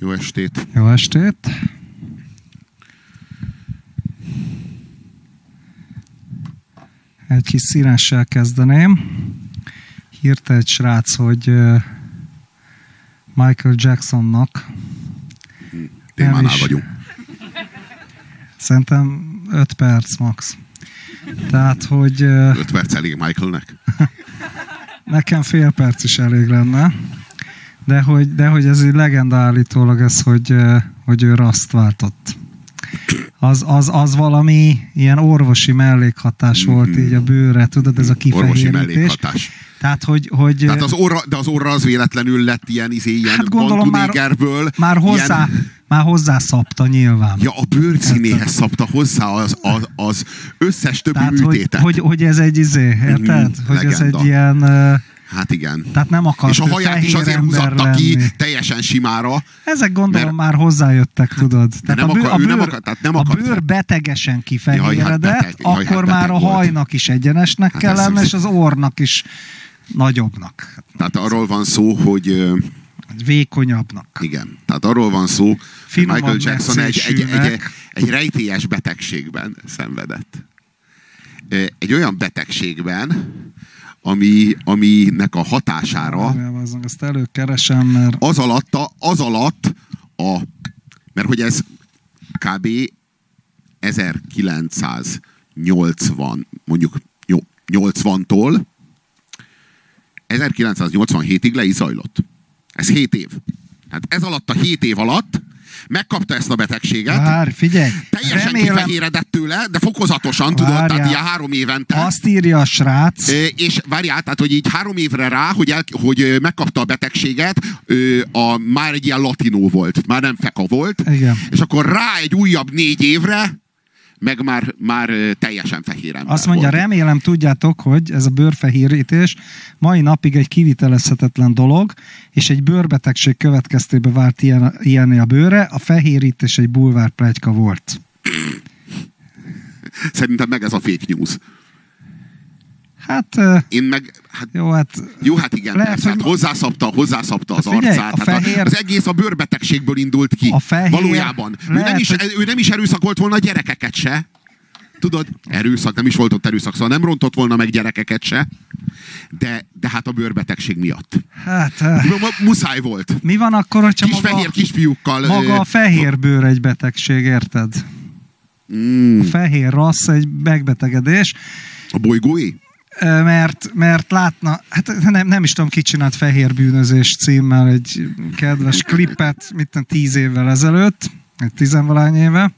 Jó estét. Jó estét. Egy kis színessel kezdeném. Hírte egy srác, hogy Michael Jacksonnak Témánál vagyunk. Szerintem 5 perc max. Tehát, hogy 5 perc elég Michaelnek? nekem fél perc is elég lenne. De hogy, de hogy ez egy legenda állítólag ez, hogy, hogy ő raszt váltott. Az, az, az valami ilyen orvosi mellékhatás mm-hmm. volt így a bőre, tudod, ez a kifehérítés. Orvosi mellékhatás. Tehát, hogy, hogy... Tehát az orra, de az orra az véletlenül lett ilyen, izé, ilyen hát gondolom már, már hozzá, ilyen... már hozzá szabta nyilván. Ja, a bőrszínéhez szabta hozzá az, az, az összes többi Tehát, műtétet. Hogy, hogy, hogy ez egy izé, érted? Mm, hogy legenda. ez egy ilyen... Hát igen. Tehát nem akart És a haját is azért húzatta ki teljesen simára. Ezek gondolom mert... már hozzájöttek, tudod. Tehát nem a bőr, akar, a bőr, nem akar, tehát nem akar, a bőr betegesen kifehéredett, jaj, hát beteg, akkor hát már a hajnak is egyenesnek hát kell lenni, és az orrnak is nagyobbnak. Tehát arról van szó, hogy vékonyabbnak. Igen. Tehát arról van szó, hogy Michael Jackson egy, egy, egy, egy rejtélyes betegségben szenvedett. Egy olyan betegségben, ami, aminek a hatására... Ezt előkeresem, mert... Az alatt, a, az alatt a... Mert hogy ez kb. 1980, mondjuk 80-tól 1987-ig le is zajlott. Ez 7 év. Hát ez alatt a 7 év alatt megkapta ezt a betegséget. Vár, figyelj. Teljesen remélem... kifehéredett tőle, de fokozatosan, tudod, Várjál. tehát ilyen három évente. Azt írja a srác. És várjál, tehát, hogy így három évre rá, hogy, el, hogy megkapta a betegséget, a, már egy ilyen latinó volt, már nem feka volt. Igen. És akkor rá egy újabb négy évre meg már, már teljesen fehér ember Azt mondja, volt. remélem tudjátok, hogy ez a bőrfehérítés mai napig egy kivitelezhetetlen dolog, és egy bőrbetegség következtében várt ilyen, ilyen a bőre, a fehérítés egy bulvár volt. Szerintem meg ez a fake news. Hát... Én meg... Hát, jó, hát... Jó, hát igen, lehet, persze, hát hozzászapta, hozzászapta az figyelj, arcát. A fehér... hát az egész a bőrbetegségből indult ki. A fehér... Valójában. Lehet, ő, nem is, hogy... ő nem is erőszakolt volna a gyerekeket se. Tudod, erőszak, nem is volt ott erőszak, szóval nem rontott volna meg gyerekeket se. De, de hát a bőrbetegség miatt. Hát... Muszáj volt. Mi van akkor, hogyha Kis maga, fehér kisfiúkkal... Maga a fehér bőr egy betegség, érted? Mm. A fehér rassz egy megbetegedés. A bolygói? Mert, mert látna, hát nem, nem is tudom, ki csinált Fehér Bűnözés címmel egy kedves klippet, mit tíz évvel ezelőtt, egy tizenvalány éve.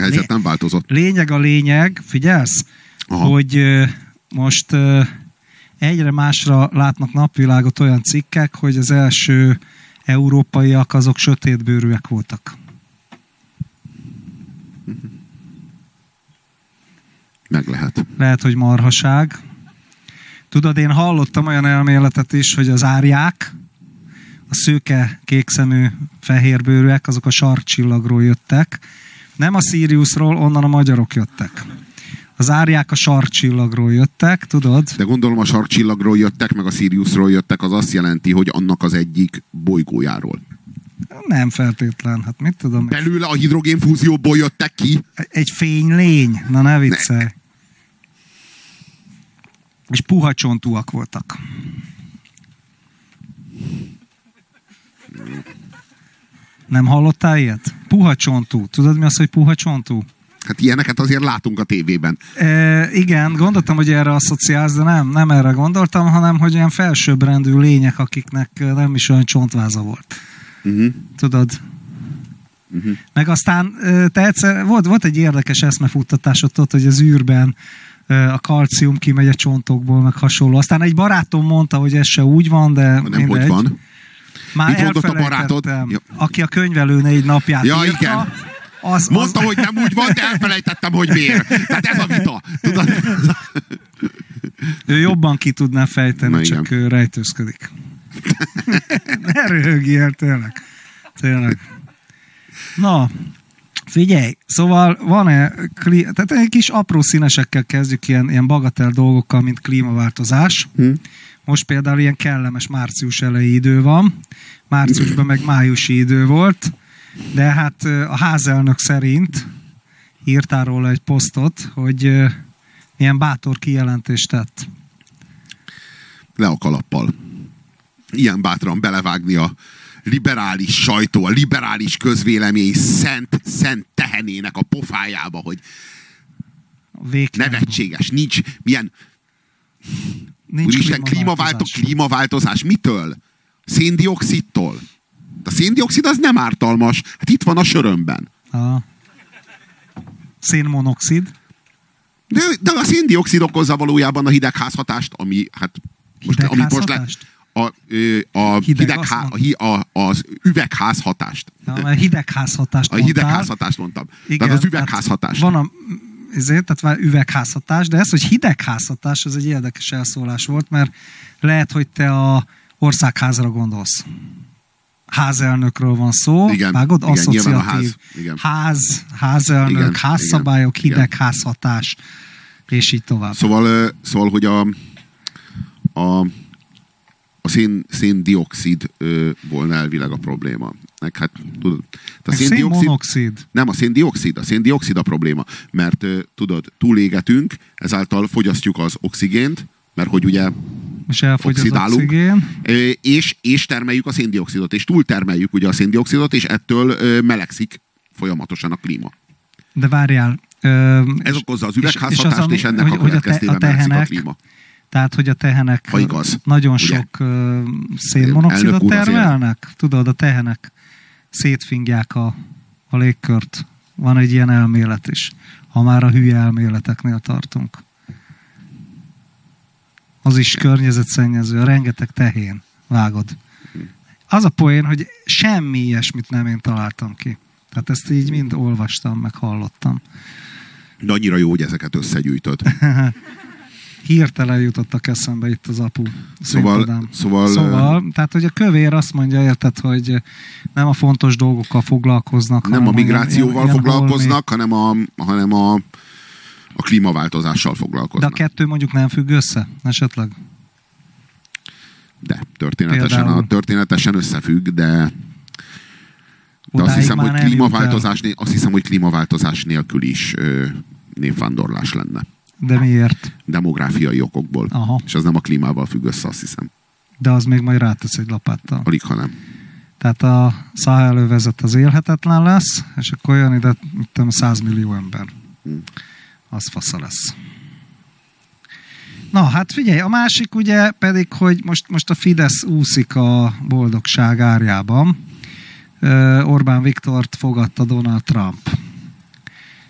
Helyzet nem változott. Lényeg a lényeg, figyelsz, Aha. hogy most egyre másra látnak napvilágot olyan cikkek, hogy az első európaiak azok sötétbőrűek voltak. Meg lehet. Lehet, hogy marhaság. Tudod, én hallottam olyan elméletet is, hogy az árják, a szőke, kékszemű, fehérbőrűek, azok a sarkcsillagról jöttek. Nem a Siriusról, onnan a magyarok jöttek. Az árják a sarkcsillagról jöttek, tudod? De gondolom a sarkcsillagról jöttek, meg a Siriusról jöttek, az azt jelenti, hogy annak az egyik bolygójáról. Nem feltétlen, hát mit tudom. Belőle a hidrogénfúzióból jöttek ki? Egy fénylény, na ne viccelj. És puha csontúak voltak. Nem hallottál ilyet? Puha csontú. Tudod mi az, hogy puha csontú? Hát ilyeneket azért látunk a tévében. E, igen, gondoltam, hogy erre asszociálsz, de nem, nem erre gondoltam, hanem, hogy ilyen felsőbbrendű lények, akiknek nem is olyan csontváza volt. Uh-huh. Tudod? Uh-huh. Meg aztán te egyszer, volt, volt egy érdekes eszmefuttatásod ott, hogy az űrben a kalcium kimegy a csontokból, meg hasonló. Aztán egy barátom mondta, hogy ez se úgy van, de nem mindegy. hogy van. Már Mit mondott a barátod? Ja. Aki a könyvelő négy napját ja, írta, igen. Az, Mondta, az... hogy nem úgy van, de elfelejtettem, hogy miért. Tehát ez a vita. Tudod? Ő jobban ki tudná fejteni, Na, csak igen. rejtőzködik. ne röhögjél, tényleg. Tényleg. Na, Figyelj, szóval van-e, tehát egy kis apró színesekkel kezdjük, ilyen, ilyen bagatel dolgokkal, mint klímaváltozás. Hmm. Most például ilyen kellemes március elejé idő van, márciusban meg májusi idő volt, de hát a házelnök szerint írtál róla egy posztot, hogy milyen bátor kijelentést tett. Le a kalappal. Ilyen bátran belevágni a liberális sajtó, a liberális közvélemény szent, szent tehenének a pofájába, hogy Végtelen. nevetséges, nincs milyen nincs Úristen, klímaváltozás. klímaváltozás mitől? Széndiokszidtól. A széndiokszid az nem ártalmas. Hát itt van a sörömben. A szénmonoxid. De, de a széndiokszid okozza valójában a hidegházhatást, ami hát most, ami most le, a, a, hideg, hideg a, a, az üvegházhatást. A hidegházhatást A hidegházhatást mondtam. Igen, tehát az üvegházhatást. Van a ezért, tehát üvegházhatás, de ez, hogy hidegházhatás, az egy érdekes elszólás volt, mert lehet, hogy te a országházra gondolsz. Házelnökről van szó, igen, vágod? Igen, Asszociatív. Ház, igen. ház, házelnök, igen, házszabályok, igen, hidegházhatás, és így tovább. Szóval, szóval hogy a, a a szén, széndiokszid ö, volna elvileg a probléma. Meg hát, tudod, a széndiokszid, Nem, a széndiokszid. A széndiokszid a probléma. Mert ö, tudod, túlégetünk, ezáltal fogyasztjuk az oxigént, mert hogy ugye és oxidálunk, az oxigén. És, és termeljük a széndiokszidot, és túltermeljük ugye a széndiokszidot, és ettől melegszik folyamatosan a klíma. De várjál. Ö, Ez okozza az üvegházhatást, és, és, és ennek hogy, a következtében a, te, a tehenek, a klíma tehát, hogy a tehenek ha igaz, nagyon ugye? sok szénmonoxidot termelnek. Azért. Tudod, a tehenek szétfingják a, a légkört. Van egy ilyen elmélet is, ha már a hülye elméleteknél tartunk. Az is környezetszennyező, rengeteg tehén, vágod. Az a poén, hogy semmi ilyesmit nem én találtam ki. Tehát ezt így mind olvastam, meg hallottam. De annyira jó, hogy ezeket összegyűjtöd. hirtelen jutottak eszembe itt az apu. Szóval, szóval, szóval, tehát, hogy a kövér azt mondja, érted, hogy nem a fontos dolgokkal foglalkoznak. Nem a migrációval ilyen, ilyen foglalkoznak, hanem a, hanem a, a klímaváltozással foglalkoznak. De a kettő mondjuk nem függ össze, esetleg? De, történetesen, a, történetesen összefügg, de de azt hiszem, hogy klímaváltozás, azt hiszem, hogy klímaváltozás nélkül is ö, népvándorlás lenne. De miért? Demográfiai okokból. Aha. És az nem a klímával függ össze, azt hiszem. De az még majd rátesz egy lapáttal. Alig, ha nem. Tehát a száhelővezet az élhetetlen lesz, és akkor jön ide, mit tudom, 100 millió ember. Hmm. Az fasza lesz. Na, hát figyelj, a másik ugye pedig, hogy most, most a Fidesz úszik a boldogság árjában. Orbán Viktort fogadta Donald Trump.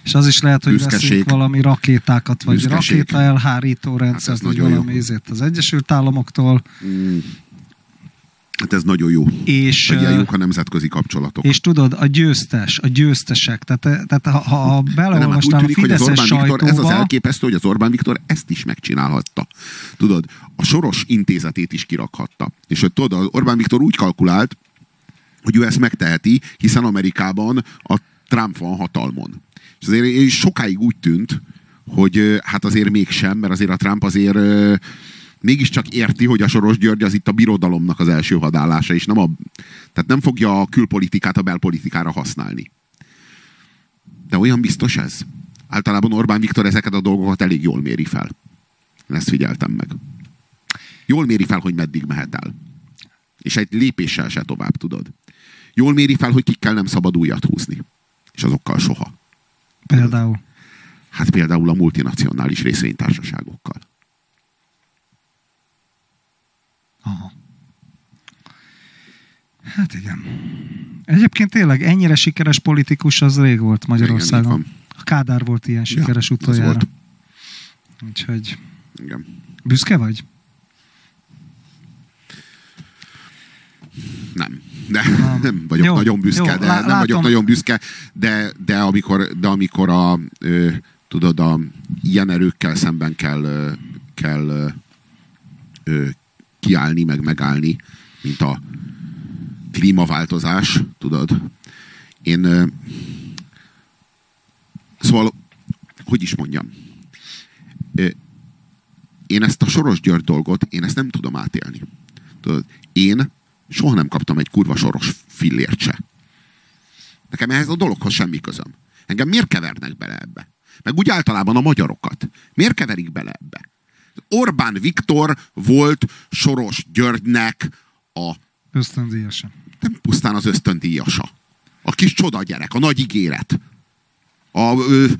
És az is lehet, hogy Büszkeség. veszünk valami rakétákat, vagy Büszkeség. rakéta elhárító rendszert, hát vagy valami ízét az Egyesült Államoktól. Mm. Hát ez nagyon jó. És, hogy ilyen jók a nemzetközi kapcsolatok. És tudod, a győztes, a győztesek, tehát, tehát ha, ha beleolvastál hát a Fideszes sajtóba... Viktor, ez az elképesztő, hogy az Orbán Viktor ezt is megcsinálhatta. Tudod, a Soros intézetét is kirakhatta. És hogy tudod, az Orbán Viktor úgy kalkulált, hogy ő ezt megteheti, hiszen Amerikában a Trump van hatalmon. És azért sokáig úgy tűnt, hogy hát azért mégsem, mert azért a Trump azért mégiscsak érti, hogy a Soros György az itt a birodalomnak az első hadállása, és nem a, tehát nem fogja a külpolitikát a belpolitikára használni. De olyan biztos ez? Általában Orbán Viktor ezeket a dolgokat elég jól méri fel. Ezt figyeltem meg. Jól méri fel, hogy meddig mehet el. És egy lépéssel se tovább, tudod. Jól méri fel, hogy kikkel nem szabad újat húzni. És azokkal soha. Például? Hát például a multinacionális részvénytársaságokkal. Aha. Hát igen. Egyébként tényleg ennyire sikeres politikus az rég volt Magyarországon. Igen, a Kádár volt ilyen sikeres ja, utoljára. Volt. Úgyhogy... Igen. Büszke vagy? Nem. De nem vagyok jó, nagyon büszke, jó, de lá, nem látom. vagyok nagyon büszke, de, de amikor, de amikor a, ö, tudod, a, ilyen erőkkel szemben kell, kell ö, kiállni, meg megállni, mint a klímaváltozás, tudod. Én ö, szóval, hogy is mondjam, ö, én ezt a Soros György dolgot, én ezt nem tudom átélni. Tudod, én soha nem kaptam egy kurva soros fillért se. Nekem ehhez a dologhoz semmi közöm. Engem miért kevernek bele ebbe? Meg úgy általában a magyarokat. Miért keverik bele ebbe? Orbán Viktor volt Soros Györgynek a... Ösztöndíjasa. Nem pusztán az ösztöndíjasa. A kis csoda gyerek, a nagy ígéret. A, ő,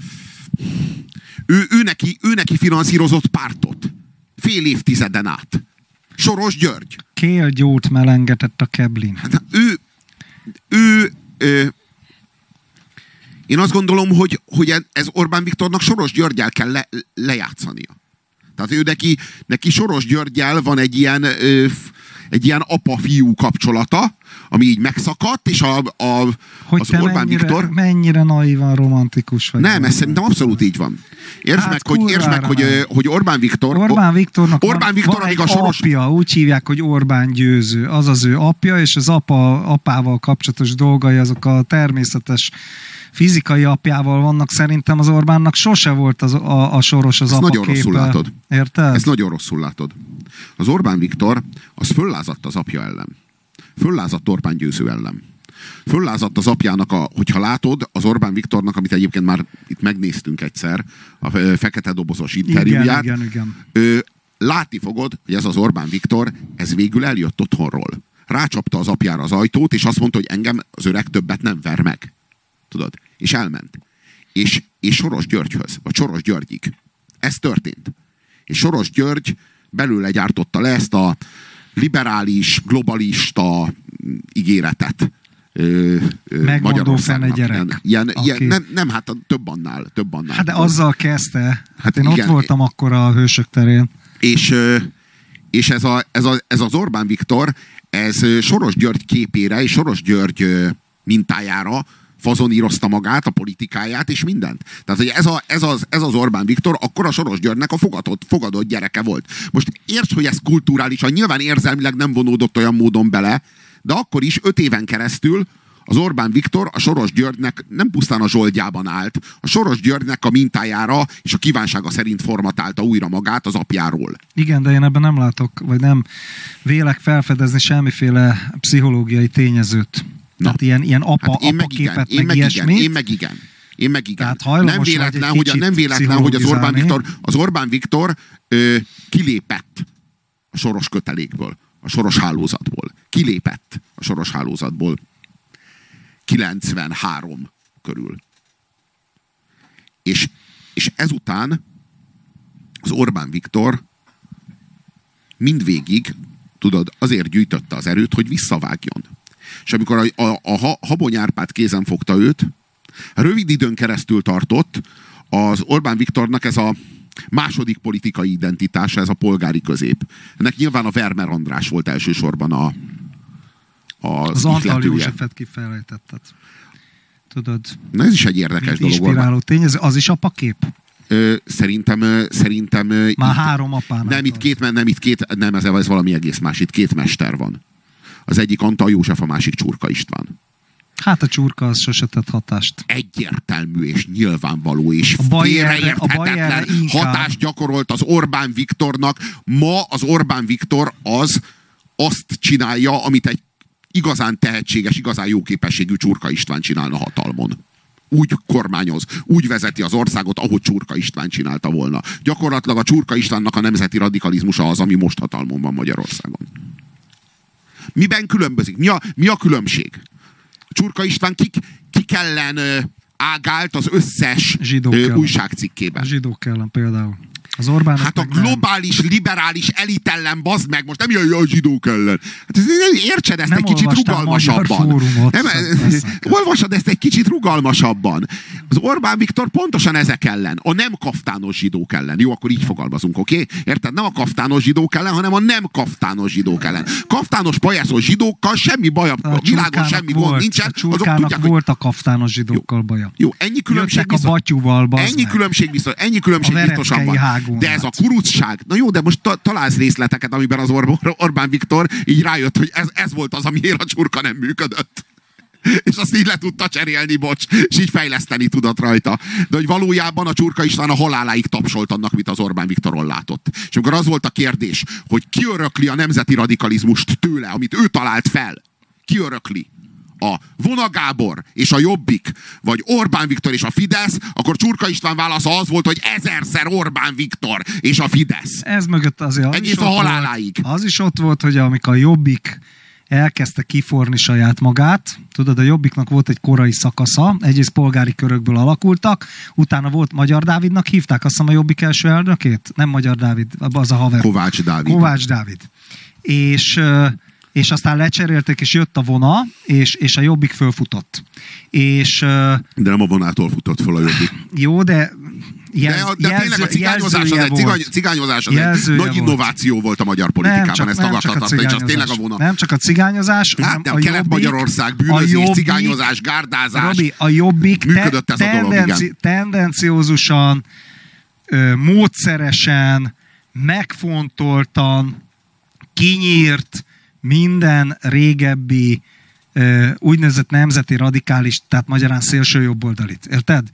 ő, ő, neki, ő neki finanszírozott pártot. Fél évtizeden át. Soros György. Kélgyót melengetett a Keblin. Hát ő, ő, ő én azt gondolom, hogy, hogy ez Orbán Viktornak Soros Györgyel kell le, lejátszania. Tehát ő neki, neki Soros Györgyel van egy ilyen, ö, egy ilyen apa-fiú kapcsolata, ami így megszakadt, és a, a, hogy az Orbán mennyire, Viktor... mennyire naivan romantikus vagy. Nem, ez szerintem abszolút így van. Értsd hát, meg, hogy, értsd meg hogy, hogy Orbán Viktor... Orbán Viktornak Orbán Viktor, van egy a soros... apja, úgy hívják, hogy Orbán Győző. Az az ő apja, és az apa, apával kapcsolatos dolgai, azok a természetes fizikai apjával vannak, szerintem az Orbánnak sose volt az, a, a soros az Ezt apa nagyon képe. rosszul látod. Érted? Ezt nagyon rosszul látod. Az Orbán Viktor, az föllázadt az apja ellen. Föllázadt Orbán győző ellen. Föllázadt az apjának, a, hogyha látod, az Orbán Viktornak, amit egyébként már itt megnéztünk egyszer, a fekete dobozos interjúját, igen, igen, igen. Ö, látni fogod, hogy ez az Orbán Viktor, ez végül eljött otthonról. Rácsapta az apjára az ajtót, és azt mondta, hogy engem az öreg többet nem ver meg. Tudod? És elment. És, és Soros Györgyhöz, vagy Soros Györgyig. Ez történt. És Soros György belőle gyártotta le ezt a liberális, globalista ígéretet. Megmondó fene gyerek. Ilyen, aki... ilyen, nem, nem, hát több annál. Több annál. Hát de azzal kezdte. Hát én igen. ott voltam akkor a hősök terén. És, és ez, a, ez, a, ez az Orbán Viktor, ez Soros György képére és Soros György mintájára fazonírozta magát, a politikáját és mindent. Tehát, hogy ez, a, ez, az, ez az Orbán Viktor akkor a Soros Györgynek a fogadott, fogadott gyereke volt. Most értsd, hogy ez kulturálisan, nyilván érzelmileg nem vonódott olyan módon bele, de akkor is öt éven keresztül az Orbán Viktor a Soros Györgynek nem pusztán a zsoldjában állt, a Soros Györgynek a mintájára és a kívánsága szerint formatálta újra magát az apjáról. Igen, de én ebben nem látok, vagy nem vélek felfedezni semmiféle pszichológiai tényezőt. Na. Tehát ilyen, ilyen apa, hát én apa meg képet, igen, meg, meg igen, én meg igen. Én meg igen. Tehát nem véletlen, hogy, a, nem véletlen, hogy az Orbán Viktor, az Orbán Viktor ö, kilépett a soros kötelékből, a soros hálózatból. Kilépett a soros hálózatból 93 körül. És, és ezután az Orbán Viktor mindvégig, tudod, azért gyűjtötte az erőt, hogy visszavágjon. És amikor a, a, a Habony Árpád kézen fogta őt, rövid időn keresztül tartott az Orbán Viktornak ez a második politikai identitása, ez a polgári közép. Ennek nyilván a Vermer András volt elsősorban a, az, az Antal Józsefet kifejlejtetted. Tudod? Na ez is egy érdekes dolog. Inspiráló tény, ez az is apakép? Ö, szerintem, szerintem... Már itt, három apának. Nem, itt két, nem, itt két, nem, ez, ez valami egész más. Itt két mester van. Az egyik Antal József, a másik Csurka István. Hát a csurka az sose tett hatást. Egyértelmű és nyilvánvaló és a félreérthetetlen hatást gyakorolt az Orbán Viktornak. Ma az Orbán Viktor az azt csinálja, amit egy igazán tehetséges, igazán jó képességű Csurka István csinálna hatalmon. Úgy kormányoz, úgy vezeti az országot, ahogy Csurka István csinálta volna. Gyakorlatilag a Csurka Istvánnak a nemzeti radikalizmusa az, ami most hatalmon van Magyarországon. Miben különbözik? Mi a, mi a különbség? Csurka István kik, kik ellen ágált az összes Zsidók újságcikkében? Zsidók ellen például. Az Orbán hát a globális, nem. liberális elit ellen, bazd meg, most nem jön a zsidók ellen. Hát ez, értsed ezt nem egy kicsit rugalmasabban. Nem, olvasod ezt egy kicsit rugalmasabban. Az Orbán Viktor pontosan ezek ellen, a nem kaftános zsidók ellen. Jó, akkor így fogalmazunk, oké? Okay? Érted? Nem a kaftános zsidók ellen, hanem a nem kaftános zsidók ellen. Kaftános pajaszos zsidókkal semmi baj, a világon semmi volt, gond nincsen. A azok tudják, volt a kaftános zsidókkal baja. Jó, ennyi különbség Jöttek a batyúval, Ennyi különbség biztos, ennyi különbség biztosan van. De ez a kurucság, na jó, de most ta, találsz részleteket, amiben az Or Orbán Viktor így rájött, hogy ez, ez volt az, amiért a csurka nem működött. és azt így le tudta cserélni, bocs, és így fejleszteni tudott rajta. De hogy valójában a Csurka István a haláláig tapsolt annak, mit az Orbán Viktoron látott. És amikor az volt a kérdés, hogy ki örökli a nemzeti radikalizmust tőle, amit ő talált fel, ki örökli? A Vona Gábor és a Jobbik, vagy Orbán Viktor és a Fidesz, akkor Csurka István válasza az volt, hogy ezerszer Orbán Viktor és a Fidesz. Ez mögött azért az Egész a haláláig. Volt, az is ott volt, hogy amikor a Jobbik elkezdte kiforni saját magát. Tudod, a Jobbiknak volt egy korai szakasza, egyrészt polgári körökből alakultak, utána volt Magyar Dávidnak, hívták azt hiszem a Jobbik első elnökét? Nem Magyar Dávid, az a haver. Kovács Dávid. Kovács Dávid. És és aztán lecserélték, és jött a vona, és, és a jobbik fölfutott. És, de nem a vonától futott föl a jobbik. Jó, de Jelz, de, de jelző, tényleg a cigányozás az egy, cigány, cigányozás az egy nagy innováció volt. volt a magyar politikában, nem csak, ezt tagadhatatlan, és az tényleg a vonat. Nem csak a cigányozás, hát nem, a Kelet-Magyarország, bűnözés, jobbik, cigányozás, gárdázás. Robi, a jobbik működött ez tendenci, a dolog, igen. tendenciózusan, módszeresen, megfontoltan, kinyírt, minden régebbi úgynevezett nemzeti radikális, tehát magyarán szélső jobboldalit. Érted?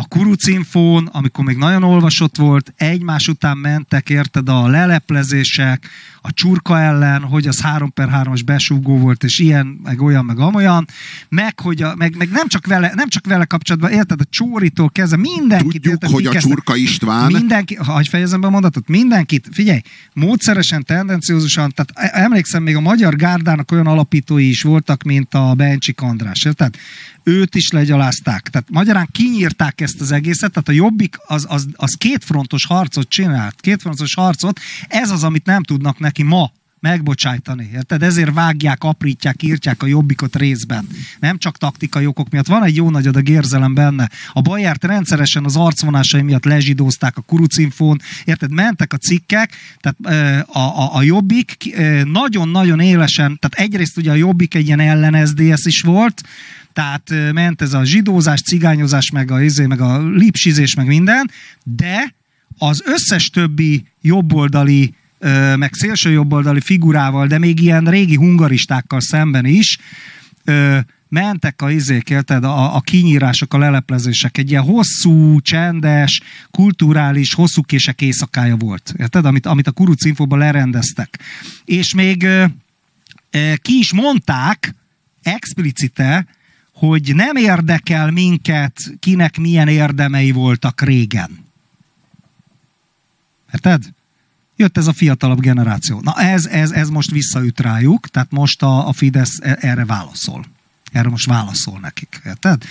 A kurucinfón, amikor még nagyon olvasott volt, egymás után mentek, érted, a leleplezések, a csurka ellen, hogy az 3 per 3-as besúgó volt, és ilyen, meg olyan, meg amolyan, meg, hogy a, meg, meg nem, csak vele, nem csak vele kapcsolatban, érted, a csóritól kezdve mindenkit. Tudjuk, érted, hogy a Csurka István... Mindenki, ha fejezem be a mondatot, mindenkit, figyelj, módszeresen, tendenciózusan, tehát e- emlékszem, még a Magyar Gárdának olyan alapítói is voltak, mint a Bencsik András, érted? Őt is legyalázták. Tehát magyarán kinyírták ezt az egészet, tehát a Jobbik az, az, az kétfrontos harcot csinált, kétfrontos harcot, ez az, amit nem tudnak neki ma megbocsájtani. Érted? Ezért vágják, aprítják, írtják a jobbikot részben. Nem csak taktikai okok miatt. Van egy jó nagy adag érzelem benne. A Bajert rendszeresen az arcvonásai miatt lezsidózták a kurucinfón. Érted? Mentek a cikkek, tehát a, a, a jobbik nagyon-nagyon élesen, tehát egyrészt ugye a jobbik egy ilyen ellen SZDSZ is volt, tehát ment ez a zsidózás, cigányozás, meg a, izé, meg a lipsizés, meg minden, de az összes többi jobboldali meg szélső jobboldali figurával, de még ilyen régi hungaristákkal szemben is, mentek a izék, érted, a, a kinyírások, a leleplezések. Egy ilyen hosszú, csendes, kulturális, hosszú kések éjszakája volt. Érted? Amit, amit a Kuruc Infóban lerendeztek. És még ki is mondták explicite, hogy nem érdekel minket, kinek milyen érdemei voltak régen. Érted? Jött ez a fiatalabb generáció. Na ez, ez, ez most visszaüt rájuk, tehát most a, a Fidesz e, erre válaszol. Erre most válaszol nekik, érted?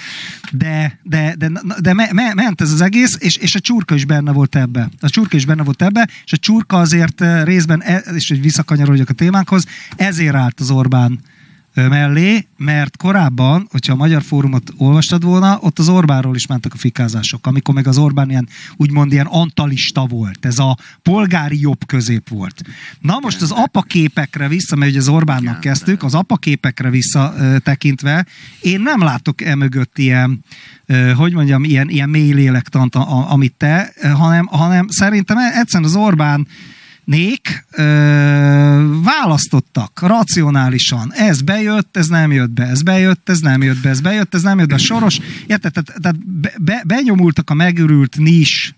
De, de, de, de me, me, ment ez az egész, és, és a csurka is benne volt ebbe. A csurka is benne volt ebbe, és a csurka azért e, részben, e, és hogy visszakanyarodjak a témánkhoz, ezért állt az Orbán mellé, mert korábban, hogyha a Magyar Fórumot olvastad volna, ott az Orbánról is mentek a fikázások, amikor meg az Orbán ilyen, úgymond ilyen antalista volt. Ez a polgári jobb közép volt. Na most az apaképekre vissza, mert ugye az Orbánnak kezdtük, az apaképekre vissza tekintve, én nem látok emögött ilyen, hogy mondjam, ilyen, ilyen mély lélektant, amit te, hanem, hanem szerintem egyszerűen az Orbán nék ö, választottak racionálisan. Ez bejött, ez nem jött be, ez bejött, ez nem jött be, ez bejött, ez nem jött be. Soros, érted? Tehát, tehát be, be, benyomultak a megürült nis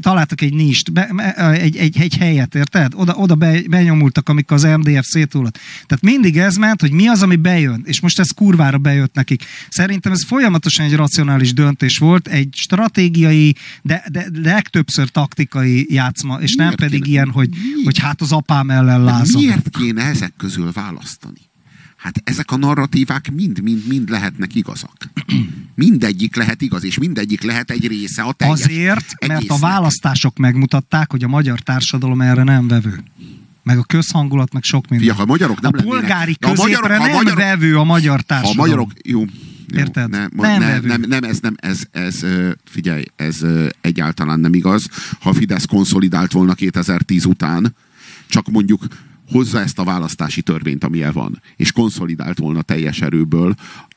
találtak egy nist, be, egy, egy, egy helyet, érted? Oda, oda be, benyomultak, amikor az MDF széthullott. Tehát mindig ez ment, hogy mi az, ami bejön, és most ez kurvára bejött nekik. Szerintem ez folyamatosan egy racionális döntés volt, egy stratégiai, de, de legtöbbször taktikai játszma, és miért nem pedig kéne, ilyen, hogy, hogy hát az apám ellen lázom. Miért kéne ezek közül választani? Hát ezek a narratívák mind-mind-mind lehetnek igazak. Mindegyik lehet igaz, és mindegyik lehet egy része a teljes Azért, egésznek. mert a választások megmutatták, hogy a magyar társadalom erre nem vevő meg a közhangulat, meg sok minden. Fia, a magyarok nem a polgári lennének, középre a magyarok, nem magyarok, vevő a magyar társadalom. A magyarok, jó, jó, Érted? Ne, nem, ne, nem, nem, ez nem, ez, ez, figyelj, ez egyáltalán nem igaz. Ha Fidesz konszolidált volna 2010 után, csak mondjuk hozza ezt a választási törvényt, amilyen van, és konszolidált volna teljes erőből,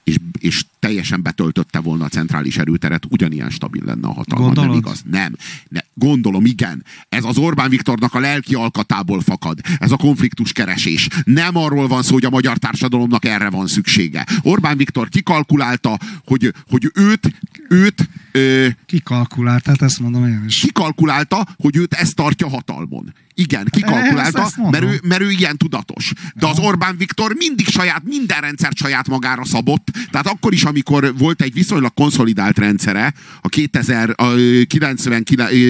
és, és teljesen betöltötte volna a centrális erőteret, ugyanilyen stabil lenne a hatalma. Gondolod? Nem igaz? Nem. Ne, gondolom, igen. Ez az Orbán Viktornak a lelki alkatából fakad. Ez a konfliktus keresés. Nem arról van szó, hogy a magyar társadalomnak erre van szüksége. Orbán Viktor kikalkulálta, hogy, hogy őt, őt ö, Kikalkulálta, hát ezt mondom én is. kikalkulálta, hogy őt ezt tartja hatalmon. Igen, kikalkulálta, Ezt- ezt mert ő, mert ő ilyen tudatos. De az Orbán Viktor mindig saját, minden rendszert saját magára szabott. Tehát akkor is, amikor volt egy viszonylag konszolidált rendszere a, 2000, a 90,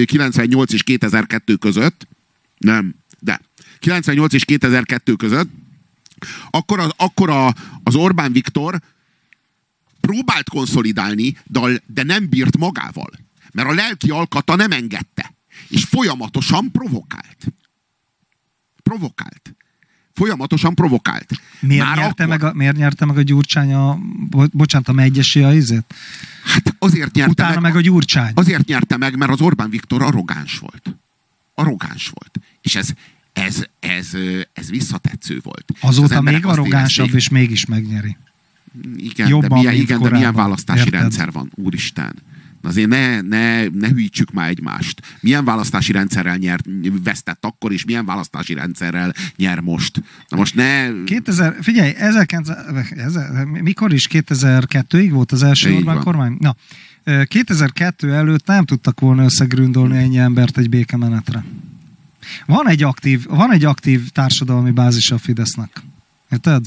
98 és 2002 között, nem, de 98 és 2002 között, akkor, az, akkor a, az Orbán Viktor próbált konszolidálni, de, nem bírt magával. Mert a lelki alkata nem engedte. És folyamatosan provokált. Provokált. Folyamatosan provokált. Miért, Már nyerte akkor- meg a, miért nyerte meg a Gyurcsány a, bo- bocsánat, a megyesi a izét? Hát azért nyerte Utána meg, meg a Gyurcsány. azért nyerte meg, mert az Orbán Viktor arrogáns volt. Arrogáns volt. És ez, ez, ez, ez visszatetsző volt. Azóta még arrogánsabb, érezték- és mégis megnyeri. Igen, Jobban, de milyen, igen, de milyen korábban. választási Érted? rendszer van, úristen. Na Azért ne, ne, ne hűítsük már egymást. Milyen választási rendszerrel nyert, vesztett akkor, és milyen választási rendszerrel nyer most. Na most ne... 2000, figyelj, 1900, ezer- mikor is 2002-ig volt az első Orbán van. kormány? Na, ö, 2002 előtt nem tudtak volna összegründolni ennyi embert egy békemenetre. Van egy aktív, van egy aktív társadalmi bázisa a Fidesznek. Érted?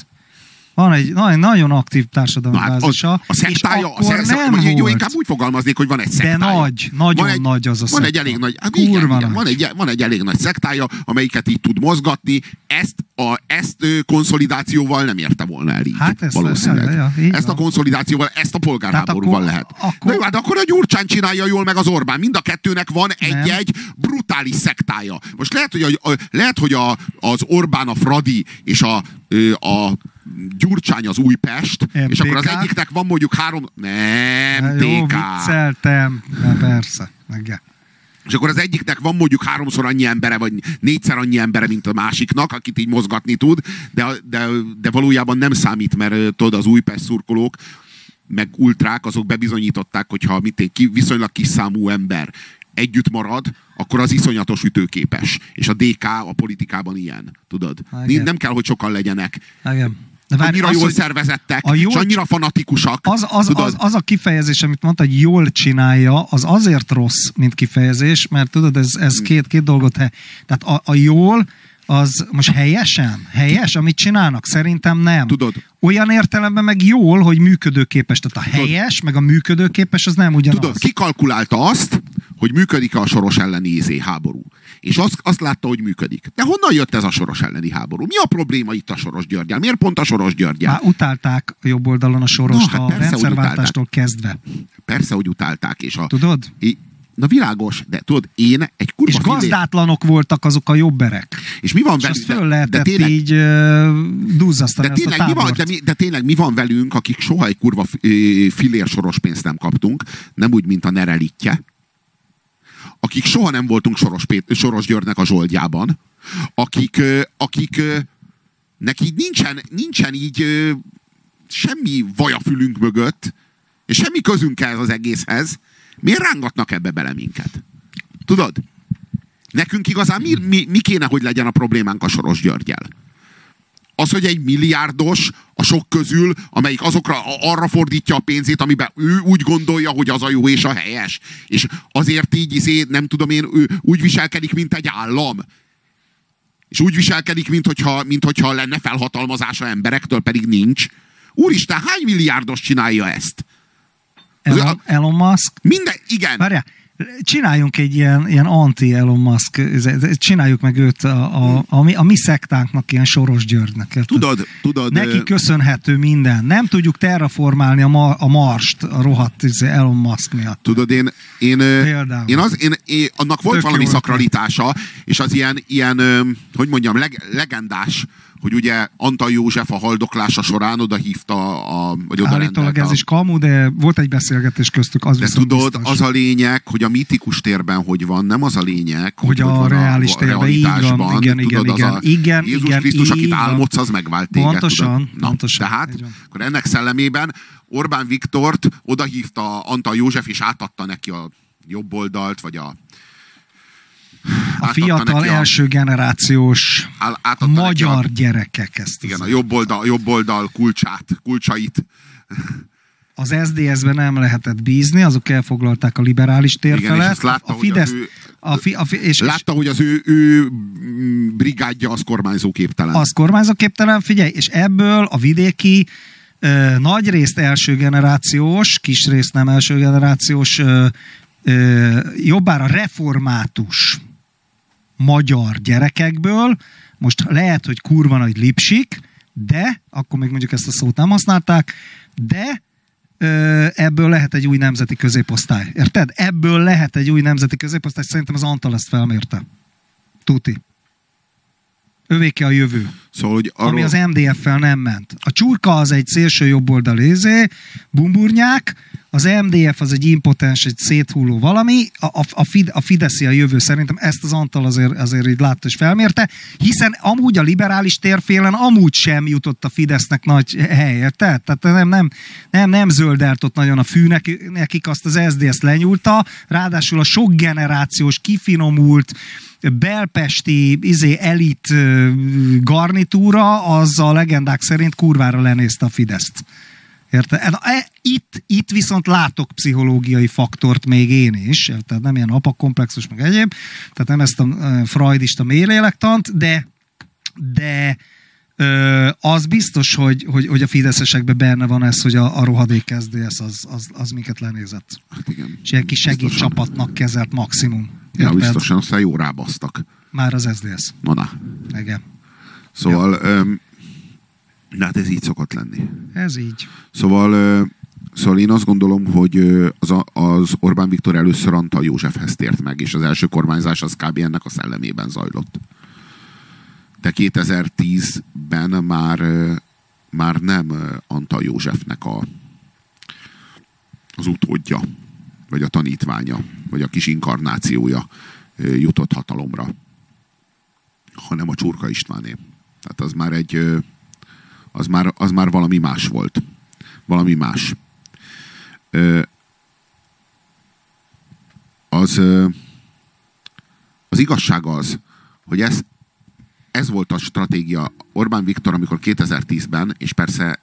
Van egy nagyon, aktív társadalmi Na hát az, bázisa. a szektája, és a akkor szek, nem vagy, jó, volt. inkább úgy fogalmaznék, hogy van egy De szektája. nagy, nagyon van egy, nagy az a Van egy elég nagy, hát Kurva igen, igen, van, egy, van egy elég nagy szektája, amelyiket így tud mozgatni. Ezt, a, ezt konszolidációval nem érte volna el így, Hát ezt- valószínűleg. ja, ja, ezt a konszolidációval, ezt a polgárháborúval akkor- lehet. akkor- Na jó, hát akkor a Gyurcsány csinálja jól, meg az Orbán. Mind a kettőnek van egy-egy brutális szektája. Most lehet, hogy, a, a, lehet, hogy a, az Orbán a Fradi, és a, a Gyurcsány az Újpest, MTK? és akkor az egyiknek van mondjuk három... Nem, Hát Jó, TK. vicceltem. Na, persze. Igen. És akkor az egyiknek van mondjuk háromszor annyi embere, vagy négyszer annyi embere, mint a másiknak, akit így mozgatni tud, de, de, de valójában nem számít, mert tudod, az Újpest szurkolók, meg ultrák, azok bebizonyították, hogyha mit én, ki, viszonylag kis számú ember együtt marad, akkor az iszonyatos ütőképes. És a DK a politikában ilyen, tudod? Igen. Nem kell, hogy sokan legyenek. Igen. De várj, annyira az, jól szervezettek, a jól- és annyira fanatikusak. az, az, tudod? az, az, a kifejezés, amit mondta, hogy jól csinálja, az azért rossz, mint kifejezés, mert tudod, ez, ez Hmm. két, két dolgot. He, tehát a, a jól, az most helyesen? Helyes, amit csinálnak? Szerintem nem. Tudod. Olyan értelemben meg jól, hogy működőképes. Tehát a helyes, meg a működőképes, az nem ugyanaz. Tudod, kikalkulálta azt, hogy működik-e a soros elleni izé, háború. És azt, azt látta, hogy működik. De honnan jött ez a soros elleni háború? Mi a probléma itt a Soros Györgyel? Miért pont a Soros Györgyel? Már utálták a jobb oldalon a sorost Na, hát a rendszerváltástól kezdve. Persze, hogy utálták. És a, Tudod? I, na világos, de tudod, én egy kurva És gazdátlanok voltak azok a jobberek. És mi van És velünk? föl lehetett de tényleg, így uh, duzzasztani de tényleg, mi van, de, mi, de tényleg mi van velünk, akik soha egy kurva fillér soros pénzt nem kaptunk, nem úgy, mint a Nerelitje, akik soha nem voltunk Soros, Pét, Soros Györgynek a zsoldjában, akik, akik neki nincsen, nincsen így semmi vaj fülünk mögött, és semmi közünk ez az egészhez, miért rángatnak ebbe bele minket? Tudod? Nekünk igazán mi, mi, mi kéne, hogy legyen a problémánk a Soros Györgyel? Az, hogy egy milliárdos a sok közül, amelyik azokra arra fordítja a pénzét, amiben ő úgy gondolja, hogy az a jó és a helyes. És azért így, izé, nem tudom én, ő úgy viselkedik, mint egy állam. És úgy viselkedik, mint hogyha, mint hogyha lenne felhatalmazása emberektől, pedig nincs. Úristen, hány milliárdos csinálja ezt? Elon, Elon Musk. Minden, igen. Várjál, csináljunk egy ilyen, ilyen anti-Elon Musk, csináljuk meg őt a, a, a, mi, a mi szektánknak ilyen Soros Györgynek. érted? Tudod, tudod. Neki köszönhető minden. Nem tudjuk terraformálni a, ma, a Marst a rohadt izé, Elon Musk miatt. Tudod, én, én, Például. én, az, én, én annak volt Tök valami szakralitása, és az ilyen, ilyen hogy mondjam, leg, legendás, hogy ugye Antal József a haldoklása során oda hívta a... Vagy oda Állítólag ez a... is kamu, de volt egy beszélgetés köztük, az De tudod, biztos. az a lényeg, hogy a mítikus térben hogy van, nem az a lényeg, hogy, hogy a hogy reális térben, így van, igen, igen, tudod, igen, igen, Jézus igen, Krisztus, akit álmodsz, az megvált téged. Pontosan, Na, pontosan. Tehát, akkor ennek szellemében Orbán Viktort odahívta Antal József, és átadta neki a jobb oldalt, vagy a a fiatal első generációs magyar a, gyerekek ezt. Igen, a jobb oldal, a jobb oldal kulcsát, kulcsait. Az SDS-ben nem lehetett bízni, azok elfoglalták a liberális térfelet. Igen, látta, a Fidesz, hogy a ő, a a és, látta, hogy az ő, ő brigádja az kormányzóképtelen. Az kormányzóképtelen, figyelj, és ebből a vidéki nagy részt első generációs, kis részt nem első generációs, jobbára református magyar gyerekekből, most lehet, hogy kurva nagy lipsik, de, akkor még mondjuk ezt a szót nem használták, de ebből lehet egy új nemzeti középosztály. Érted? Ebből lehet egy új nemzeti középosztály. Szerintem az Antal ezt felmérte. Tuti. Övéke a jövő. Szóval, hogy arról... Ami az MDF-fel nem ment. A csurka az egy szélső jobboldal ézé, bumburnyák, az MDF az egy impotens, egy széthulló valami, a, a, a, Fide, a Fideszi a jövő szerintem ezt az Antal azért, azért így látta és felmérte, hiszen amúgy a liberális térfélen amúgy sem jutott a Fidesznek nagy helyet, tehát nem, nem, nem, nem zöldelt ott nagyon a fű, nekik, nekik azt az SZDSZ lenyúlta, ráadásul a sok generációs, kifinomult, belpesti izé, elit garnitúra, az a legendák szerint kurvára lenézte a Fideszt. Érted? E, itt, itt viszont látok pszichológiai faktort még én is, érted? Nem ilyen apakomplexus, meg egyéb, tehát nem ezt a freudista mélélektant, de, de ö, az biztos, hogy, hogy, hogy a fideszesekben benne van ez, hogy a, a rohadék SZDSZ az, az, az minket lenézett. Hát igen. És egy kis segédcsapatnak kezelt maximum. Ja, biztosan, aztán jó rábasztak. Már az SZDSZ. Na, na. Igen. Szóval... Ja. Öm, de hát ez így szokott lenni. Ez így. Szóval, szóval én azt gondolom, hogy az, az Orbán Viktor először Antal Józsefhez tért meg, és az első kormányzás az kb. ennek a szellemében zajlott. De 2010-ben már, már nem Antal Józsefnek a, az utódja, vagy a tanítványa, vagy a kis inkarnációja jutott hatalomra, hanem a Csurka Istváné. Tehát az már egy az már, az már valami más volt. Valami más. Az, az igazság az, hogy ez, ez volt a stratégia Orbán Viktor, amikor 2010-ben, és persze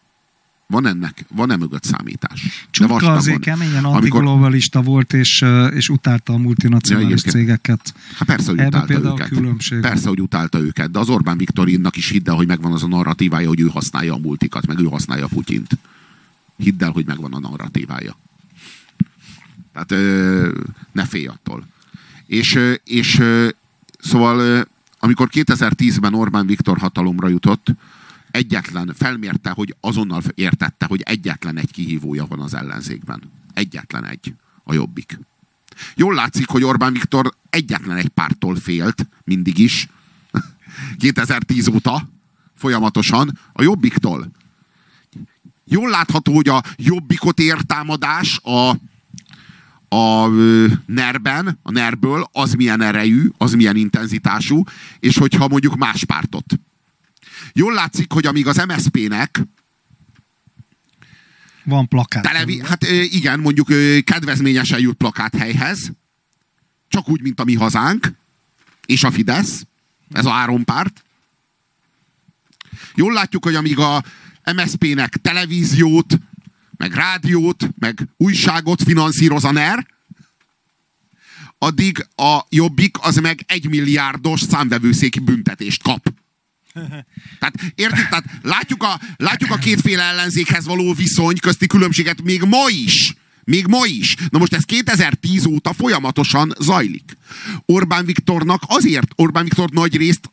van ennek, van-e mögött számítás? Csutka azért keményen antiglobalista amikor... volt, és, és utálta a multinacionális ja, cégeket. Hát persze, hogy Ebbe utálta őket. Különbség. Persze, hogy utálta őket, de az Orbán Viktorinnak is hidd el, hogy megvan az a narratívája, hogy ő használja a multikat, meg ő használja a Putyint. Hidd el, hogy megvan a narratívája. Tehát ne félj attól. És, és szóval amikor 2010-ben Orbán Viktor hatalomra jutott, egyetlen, felmérte, hogy azonnal értette, hogy egyetlen egy kihívója van az ellenzékben. Egyetlen egy. A jobbik. Jól látszik, hogy Orbán Viktor egyetlen egy pártól félt, mindig is, 2010 óta, folyamatosan, a jobbiktól. Jól látható, hogy a jobbikot értámadás a, a nerben, a nerből, az milyen erejű, az milyen intenzitású, és hogyha mondjuk más pártot Jól látszik, hogy amíg az MSZP-nek van plakát. Televi- hát igen, mondjuk kedvezményesen jut plakáthelyhez, csak úgy, mint a mi hazánk, és a Fidesz, ez a három párt. Jól látjuk, hogy amíg a MSZP-nek televíziót, meg rádiót, meg újságot finanszíroz a NER, addig a Jobbik az meg egy milliárdos számvevőszéki büntetést kap. Tehát értik? Tehát látjuk a, látjuk a kétféle ellenzékhez való viszony közti különbséget még ma is. Még ma is. Na most ez 2010 óta folyamatosan zajlik. Orbán Viktornak azért, Orbán Viktor nagy részt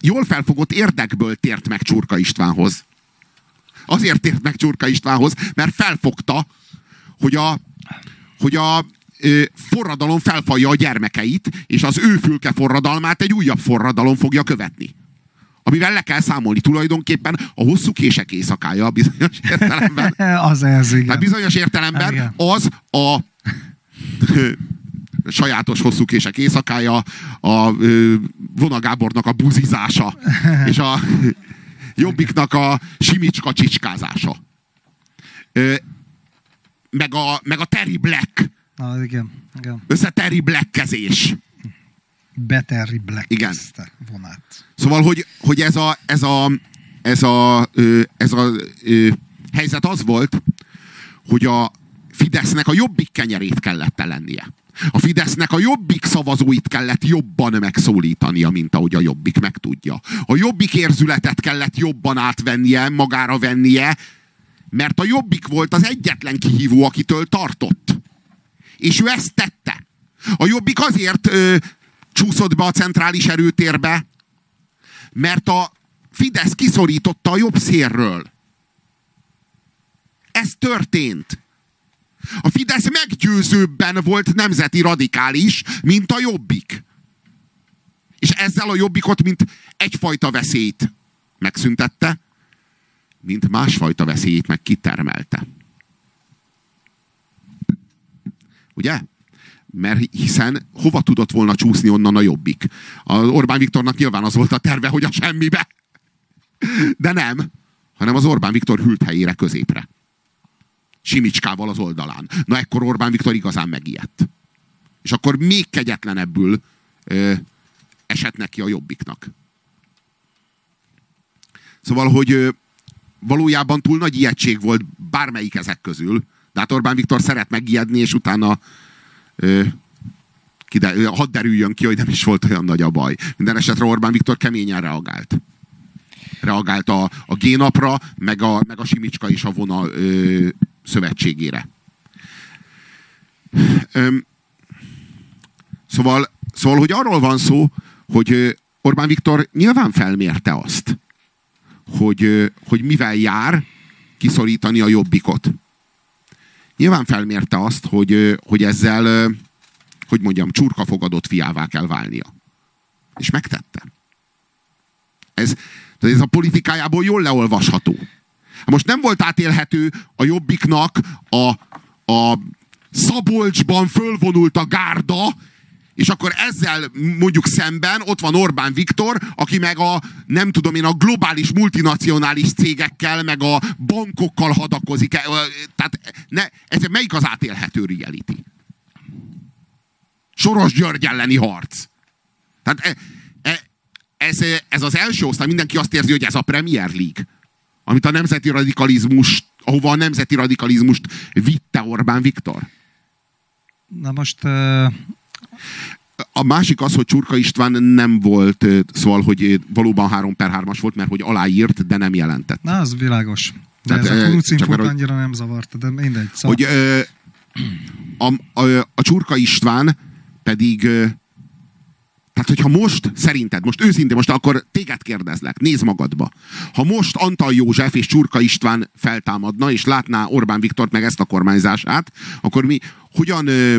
jól felfogott érdekből tért meg Csurka Istvánhoz. Azért tért meg Csurka Istvánhoz, mert felfogta, hogy a, hogy a ö, forradalom felfalja a gyermekeit, és az ő fülke forradalmát egy újabb forradalom fogja követni amivel le kell számolni. Tulajdonképpen a hosszú kések éjszakája bizonyos értelemben. az ez, igen. Tehát bizonyos értelemben igen. az a sajátos hosszú kések éjszakája, a Vona Gábornak a buzizása, és a Jobbiknak a simicska csicskázása. Meg a, meg a Terry Black. Na, igen, igen. Össze Terry Black-kezés. Beterry Black Igen. vonát. Szóval, hogy, hogy ez a, ez a, ez a, ez a, ö, helyzet az volt, hogy a Fidesznek a jobbik kenyerét kellett lennie. A Fidesznek a jobbik szavazóit kellett jobban megszólítania, mint ahogy a jobbik megtudja. A jobbik érzületet kellett jobban átvennie, magára vennie, mert a jobbik volt az egyetlen kihívó, akitől tartott. És ő ezt tette. A jobbik azért ö, csúszott be a centrális erőtérbe, mert a Fidesz kiszorította a jobb szélről. Ez történt. A Fidesz meggyőzőbben volt nemzeti radikális, mint a Jobbik. És ezzel a Jobbikot, mint egyfajta veszélyt megszüntette, mint másfajta veszélyét meg kitermelte. Ugye? Mert hiszen hova tudott volna csúszni onnan a Jobbik? A Orbán Viktornak nyilván az volt a terve, hogy a semmibe. De nem, hanem az Orbán Viktor hűlt helyére középre. Simicskával az oldalán. Na ekkor Orbán Viktor igazán megijedt. És akkor még kegyetlenebbül ö, esett neki a jobbiknak. Szóval, hogy ö, valójában túl nagy ijegység volt bármelyik ezek közül, de hát Orbán Viktor szeret megijedni, és utána ö, kide, hadd derüljön ki, hogy nem is volt olyan nagy a baj. Minden esetre Orbán Viktor keményen reagált. Reagált a, a génapra, meg a, meg a Simicska és a vona ö, szövetségére. Öm, szóval, szóval, hogy arról van szó, hogy Orbán Viktor nyilván felmérte azt, hogy, hogy mivel jár kiszorítani a jobbikot. Nyilván felmérte azt, hogy, hogy ezzel, hogy mondjam, csurka fogadott fiává kell válnia. És megtette. Ez, ez a politikájából jól leolvasható. Most nem volt átélhető a Jobbiknak a, a Szabolcsban fölvonult a gárda, és akkor ezzel mondjuk szemben ott van Orbán Viktor, aki meg a, nem tudom én, a globális multinacionális cégekkel, meg a bankokkal hadakozik. Tehát ne, ez melyik az átélhető reality? Soros György elleni harc. Tehát e, e, ez, ez az első osztály, mindenki azt érzi, hogy ez a Premier League amit a nemzeti radikalizmus, ahova a nemzeti radikalizmust vitte Orbán Viktor? Na most... A másik az, hogy Csurka István nem volt, szóval, hogy valóban 3 per 3-as volt, mert hogy aláírt, de nem jelentett. Na, az világos. De Tehát, ez a kurucinfót annyira nem zavarta, de mindegy. Szóval... Hogy a, a, a Csurka István pedig tehát, hogyha most, szerinted, most őszintén, most akkor téged kérdezlek, nézd magadba. Ha most Antal József és Csurka István feltámadna, és látná Orbán Viktort meg ezt a kormányzását, akkor mi hogyan, ö,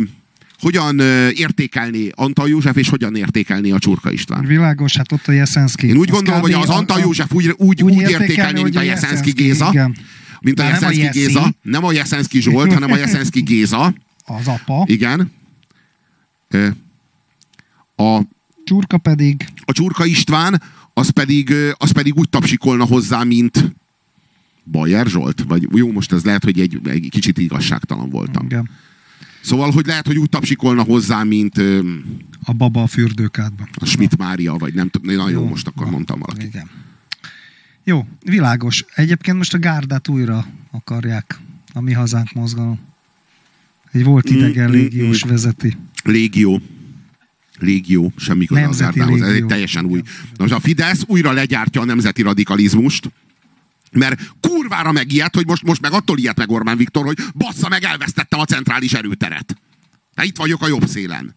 hogyan értékelni Antal József, és hogyan értékelni a Csurka István? Világos, hát ott a Jeszenszki. Én úgy gondolom, hogy az Antal József úgy, úgy, úgy, úgy értékelni, mint a Jeszenszki Géza. Igen. Mint a Jeszenszki Géza. Nem a Jeszenszki Zsolt, hanem a Jeszenszki Géza. Az apa. Igen. A, Csurka pedig... A Csurka István, az pedig, az pedig úgy tapsikolna hozzá, mint Bajer Zsolt? Vagy jó, most ez lehet, hogy egy, egy kicsit igazságtalan voltam. Igen. Szóval, hogy lehet, hogy úgy tapsikolna hozzá, mint... A baba a fürdőkádban. A Schmidt Mária, vagy nem tudom. Na jó, most akkor mondtam valaki. Igen. Jó, világos. Egyébként most a gárdát újra akarják a mi hazánk mozgalom. Egy volt idegen mm, mm légiós mm, vezeti. Légió légió, semmi köze az Árdához. Ez egy teljesen új. Na most a Fidesz újra legyártja a nemzeti radikalizmust, mert kurvára megijedt, hogy most, most meg attól ilyet meg Orbán Viktor, hogy bassza meg, elvesztettem a centrális erőteret. De itt vagyok a jobb szélen.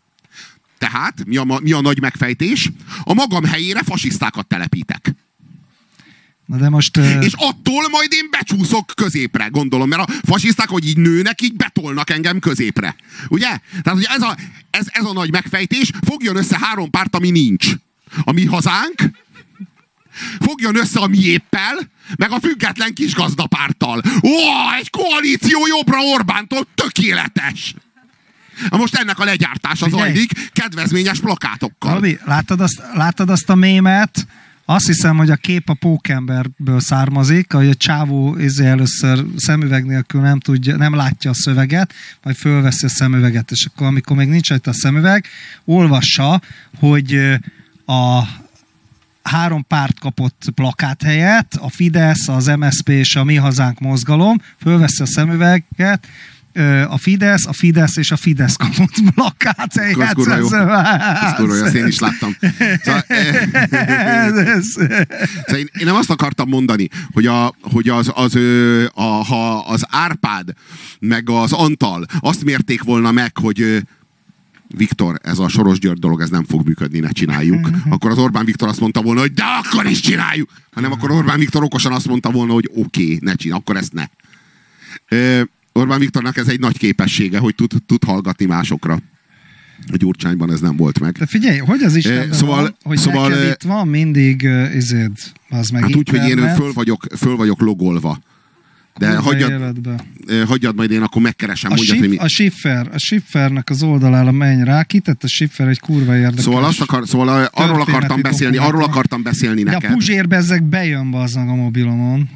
Tehát mi a, mi a nagy megfejtés? A magam helyére fasisztákat telepítek. Na de most... Uh... És attól majd én becsúszok középre, gondolom, mert a fasiszták, hogy így nőnek, így betolnak engem középre. Ugye? Tehát, hogy ez a, ez, ez a nagy megfejtés, fogjon össze három párt, ami nincs. A mi hazánk, fogjon össze a miéppel, meg a független kis gazdapárttal. Ó, egy koalíció jobbra Orbántól tökéletes! Most ennek a legyártása Figyelj. zajlik, kedvezményes plakátokkal. Robi, láttad azt, láttad azt a mémet, azt hiszem, hogy a kép a pókemberből származik, hogy a csávó izé először szemüveg nélkül nem, tudja, nem látja a szöveget, majd fölveszi a szemüveget, és akkor amikor még nincs rajta a szemüveg, olvassa, hogy a három párt kapott plakát helyett, a Fidesz, az MSZP és a Mi Hazánk mozgalom, fölveszi a szemüveget, a Fidesz, a Fidesz és a Fidesz kapott plakát helyett. kurva jó. Ez kurva jó, ezt én is láttam. Szóval, szóval én, én nem azt akartam mondani, hogy, a, hogy az, az, a, ha az Árpád meg az Antal azt mérték volna meg, hogy Viktor, ez a Soros György dolog, ez nem fog működni, ne csináljuk. Akkor az Orbán Viktor azt mondta volna, hogy de akkor is csináljuk! Hanem akkor Orbán Viktor okosan azt mondta volna, hogy oké, okay, ne csináljuk, akkor ezt ne. Orbán Viktornak ez egy nagy képessége, hogy tud, tud hallgatni másokra. A Gyurcsányban ez nem volt meg. De figyelj, hogy az is e, szóval, van, hogy szóval, neked itt van mindig izéd, az meg Hát úgy, hogy én föl vagyok, föl vagyok logolva. De hagyjad, hagyjad majd én akkor megkeresem. A, mondjad, shif, mi... a Schiffer, a Schiffernek az oldalára menj rá, kitett a Schiffer egy kurva érdekes. Szóval, azt akar, szóval arról akartam beszélni, arról akartam beszélni neked. De a Puzsérbe ezek bejön bazdmeg a mobilomon.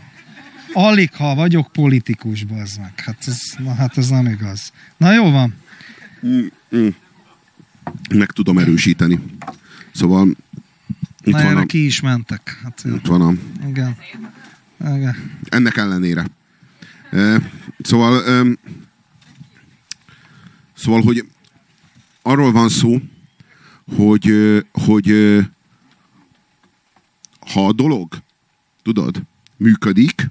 Alig, ha vagyok politikus, bazd meg. Hát ez, na, hát ez nem igaz. Na jó van. Mm, mm. Meg tudom erősíteni. Szóval itt na, van a... ki is mentek. Hát, itt van a... Igen. Igen. Ennek ellenére. Szóval szóval, hogy arról van szó, hogy, hogy ha a dolog, tudod, működik,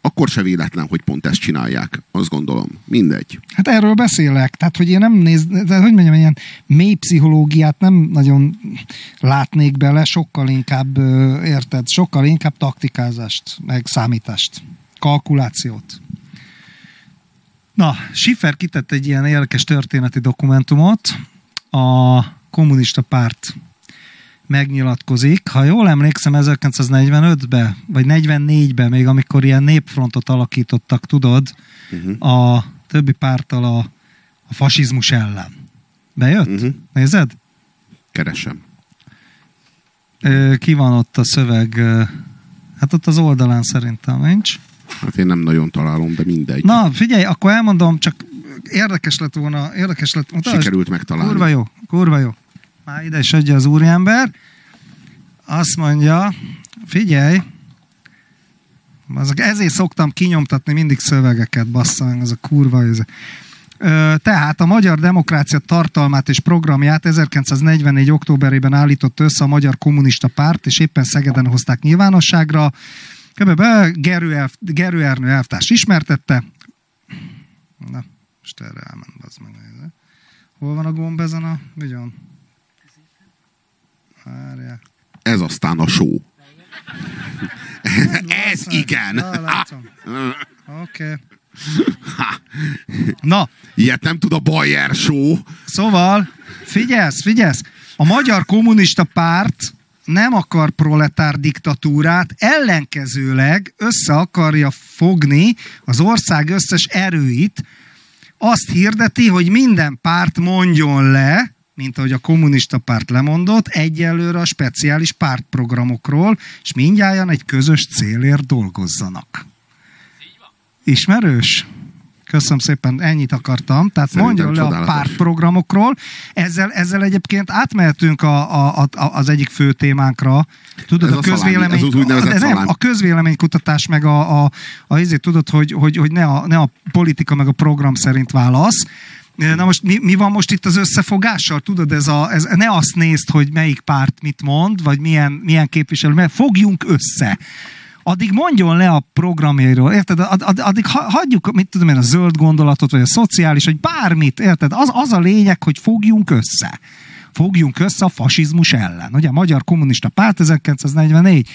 akkor se véletlen, hogy pont ezt csinálják. Azt gondolom. Mindegy. Hát erről beszélek. Tehát, hogy én nem néz, de hogy mondjam, ilyen mély pszichológiát nem nagyon látnék bele, sokkal inkább, érted, sokkal inkább taktikázást, meg számítást, kalkulációt. Na, Schiffer kitett egy ilyen érdekes történeti dokumentumot a kommunista párt megnyilatkozik. Ha jól emlékszem, 1945-ben, vagy 44-ben, még amikor ilyen népfrontot alakítottak, tudod, uh-huh. a többi pártal a, a fasizmus ellen. Bejött? Uh-huh. Nézed? Keresem. Ki van ott a szöveg? Hát ott az oldalán szerintem nincs. Hát én nem nagyon találom, de mindegy. Na, figyelj, akkor elmondom, csak érdekes lett volna, érdekes lett volna. Sikerült megtalálni. Kurva jó, kurva jó már ide is adja az úriember, azt mondja, figyelj, azok, ezért szoktam kinyomtatni mindig szövegeket, basszang, az a kurva. Ez. Tehát a magyar demokrácia tartalmát és programját 1944. októberében állított össze a Magyar Kommunista Párt, és éppen Szegeden hozták nyilvánosságra. Gerő, elf, Gerő Ernő elvtárs ismertette. Na, most erre elment, az meg. Hol van a gomb ezen a... Ugyan? Várjál. Ez aztán a show. Ez igen. Oké. Na. Ilyet nem tud a Bayer show. Szóval, figyelsz, figyelsz. A Magyar Kommunista Párt nem akar proletár diktatúrát, ellenkezőleg össze akarja fogni az ország összes erőit, azt hirdeti, hogy minden párt mondjon le, mint ahogy a kommunista párt lemondott, egyelőre a speciális pártprogramokról, és mindjárt egy közös célért dolgozzanak. Ismerős? Köszönöm szépen, ennyit akartam. Tehát Szerintem mondjon le a pártprogramokról. Ezzel, ezzel egyébként átmehetünk a, a, a, az egyik fő témánkra. Tudod, ez a, közvélemény, szalámi, ez nem, a közvéleménykutatás meg a, a, a, a tudod, hogy, hogy, hogy ne, a, ne a politika meg a program szerint válasz, Na most mi, mi van most itt az összefogással? Tudod, ez a, ez, ne azt nézd, hogy melyik párt mit mond, vagy milyen, milyen képviselő, mert fogjunk össze addig mondjon le a programjairól, érted? Ad, addig hagyjuk, mit tudom én, a zöld gondolatot, vagy a szociális, vagy bármit, érted? Az, az a lényeg, hogy fogjunk össze. Fogjunk össze a fasizmus ellen. Ugye a Magyar Kommunista Párt 1944.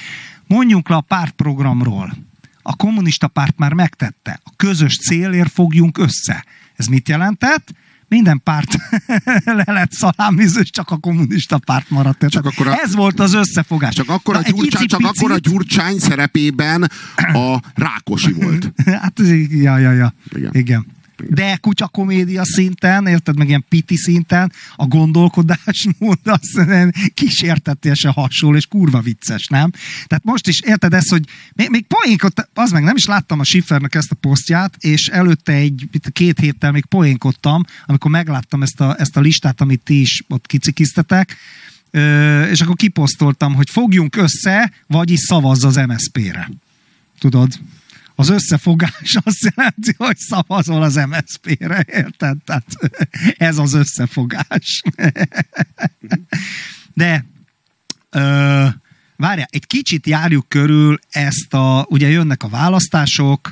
Mondjunk le a pártprogramról. A kommunista párt már megtette. A közös célért fogjunk össze. Ez mit jelentett? Minden párt le lett szalámiző, csak a kommunista párt maradt. Csak akkor a, Ez volt az összefogás. Csak akkor, Na, a gyurcsány, csak akkor a Gyurcsány szerepében a Rákosi volt. hát, ja, ja, ja. Igen. Igen de kutya komédia szinten, érted, meg ilyen piti szinten, a gondolkodásmód az kísértetése hasonló, és kurva vicces, nem? Tehát most is érted ezt, hogy még, még poénkot, az meg nem is láttam a Schiffernek ezt a posztját, és előtte egy két héttel még poénkodtam, amikor megláttam ezt a, ezt a listát, amit ti is ott kicikiztetek, és akkor kiposztoltam, hogy fogjunk össze, vagyis szavazz az MSZP-re. Tudod? Az összefogás azt jelenti, hogy szavazol az MSZP-re, érted? Tehát ez az összefogás. De ö, várjál, egy kicsit járjuk körül ezt a, ugye jönnek a választások,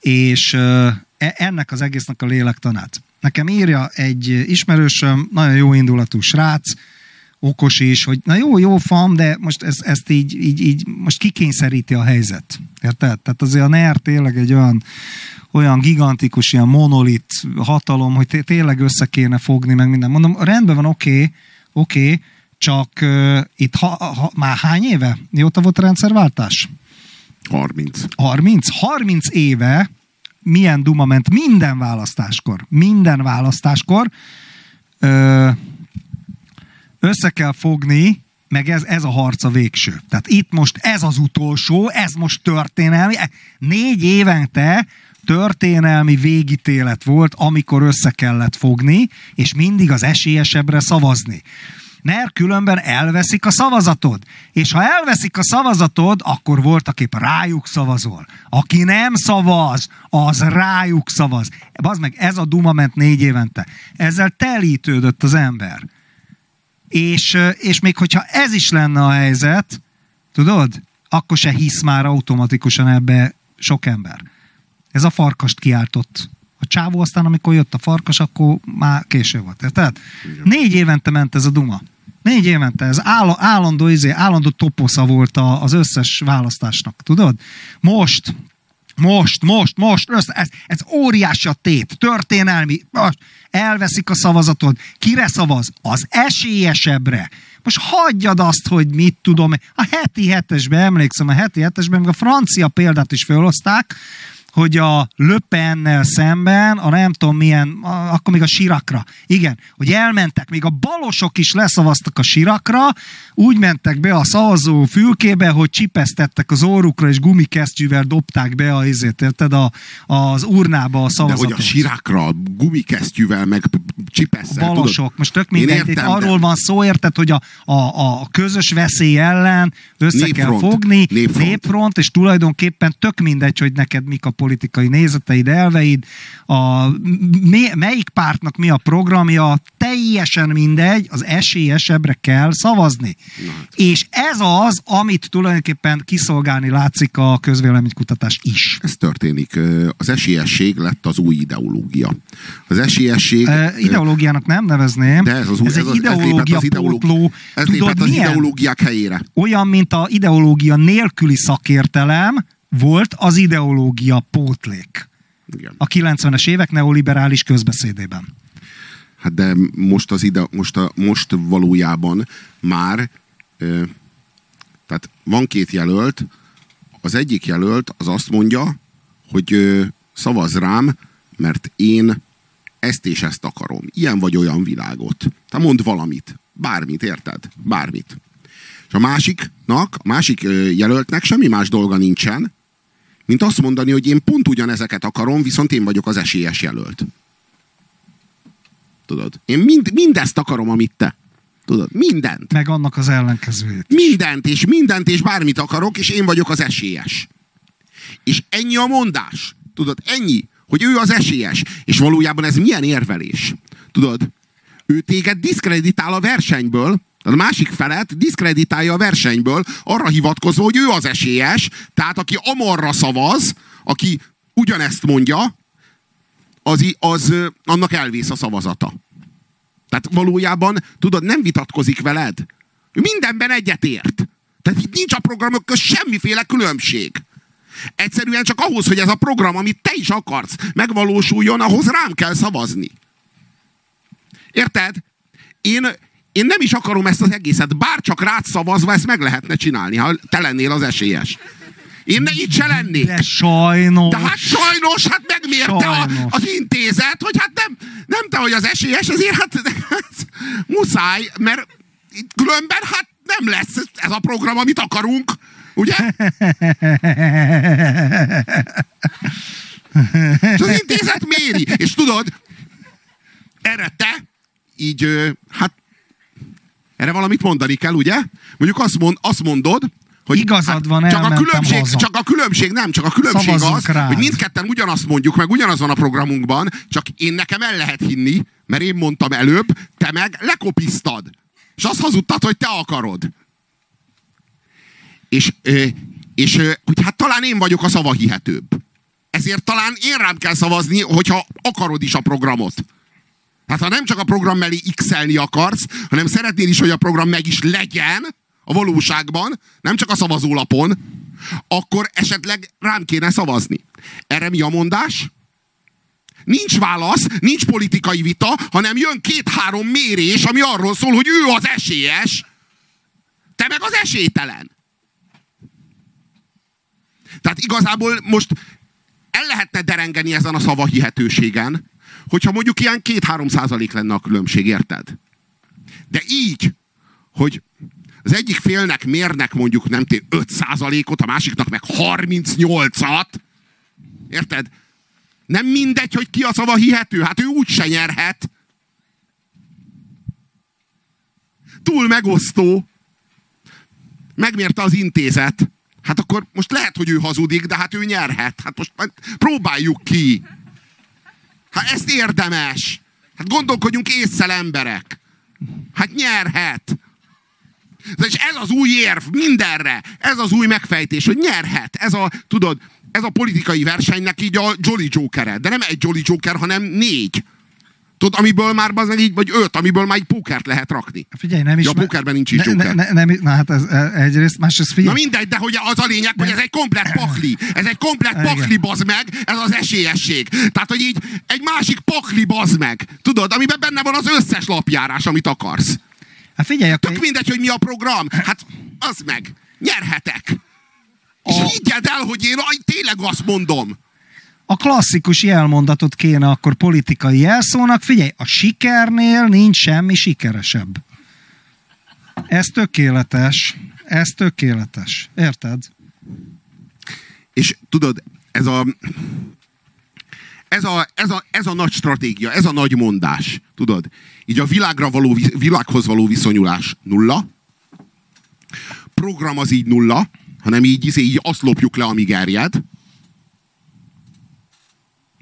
és ö, e, ennek az egésznek a lélektanát. Nekem írja egy ismerősöm, nagyon jó indulatú srác, okos is, hogy na jó, jó fam, de most ezt, ezt így, így, így most kikényszeríti a helyzet. Érted? Tehát azért a NER tényleg egy olyan, olyan gigantikus, ilyen monolit hatalom, hogy tényleg össze kéne fogni, meg minden. Mondom, rendben van, oké, okay, oké, okay, csak uh, itt ha, ha, már hány éve? Mióta volt a rendszerváltás? 30. 30? 30 éve milyen duma ment minden választáskor. Minden választáskor. Uh, össze kell fogni, meg ez, ez a harca végső. Tehát itt most ez az utolsó, ez most történelmi. Négy évente történelmi végítélet volt, amikor össze kellett fogni, és mindig az esélyesebbre szavazni. Mert különben elveszik a szavazatod. És ha elveszik a szavazatod, akkor voltak épp rájuk szavazol. Aki nem szavaz, az rájuk szavaz. Az meg ez a duma ment négy évente. Ezzel telítődött az ember. És, és még hogyha ez is lenne a helyzet, tudod, akkor se hisz már automatikusan ebbe sok ember. Ez a farkast kiáltott. A csávó aztán, amikor jött a farkas, akkor már késő volt. Tehát négy évente ment ez a duma. Négy évente. Ez áll, állandó, izé, állandó toposza volt a, az összes választásnak. Tudod? Most, most, most, most, ez, ez óriási a tét, történelmi, most elveszik a szavazatod. Kire szavaz? Az esélyesebbre. Most hagyjad azt, hogy mit tudom. A heti hetesben, emlékszem, a heti hetesben, meg a francia példát is felhozták, hogy a Löpennel szemben, a nem tudom milyen, a, akkor még a Sirakra. Igen, hogy elmentek, még a balosok is leszavaztak a Sirakra, úgy mentek be a szavazó fülkébe, hogy csipesztettek az órukra, és gumikesztyűvel dobták be a izét, érted, a, az urnába a szavazatot. De hogy a Sirakra gumikesztyűvel meg csipesztel, Balosok, tudod? most tök mindegy, értem, arról de... van szó, érted, hogy a, a, a közös veszély ellen össze népfront, kell fogni, népfront. népfront, és tulajdonképpen tök mindegy, hogy neked mik a politikai nézeteid, elveid, a, mi, melyik pártnak mi a programja, teljesen mindegy, az esélyesebbre kell szavazni. És ez az, amit tulajdonképpen kiszolgálni látszik a közvéleménykutatás is. Ez történik. Az esélyesség lett az új ideológia. Az esélyesség... E, ideológiának nem nevezném. De ez, az új, ez, ez egy ideológia ez pótló. Ez az milyen? ideológiák helyére. Olyan, mint a ideológia nélküli szakértelem, volt az ideológia pótlék. Igen. A 90-es évek neoliberális közbeszédében. Hát de most, az ide, most, a, most valójában már ö, tehát van két jelölt, az egyik jelölt az azt mondja, hogy ö, szavaz rám, mert én ezt és ezt akarom. Ilyen vagy olyan világot. Te mond valamit. Bármit, érted? Bármit. És a másiknak, a másik jelöltnek semmi más dolga nincsen, mint azt mondani, hogy én pont ugyanezeket akarom, viszont én vagyok az esélyes jelölt. Tudod? Én mind, mindezt akarom, amit te. Tudod? Mindent. Meg annak az ellenkezőjét. Mindent, és mindent, és bármit akarok, és én vagyok az esélyes. És ennyi a mondás. Tudod? Ennyi, hogy ő az esélyes. És valójában ez milyen érvelés? Tudod? Ő téged diszkreditál a versenyből, a másik felet diszkreditálja a versenyből, arra hivatkozva, hogy ő az esélyes, tehát aki amarra szavaz, aki ugyanezt mondja, az, az annak elvész a szavazata. Tehát valójában, tudod, nem vitatkozik veled. Mindenben egyetért. Tehát itt nincs a programok közt semmiféle különbség. Egyszerűen csak ahhoz, hogy ez a program, amit te is akarsz, megvalósuljon, ahhoz rám kell szavazni. Érted? Én, én nem is akarom ezt az egészet. Bár csak rád szavazva ezt meg lehetne csinálni, ha te lennél az esélyes. Én ne itt se lennék. De sajnos. De hát sajnos, hát megmérte a, az intézet, hogy hát nem, nem te vagy az esélyes, ezért hát muszáj, mert különben hát nem lesz ez a program, amit akarunk. Ugye? És az intézet méri. És tudod, erre te így, hát erre valamit mondani kell, ugye? Mondjuk azt, mond, azt mondod, hogy Igazad hát van, csak a különbség, haza. Csak a különbség, nem, csak a különbség Szavazzunk az, rád. hogy mindketten ugyanazt mondjuk, meg ugyanaz van a programunkban, csak én nekem el lehet hinni, mert én mondtam előbb, te meg lekopisztad. És azt hazudtad, hogy te akarod. És, és hogy hát talán én vagyok a szavahihetőbb. Ezért talán én rám kell szavazni, hogyha akarod is a programot. Hát ha nem csak a program mellé x akarsz, hanem szeretnél is, hogy a program meg is legyen a valóságban, nem csak a szavazólapon, akkor esetleg rám kéne szavazni. Erre mi a mondás? Nincs válasz, nincs politikai vita, hanem jön két-három mérés, ami arról szól, hogy ő az esélyes, te meg az esélytelen. Tehát igazából most el lehetne derengeni ezen a szava hihetőségen, hogyha mondjuk ilyen két-három százalék lenne a különbség, érted? De így, hogy az egyik félnek mérnek mondjuk nem té 5 százalékot, a másiknak meg 38-at, érted? Nem mindegy, hogy ki a szava hihető, hát ő úgy se nyerhet. Túl megosztó. Megmérte az intézet. Hát akkor most lehet, hogy ő hazudik, de hát ő nyerhet. Hát most próbáljuk ki. Hát ezt érdemes. Hát gondolkodjunk észszel emberek. Hát nyerhet. És ez az új érv mindenre. Ez az új megfejtés, hogy nyerhet. Ez a, tudod, ez a politikai versenynek így a Jolly Joker-e. De nem egy Jolly Joker, hanem négy. Tudod, amiből már az így, vagy öt, amiből már egy pókert lehet rakni. Figyelj, nem is. Ja, a pókerben nincs is ne. Ne, ne, nem, na hát ez, egyrészt, másrészt figyelj. Na mindegy, de hogy az a lényeg, hogy ez egy komplet pakli. Ez egy komplet pakli, bazd meg, ez az esélyesség. Tehát, hogy így egy másik pakli, bazd meg. Tudod, amiben benne van az összes lapjárás, amit akarsz. Hát figyelj, akkor... Tök mindegy, hogy mi a program. Hát, az meg. Nyerhetek. A... És higgyed el, hogy én tényleg azt mondom a klasszikus jelmondatot kéne akkor politikai jelszónak. Figyelj, a sikernél nincs semmi sikeresebb. Ez tökéletes. Ez tökéletes. Érted? És tudod, ez a, ez a, ez a, ez a nagy stratégia, ez a nagy mondás, tudod? Így a világra való, világhoz való viszonyulás nulla, program az így nulla, hanem így, izé, így azt lopjuk le, amíg erjed,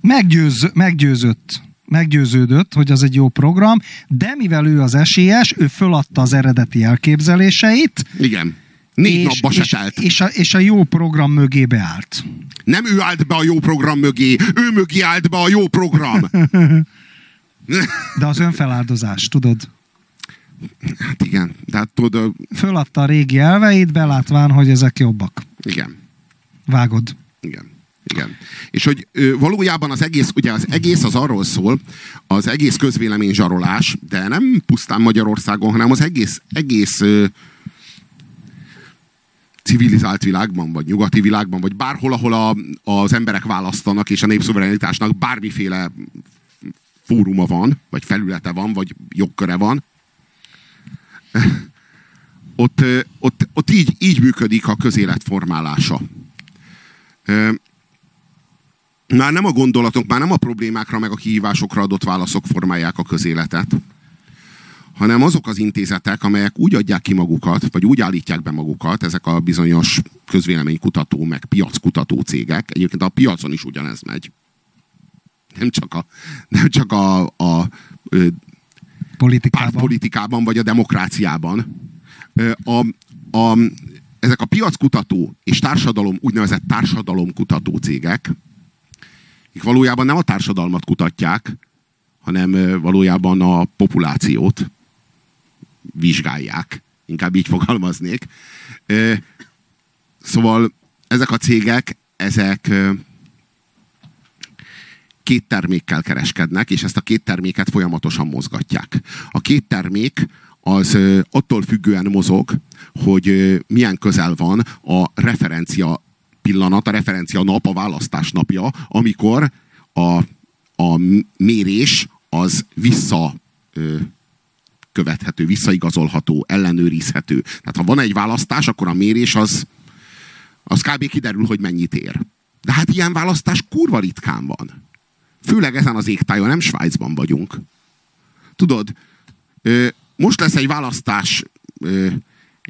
meggyőz, meggyőzött meggyőződött, hogy az egy jó program, de mivel ő az esélyes, ő föladta az eredeti elképzeléseit. Igen. Négy és, napba se telt. És, és, a, és a jó program mögé beállt. Nem ő állt be a jó program mögé, ő mögé állt be a jó program. De az önfeláldozás, tudod? Hát igen, de hát tudod... Föladta a régi elveit, belátván, hogy ezek jobbak. Igen. Vágod. Igen. Igen. És hogy ö, valójában az egész, ugye az egész az arról szól, az egész közvélemény zsarolás, de nem pusztán Magyarországon, hanem az egész, egész ö, civilizált világban, vagy nyugati világban, vagy bárhol, ahol a, az emberek választanak, és a népszuverenitásnak bármiféle fóruma van, vagy felülete van, vagy jogköre van, ott, ott, ott így, így működik a közélet formálása már nem a gondolatok, már nem a problémákra, meg a kihívásokra adott válaszok formálják a közéletet, hanem azok az intézetek, amelyek úgy adják ki magukat, vagy úgy állítják be magukat, ezek a bizonyos közvéleménykutató, meg piackutató cégek. Egyébként a piacon is ugyanez megy. Nem csak a, nem csak a, a politikában. politikában, vagy a demokráciában. A, a, ezek a piackutató és társadalom, úgynevezett társadalomkutató cégek, akik valójában nem a társadalmat kutatják, hanem valójában a populációt vizsgálják. Inkább így fogalmaznék. Szóval ezek a cégek, ezek két termékkel kereskednek, és ezt a két terméket folyamatosan mozgatják. A két termék az attól függően mozog, hogy milyen közel van a referencia pillanat, a referencia nap, a választás napja, amikor a, a mérés az vissza követhető, visszaigazolható, ellenőrizhető. Tehát ha van egy választás, akkor a mérés az, az kb. kiderül, hogy mennyit ér. De hát ilyen választás kurva ritkán van. Főleg ezen az égtájon, nem Svájcban vagyunk. Tudod, most lesz egy választás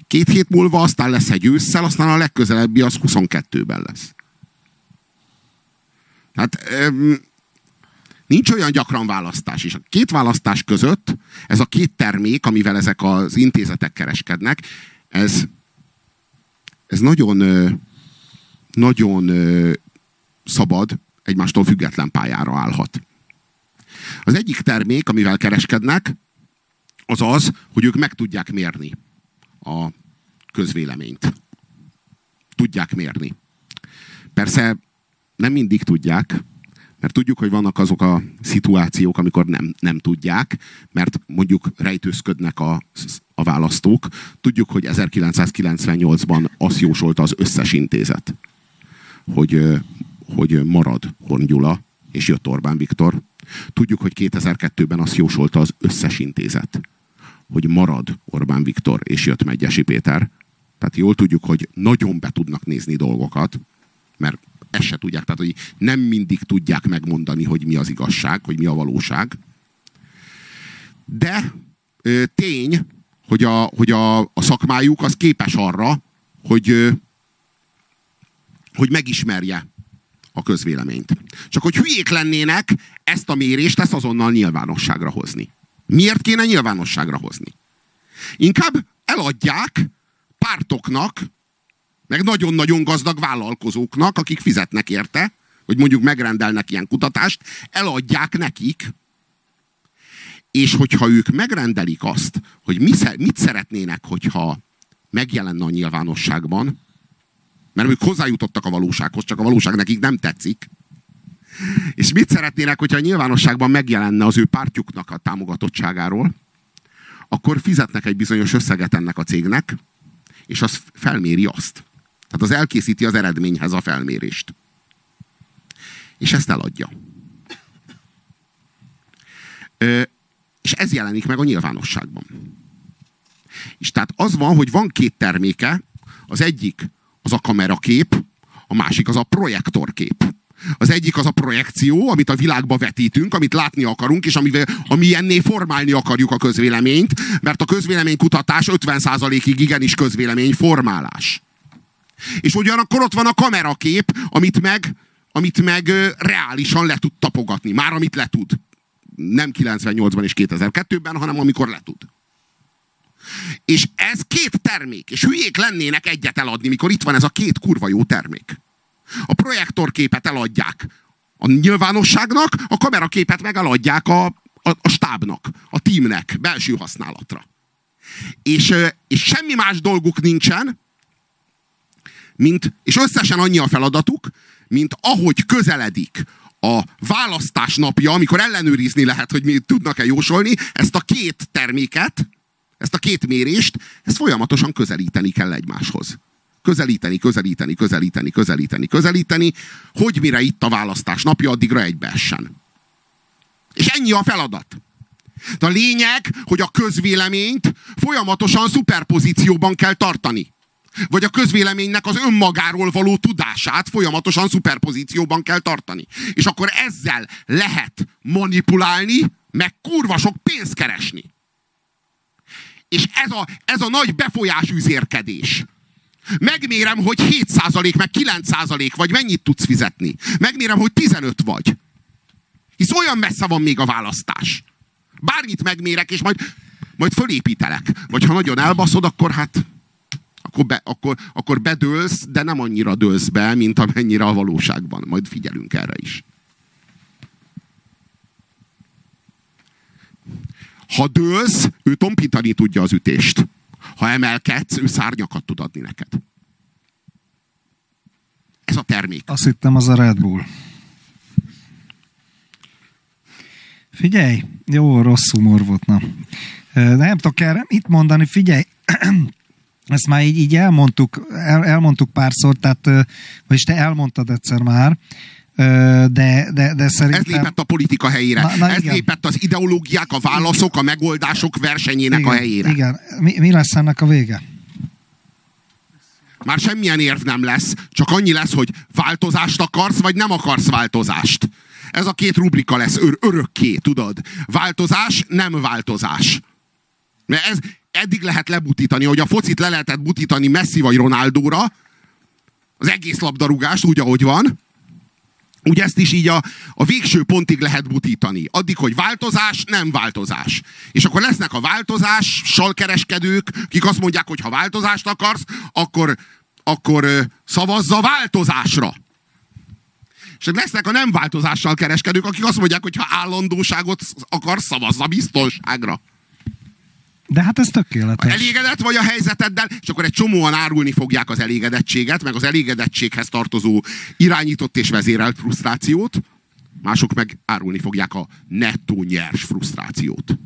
két hét múlva, aztán lesz egy ősszel, aztán a legközelebbi az 22-ben lesz. Hát nincs olyan gyakran választás. És a két választás között ez a két termék, amivel ezek az intézetek kereskednek, ez, ez nagyon, nagyon szabad, egymástól független pályára állhat. Az egyik termék, amivel kereskednek, az az, hogy ők meg tudják mérni a közvéleményt. Tudják mérni. Persze nem mindig tudják, mert tudjuk, hogy vannak azok a szituációk, amikor nem, nem tudják, mert mondjuk rejtőzködnek a, a választók. Tudjuk, hogy 1998-ban azt jósolta az összes intézet, hogy, hogy marad Horn Gyula, és jött Orbán Viktor. Tudjuk, hogy 2002-ben azt jósolta az összes intézet, hogy marad Orbán Viktor, és jött Megyesi Péter. Tehát jól tudjuk, hogy nagyon be tudnak nézni dolgokat, mert ezt se tudják, tehát hogy nem mindig tudják megmondani, hogy mi az igazság, hogy mi a valóság. De ö, tény, hogy, a, hogy a, a szakmájuk az képes arra, hogy, ö, hogy megismerje a közvéleményt. Csak hogy hülyék lennének ezt a mérést, ezt azonnal nyilvánosságra hozni. Miért kéne nyilvánosságra hozni? Inkább eladják pártoknak, meg nagyon-nagyon gazdag vállalkozóknak, akik fizetnek érte, hogy mondjuk megrendelnek ilyen kutatást, eladják nekik, és hogyha ők megrendelik azt, hogy mi, mit szeretnének, hogyha megjelenne a nyilvánosságban, mert ők hozzájutottak a valósághoz, csak a valóság nekik nem tetszik, és mit szeretnének, hogyha a nyilvánosságban megjelenne az ő pártjuknak a támogatottságáról, akkor fizetnek egy bizonyos összeget ennek a cégnek, és az felméri azt. Tehát az elkészíti az eredményhez a felmérést. És ezt eladja. Ö, és ez jelenik meg a nyilvánosságban. És tehát az van, hogy van két terméke, az egyik az a kamerakép, a másik az a projektorkép. Az egyik az a projekció, amit a világba vetítünk, amit látni akarunk, és amivel, ami ennél formálni akarjuk a közvéleményt, mert a közvéleménykutatás 50%-ig igenis közvélemény formálás. És ugyanakkor ott van a kamerakép, amit meg, amit meg reálisan le tud tapogatni. Már amit le tud. Nem 98-ban és 2002-ben, hanem amikor le tud. És ez két termék, és hülyék lennének egyet eladni, mikor itt van ez a két kurva jó termék. A projektorképet eladják a nyilvánosságnak, a kameraképet meg eladják a, a, a stábnak, a teamnek, belső használatra. És, és semmi más dolguk nincsen, mint, és összesen annyi a feladatuk, mint ahogy közeledik a választás napja, amikor ellenőrizni lehet, hogy mi tudnak-e jósolni, ezt a két terméket, ezt a két mérést, ezt folyamatosan közelíteni kell egymáshoz. Közelíteni, közelíteni, közelíteni, közelíteni, közelíteni, hogy mire itt a választás napja, addigra egybeessen. És ennyi a feladat. De a lényeg, hogy a közvéleményt folyamatosan szuperpozícióban kell tartani vagy a közvéleménynek az önmagáról való tudását folyamatosan szuperpozícióban kell tartani. És akkor ezzel lehet manipulálni, meg kurva sok pénzt keresni. És ez a, ez a nagy befolyásüzérkedés. Megmérem, hogy 7% meg 9% vagy mennyit tudsz fizetni. Megmérem, hogy 15 vagy. Hisz olyan messze van még a választás. Bármit megmérek, és majd, majd fölépítelek. Vagy ha nagyon elbaszod, akkor hát akkor, be, akkor, akkor bedőlsz, de nem annyira dőlsz be, mint amennyire a valóságban. Majd figyelünk erre is. Ha dőlsz, ő tompítani tudja az ütést. Ha emelkedsz, ő szárnyakat tud adni neked. Ez a termék. Azt hittem, az a Red Bull. Figyelj, jó, rossz humor volt, na. Nem tudok erre mit mondani, figyelj, ezt már így, így elmondtuk, el, elmondtuk párszor, tehát, vagyis te elmondtad egyszer már, de, de, de szerintem... Ez lépett a politika helyére. Na, na Ez igen. lépett az ideológiák, a válaszok, a megoldások versenyének igen, a helyére. Igen. Mi, mi lesz ennek a vége? Már semmilyen érv nem lesz, csak annyi lesz, hogy változást akarsz, vagy nem akarsz változást. Ez a két rubrika lesz ör- örökké, tudod? Változás, nem változás. Mert ez eddig lehet lebutítani, hogy a focit le lehetett butítani Messi vagy Ronaldóra, az egész labdarúgást úgy, ahogy van, úgy ezt is így a, a végső pontig lehet butítani. Addig, hogy változás, nem változás. És akkor lesznek a változással kereskedők, akik azt mondják, hogy ha változást akarsz, akkor, akkor szavazza változásra. És lesznek a nem változással kereskedők, akik azt mondják, hogy ha állandóságot akarsz, szavazza biztonságra. De hát ez tökéletes. Elégedett vagy a helyzeteddel, és akkor egy csomóan árulni fogják az elégedettséget, meg az elégedettséghez tartozó irányított és vezérelt frusztrációt, mások meg árulni fogják a nettó nyers frusztrációt.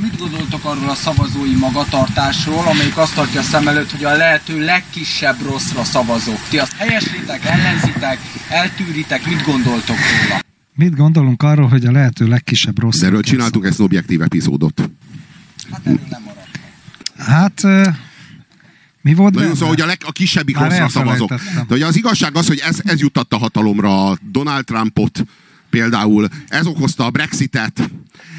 Mit gondoltok arról a szavazói magatartásról, amelyik azt tartja szem előtt, hogy a lehető legkisebb rosszra szavazók? Ti azt helyeslitek, ellenzitek, eltűritek, mit gondoltok róla? Mit gondolunk arról, hogy a lehető legkisebb rossz? De erről csináltuk ezt objektív epizódot. Hát erről nem maradt. Hát... Mi volt Nagyon szóval, hogy a, leg, a kisebbik Már rosszra szavazok. De hogy az igazság az, hogy ez, ez juttatta hatalomra Donald Trumpot például, ez okozta a Brexitet,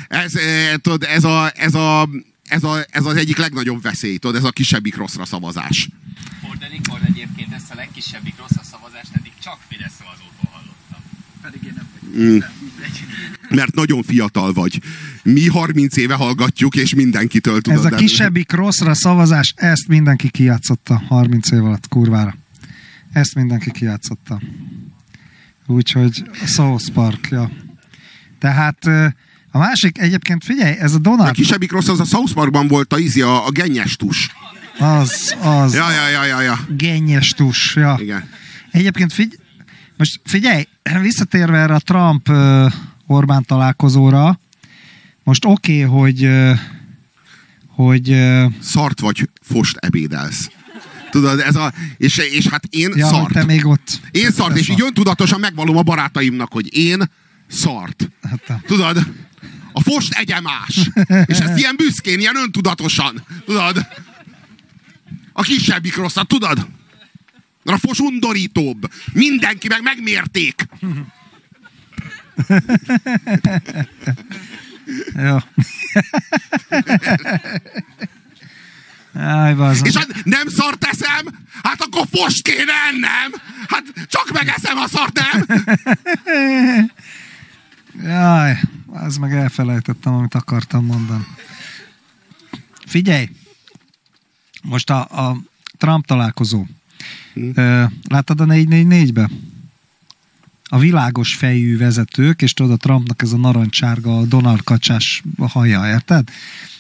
ez, tudod, ez, a, ez, a, ez, a, ez az egyik legnagyobb veszély, tudod, ez a kisebbik rosszra szavazás. Ford egyébként ezt a legkisebbik rosszra szavazást eddig csak Fidesz szavazótól hallottam. Pedig én nem vagyok. Mm mert nagyon fiatal vagy. Mi 30 éve hallgatjuk, és mindenkitől tudod. Ez a kisebbik rosszra szavazás, ezt mindenki kijátszotta 30 év alatt, kurvára. Ezt mindenki kijátszotta. Úgyhogy a South Park, ja. Tehát a másik, egyébként figyelj, ez a Donald... A kisebbik rossz az a South Parkban volt a izi, a, a gennyes tus. Az, az. Ja, ja, ja, ja, ja. Gennyes tus, ja. Igen. Egyébként figy... most figyelj, visszatérve erre a Trump Orbán találkozóra. Most oké, okay, hogy hogy... Szart vagy fost ebédelsz. Tudod, ez a... És, és hát én ja, szart. te még ott. Én szart, és szart. így öntudatosan megvalom a barátaimnak, hogy én szart. Hát Tudod? A fost egye más. És ezt ilyen büszkén, ilyen öntudatosan. Tudod? A kisebbik rosszat, tudod? A fos undorítóbb. Mindenki meg megmérték. Jó. Áj, És hát nem szart teszem? Hát akkor fost kéne ennem! Hát csak megeszem a szart, nem? Jaj, az meg elfelejtettem, amit akartam mondani. Figyelj! Most a, a Trump találkozó. Hm. Láttad a 444-be? A világos fejű vezetők, és tudod, a Trumpnak ez a narancsárga, a Donald kacsás haja, érted?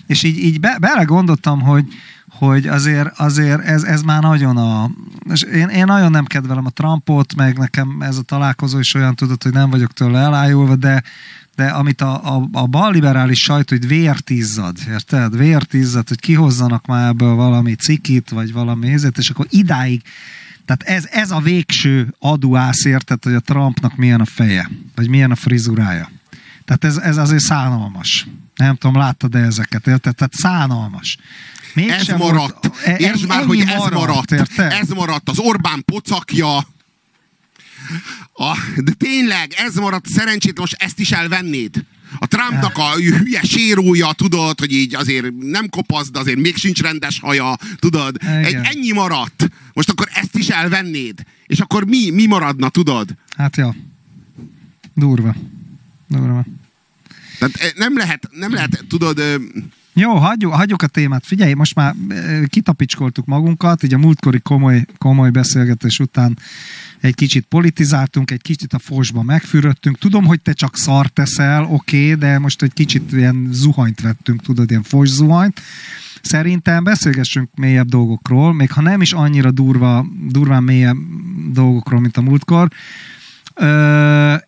És így, így be, bele hogy, hogy azért, azért ez, ez már nagyon a... És én, én nagyon nem kedvelem a Trumpot, meg nekem ez a találkozó is olyan tudod, hogy nem vagyok tőle elájulva, de, de amit a, a, a balliberális sajtó, hogy vért izzad, érted? Vért izzad, hogy kihozzanak már ebből valami cikit, vagy valami ézet, és akkor idáig tehát ez, ez a végső aduász, érted, hogy a Trumpnak milyen a feje, vagy milyen a frizurája. Tehát ez, ez azért szánalmas. Nem tudom, láttad-e ezeket, érted? Tehát szánalmas. Mégsem ez maradt. Volt, e, Értsd már, hogy ez maradt. maradt. Ez maradt. Az Orbán pocakja. A, de tényleg, ez maradt. Szerencsét most ezt is elvennéd. A Trumpnak a hülye sérója, tudod, hogy így azért nem kopasz, de azért még sincs rendes haja, tudod. Egy, ennyi maradt. Most akkor ezt is elvennéd. És akkor mi, mi maradna, tudod? Hát ja. Durva. Durva. Tehát eh, nem lehet, nem lehet, tudod... Jó, hagyjuk, hagyjuk a témát. Figyelj, most már kitapicskoltuk magunkat, így a múltkori komoly, komoly beszélgetés után egy kicsit politizáltunk, egy kicsit a fosba megfürödtünk. Tudom, hogy te csak szar teszel, oké, okay, de most egy kicsit ilyen zuhanyt vettünk, tudod, ilyen fos zuhanyt. Szerintem beszélgessünk mélyebb dolgokról, még ha nem is annyira durva, durván mélyebb dolgokról, mint a múltkor.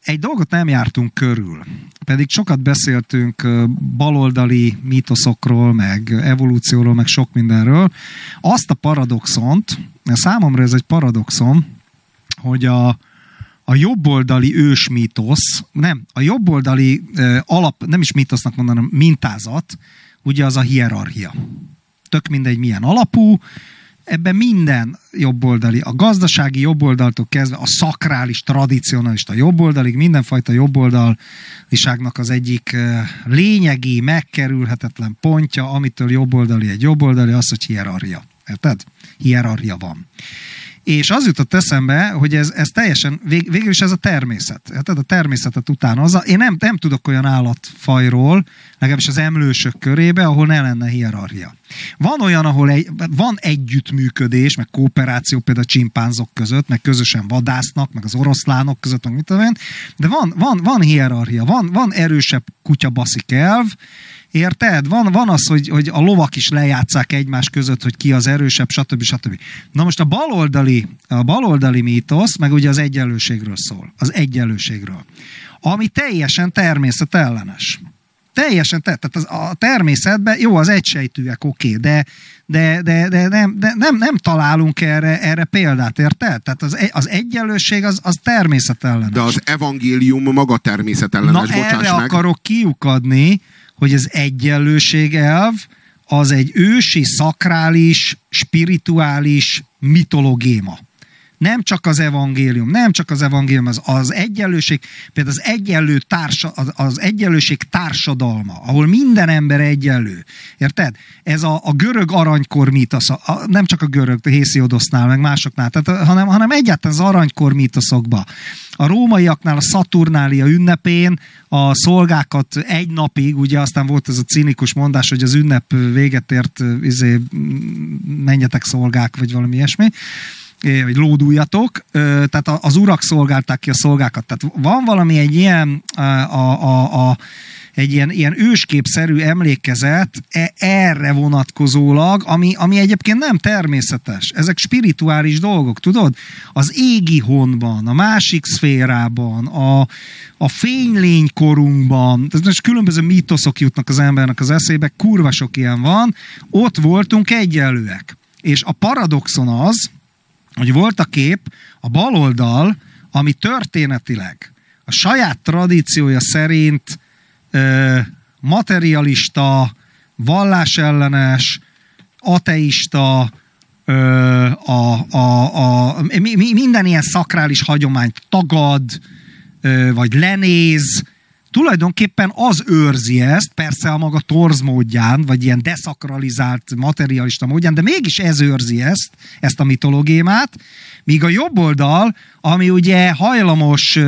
Egy dolgot nem jártunk körül, pedig sokat beszéltünk baloldali mítoszokról, meg evolúcióról, meg sok mindenről. Azt a paradoxont, számomra ez egy paradoxon, hogy a, a jobboldali ős mítosz, nem, a jobboldali alap, nem is mítosznak mondanom, mintázat, ugye az a hierarchia. Tök mindegy milyen alapú, ebben minden jobboldali, a gazdasági jobboldaltól kezdve a szakrális, tradicionalista jobboldalig, mindenfajta jobboldaliságnak az egyik lényegi, megkerülhetetlen pontja, amitől jobboldali egy jobboldali, az, hogy hierarchia. Érted? Hierarchia van. És az jutott eszembe, hogy ez, ez teljesen, vég, végül is ez a természet. Tehát a természetet utánozza. Én nem, nem tudok olyan állatfajról, legalábbis az emlősök körébe, ahol ne lenne hierarchia. Van olyan, ahol egy, van együttműködés, meg kooperáció például a csimpánzok között, meg közösen vadásznak, meg az oroszlánok között, meg mit tudom én, de van, van, van hierarchia, van, van erősebb kutyabaszik elv, Érted? Van, van az, hogy, hogy a lovak is lejátszák egymás között, hogy ki az erősebb, stb. stb. Na most a baloldali, a baloldali mítosz, meg ugye az egyenlőségről szól. Az egyenlőségről. Ami teljesen természetellenes. Teljesen, tehát az, a természetben, jó, az egysejtűek oké, okay, de, de, de, de, nem, de nem, nem találunk erre, erre példát, érted? Tehát az, az egyenlőség az, az természetellenes. De az evangélium maga természetellenes, Na erre meg. akarok kiukadni, hogy az egyenlőség elv az egy ősi, szakrális, spirituális mitologéma. Nem csak az evangélium, nem csak az evangélium, az, az egyenlőség, például az egyenlő társa, az, az egyenlőség társadalma, ahol minden ember egyenlő. Érted? Ez a, a görög aranykor mítosz, a, nem csak a görög, a Hésiodosznál, meg másoknál, tehát, hanem, hanem egyáltalán az aranykor mítoszokba. A rómaiaknál a Szaturnália ünnepén a szolgákat egy napig, ugye aztán volt ez a cínikus mondás, hogy az ünnep véget ért, izé, menjetek szolgák, vagy valami ilyesmi hogy lóduljatok, tehát az urak szolgálták ki a szolgákat. Tehát van valami egy ilyen a, a, a egy ilyen, ilyen ősképszerű emlékezet e, erre vonatkozólag, ami, ami egyébként nem természetes. Ezek spirituális dolgok, tudod? Az égi honban, a másik szférában, a, a fénylénykorunkban, tehát most különböző mítoszok jutnak az embernek az eszébe, kurva sok ilyen van, ott voltunk egyenlőek. És a paradoxon az, hogy volt a kép, a baloldal, ami történetileg a saját tradíciója szerint ö, materialista, vallásellenes, ateista, ö, a, a, a, mi, mi, minden ilyen szakrális hagyományt tagad, ö, vagy lenéz, tulajdonképpen az őrzi ezt, persze a maga torz módján, vagy ilyen deszakralizált materialista módján, de mégis ez őrzi ezt, ezt a mitológémát, míg a jobb oldal ami ugye hajlamos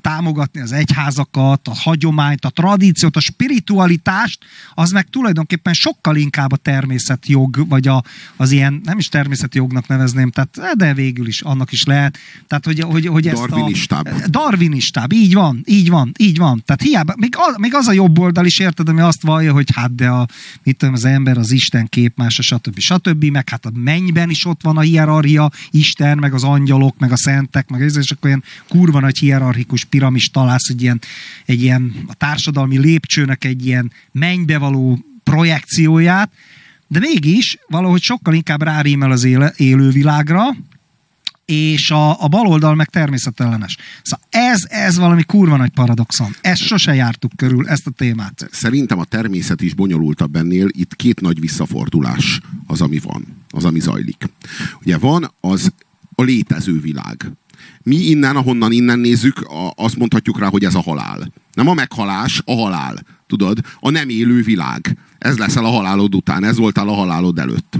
támogatni az egyházakat, a hagyományt, a tradíciót, a spiritualitást, az meg tulajdonképpen sokkal inkább a természetjog, vagy a, az ilyen, nem is természetjognak nevezném, tehát, de végül is annak is lehet. Tehát, hogy, hogy, hogy ezt Darwinistább. a... Darwinistább. így van, így van, így van. Tehát hiába, még az, még az a jobb oldal is érted, ami azt vallja, hogy hát de a, mit tudom, az ember az Isten képmása, stb. stb. Meg hát a mennyben is ott van a hierarchia, Isten, meg az angyalok, meg a szentek, meg ez, és akkor ilyen kurva nagy hierarchikus piramis találsz egy ilyen, egy ilyen a társadalmi lépcsőnek egy ilyen mennybe való projekcióját, de mégis valahogy sokkal inkább rárímel az éle, élővilágra, és a, a baloldal meg természetellenes. Szóval ez, ez valami kurva nagy paradoxon. Ezt sose jártuk körül, ezt a témát. Szerintem a természet is bonyolultabb ennél. Itt két nagy visszafordulás az, ami van, az, ami zajlik. Ugye van az a létező világ mi innen, ahonnan innen nézzük, azt mondhatjuk rá, hogy ez a halál. Nem a meghalás, a halál. Tudod? A nem élő világ. Ez leszel a halálod után, ez voltál a halálod előtt.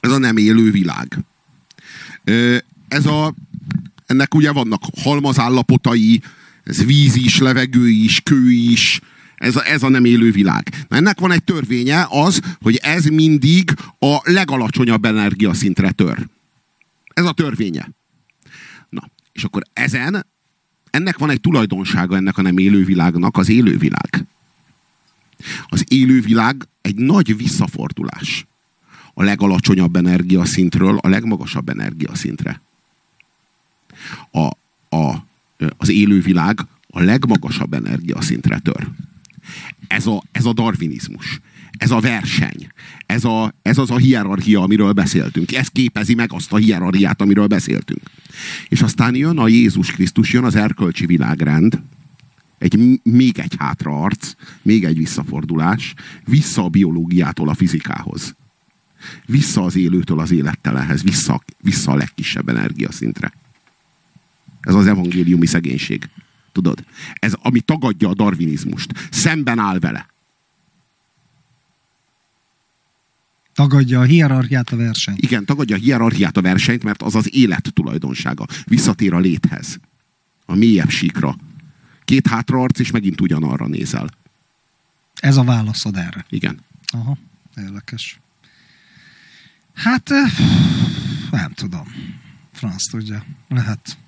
Ez a nem élő világ. Ez a, ennek ugye vannak halmazállapotai, ez víz is, levegő is, kő is, ez a, ez a nem élő világ. Na ennek van egy törvénye az, hogy ez mindig a legalacsonyabb energiaszintre tör. Ez a törvénye. És akkor ezen, ennek van egy tulajdonsága ennek a nem élővilágnak, az élővilág. Az élővilág egy nagy visszafordulás. A legalacsonyabb energiaszintről a legmagasabb energiaszintre. A, a, az élővilág a legmagasabb energiaszintre tör. Ez a, ez a darwinizmus, ez a verseny, ez, a, ez az a hierarchia, amiről beszéltünk. Ez képezi meg azt a hierarchiát, amiről beszéltünk. És aztán jön a Jézus Krisztus, jön az erkölcsi világrend, egy, még egy hátraarc, még egy visszafordulás, vissza a biológiától a fizikához. Vissza az élőtől az élettelenhez, vissza, vissza a legkisebb energiaszintre. Ez az evangéliumi szegénység. Tudod? Ez, ami tagadja a darwinizmust. Szemben áll vele. Tagadja a hierarchiát a versenyt. Igen, tagadja a hierarchiát a versenyt, mert az az élet tulajdonsága. Visszatér a léthez. A mélyebb síkra. Két hátraarc, és megint ugyanarra nézel. Ez a válaszod erre. Igen. Aha, érdekes. Hát, nem tudom. Franz tudja. Lehet.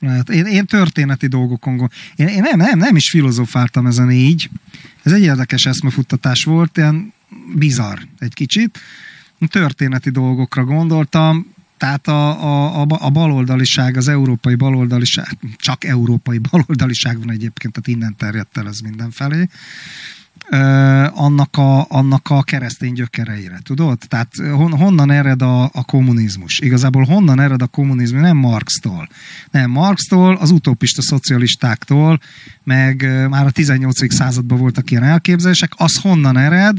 Lehet. Én, én történeti dolgokon gondolom. Én, én nem, nem, nem is filozofáltam ezen így. Ez egy érdekes eszmefuttatás volt, ilyen bizarr egy kicsit. Történeti dolgokra gondoltam, tehát a, a, a, a baloldaliság, az európai baloldaliság, csak európai baloldaliság van egyébként, tehát innen terjedt el ez mindenfelé annak a, annak a keresztény gyökereire, tudod? Tehát hon, honnan ered a, a kommunizmus? Igazából honnan ered a kommunizmus? Nem Marx-tól. Nem Marx-tól, az utopista szocialistáktól, meg már a 18. században voltak ilyen elképzelések, az honnan ered?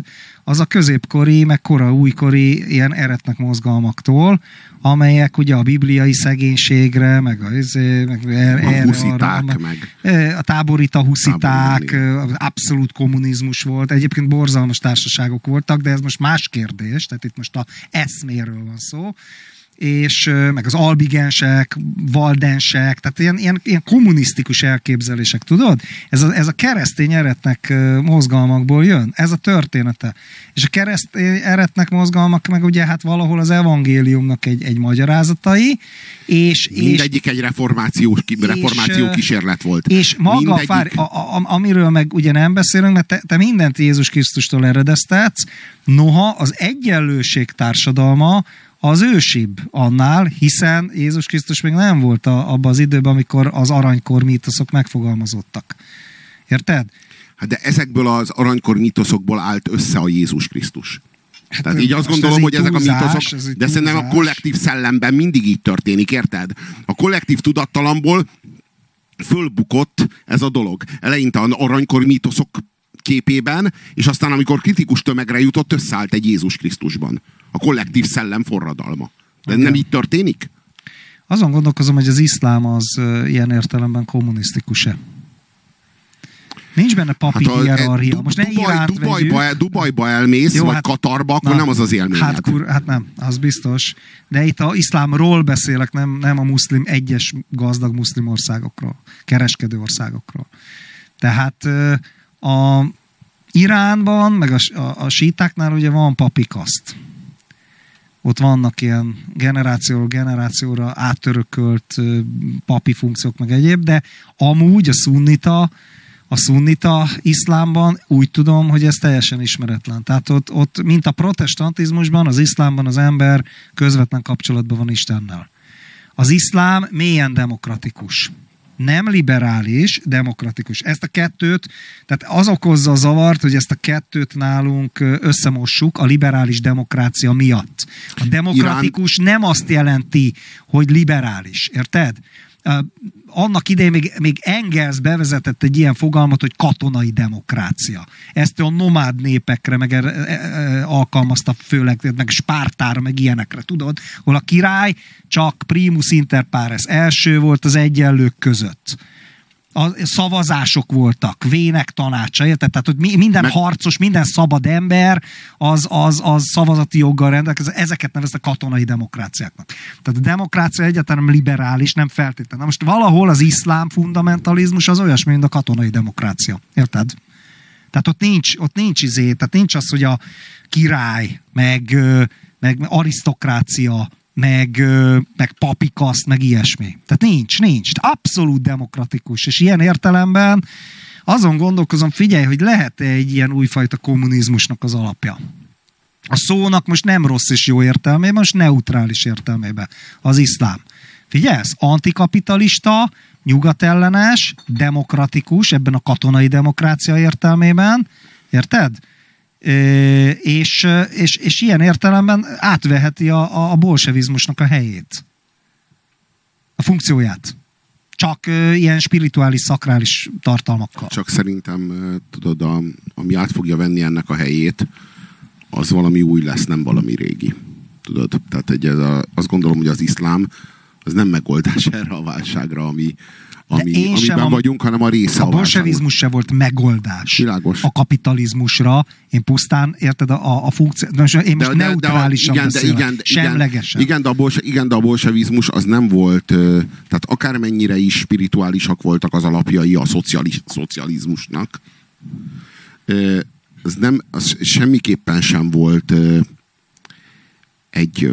Az a középkori, meg kora újkori ilyen eretnek mozgalmaktól, amelyek ugye a bibliai szegénységre, meg a, izé, meg erre, a husziták, arra, meg. E, a táborita husziták, Táborítani. abszolút kommunizmus volt. Egyébként borzalmas társaságok voltak, de ez most más kérdés, tehát itt most a eszméről van szó és meg az albigensek, valdensek, tehát ilyen, ilyen, ilyen kommunisztikus elképzelések, tudod? Ez a, ez a keresztény eretnek mozgalmakból jön, ez a története. És a keresztény eretnek mozgalmak meg ugye hát valahol az evangéliumnak egy, egy magyarázatai, és... Mindegyik és, egy reformáció, reformáció és, kísérlet volt. És maga, fár, a, a, amiről meg ugye nem beszélünk, mert te, te mindent Jézus Krisztustól eredeztetsz, noha az egyenlőség társadalma az ősibb annál, hiszen Jézus Krisztus még nem volt a, abban az időben, amikor az aranykor mítoszok megfogalmazottak. Érted? Hát de ezekből az aranykor mítoszokból állt össze a Jézus Krisztus. Hát Tehát így azt gondolom, hogy ezek a mítoszok, ez de szerintem a kollektív szellemben mindig így történik, érted? A kollektív tudattalamból fölbukott ez a dolog. Eleinte az aranykor mítoszok képében, és aztán amikor kritikus tömegre jutott, összeállt egy Jézus Krisztusban. A kollektív szellem forradalma. De okay. nem így történik? Azon gondolkozom, hogy az iszlám az ilyen értelemben kommunisztikus-e. Nincs benne papi hát a, hierarchia. Most ne Dubaj, Dubajba, el, Dubajba elmész, Jó, vagy hát, Katarba, akkor na, nem az az élmény. Hát, kur, hát nem, az biztos. De itt a iszlámról beszélek, nem, nem a muszlim, egyes gazdag muszlim országokról, kereskedő országokról. Tehát a Iránban, meg a, a, a sítáknál ugye van papikaszt. Ott vannak ilyen generációról generációra áttörökölt papi funkciók, meg egyéb, de amúgy a szunnita, a szunnita iszlámban úgy tudom, hogy ez teljesen ismeretlen. Tehát ott, ott mint a protestantizmusban, az iszlámban az ember közvetlen kapcsolatban van Istennel. Az iszlám mélyen demokratikus nem liberális, demokratikus. Ezt a kettőt, tehát az okozza a zavart, hogy ezt a kettőt nálunk összemossuk a liberális demokrácia miatt. A demokratikus Irán... nem azt jelenti, hogy liberális, érted? Annak idején még, még Engels bevezetett egy ilyen fogalmat, hogy katonai demokrácia. Ezt a nomád népekre meg er, e, e, alkalmazta főleg, meg Spártára, meg ilyenekre, tudod? Hol a király csak primus inter pares első volt az egyenlők között a szavazások voltak, vének tanácsa, érted? Tehát, hogy minden Meg... harcos, minden szabad ember az, az, az szavazati joggal rendelkezik, ezeket nevezte katonai demokráciáknak. Tehát a demokrácia egyáltalán liberális, nem feltétlenül. Na most valahol az iszlám fundamentalizmus az olyasmi, mint a katonai demokrácia. Érted? Tehát ott nincs, ott nincs izé, tehát nincs az, hogy a király, meg, meg arisztokrácia, meg, meg papikaszt, meg ilyesmi. Tehát nincs, nincs. Abszolút demokratikus. És ilyen értelemben azon gondolkozom, figyelj, hogy lehet-e egy ilyen újfajta kommunizmusnak az alapja. A szónak most nem rossz és jó értelmében, most neutrális értelmében. Az iszlám. Figyelsz, antikapitalista, nyugatellenes, demokratikus, ebben a katonai demokrácia értelmében, érted? És, és, és ilyen értelemben átveheti a, a bolsevizmusnak a helyét. A funkcióját. Csak ilyen spirituális, szakrális tartalmakkal. Csak szerintem, tudod, a, ami át fogja venni ennek a helyét, az valami új lesz, nem valami régi. Tudod? Tehát egy, ez a, azt gondolom, hogy az iszlám az nem megoldás erre a válságra, ami, ami, én amiben sem vagyunk, hanem a része a, a bolsevizmus se volt megoldás Világos. a kapitalizmusra. Én pusztán, érted, a, a funkció... Én most de, neutrálisan de, de, igen, de, igen, semlegesen. Igen, de, a bolse, igen, de a bolsevizmus az nem volt, tehát akármennyire is spirituálisak voltak az alapjai a szocialis, szocializmusnak, az, nem, az semmiképpen sem volt egy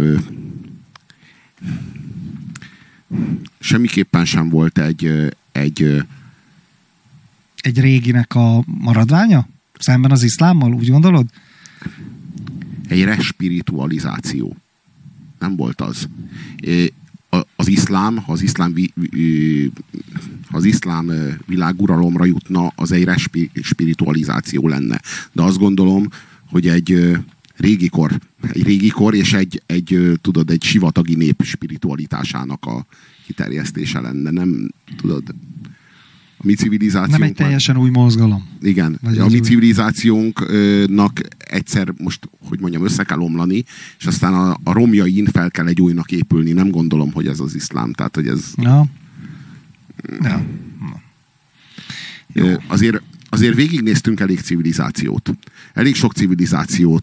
semmiképpen sem volt egy, egy egy réginek a maradványa? Szemben az iszlámmal, úgy gondolod? Egy respiritualizáció. Nem volt az. Az iszlám, ha az iszlám, ha az iszlám világuralomra jutna, az egy respiritualizáció lenne. De azt gondolom, hogy egy régi kor, egy régi kor és egy, egy, tudod, egy sivatagi nép spiritualitásának a kiterjesztése lenne, nem, tudod, a mi civilizációnk... Nem egy teljesen új mozgalom. Igen, Vagy a mi új... civilizációnknak egyszer most, hogy mondjam, össze kell omlani, és aztán a, a romjain fel kell egy újnak épülni. Nem gondolom, hogy ez az iszlám. Tehát, hogy ez... Ja. Ja. Jó. Azért azért végignéztünk elég civilizációt. Elég sok civilizációt,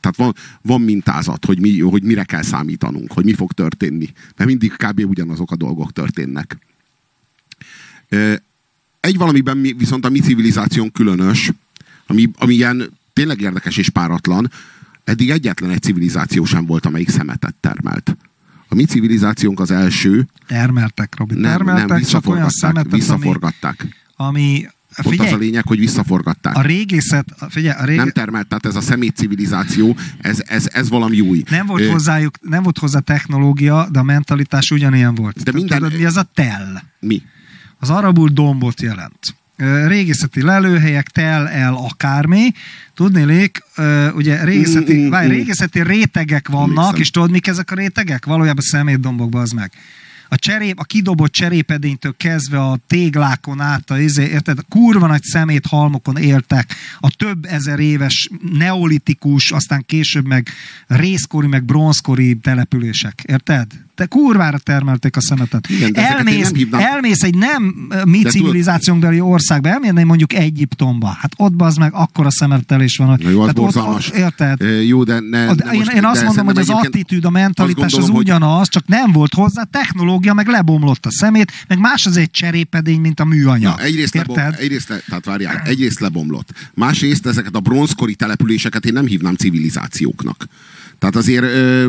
tehát van, van mintázat, hogy, mi, hogy mire kell számítanunk, hogy mi fog történni. Mert mindig kb. ugyanazok a dolgok történnek. Egy valamiben mi, viszont a mi civilizációnk különös, ami, ami ilyen tényleg érdekes és páratlan, eddig egyetlen egy civilizáció sem volt, amelyik szemetet termelt. A mi civilizációnk az első. Termeltek, Robi. Nem, termeltek, nem, csak olyan szemetet, visszaforgatták. Ami, ami Figyelj, Ott az a lényeg, hogy visszaforgatták. A régészet, figyelj, a rég... Nem termelt, tehát ez a szemét civilizáció, ez, ez, ez valami új. Nem volt, hozzájuk, nem volt hozzá technológia, de a mentalitás ugyanilyen volt. De minden... Tudod, mi az a tell? Mi? Az arabul dombot jelent. Régészeti lelőhelyek, tel, el, akármi. Tudnélék, ugye régészeti, mm, mm, várj, mm. régészeti rétegek vannak, Emlékszem. és tudod, mik ezek a rétegek? Valójában szemétdombokban az meg a, cserép, a kidobott cserépedénytől kezdve a téglákon át, a, izé, érted? A kurva nagy szemét halmokon éltek, a több ezer éves neolitikus, aztán később meg részkori, meg bronzkori települések, érted? Te kurvára termelték a szemetet. Igen, elmész, elmész egy nem mi civilizációnkbeli országba, elmész mondjuk Egyiptomba. Hát ott az meg akkora szemetelés van. Na jó, az ott, ott, érted? Jó, de ne, de én, most, én azt de mondom, hogy az attitűd, a mentalitás gondolom, az ugyanaz, hogy... csak nem volt hozzá technológia, meg lebomlott a szemét, meg más az egy cserépedény, mint a műanyag. Na, egyrészt, lebom, egyrészt, le, tehát várjál, egyrészt lebomlott. Másrészt ezeket a bronzkori településeket én nem hívnám civilizációknak. Tehát azért... Ö,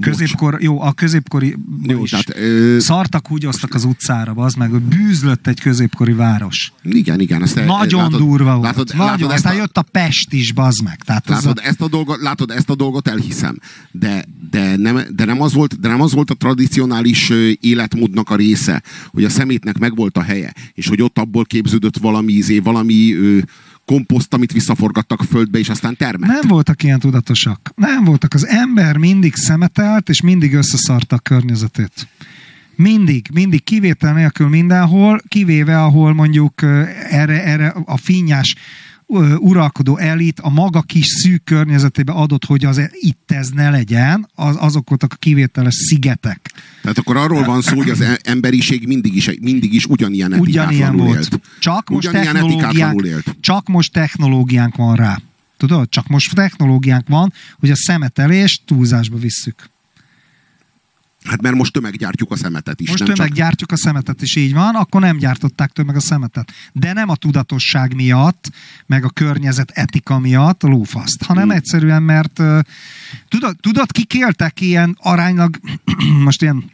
Középkor, jó, a középkori jó, is tehát, ö, szartak úgy osztak az utcára, az meg, hogy bűzlött egy középkori város. Igen, igen. Azt Nagyon látod, durva volt. Látod, Nagyon, látod aztán a, jött a Pest is, bazd meg. Tehát látod, a... ezt a dolgot, látod, ezt a dolgot elhiszem. De, de, nem, de, nem az volt, de nem az volt a tradicionális életmódnak a része, hogy a szemétnek megvolt a helye, és hogy ott abból képződött valami izé, valami ö, komposzt, amit visszaforgattak földbe, és aztán termelt. Nem voltak ilyen tudatosak. Nem voltak. Az ember mindig szemetelt, és mindig összeszarta a környezetét. Mindig, mindig kivétel nélkül mindenhol, kivéve ahol mondjuk erre, erre a finnyás uralkodó elit a maga kis szűk környezetébe adott, hogy az itt ez ne legyen, az, azok voltak a kivételes szigetek. Tehát akkor arról van szó, hogy az e- emberiség mindig is, mindig is ugyanilyen etikát ugyanilyen volt. Élt. Csak most, ugyanilyen technológiánk, élt. csak most technológiánk van rá. Tudod? Csak most technológiánk van, hogy a szemetelést túlzásba visszük. Hát mert most tömeggyártjuk a szemetet is. Most nem tömeggyártjuk csak... a szemetet is, így van, akkor nem gyártották tömeg a szemetet. De nem a tudatosság miatt, meg a környezet etika miatt a lófaszt, hanem hmm. egyszerűen, mert uh, tudod, tudod, kik éltek ilyen aránylag, most ilyen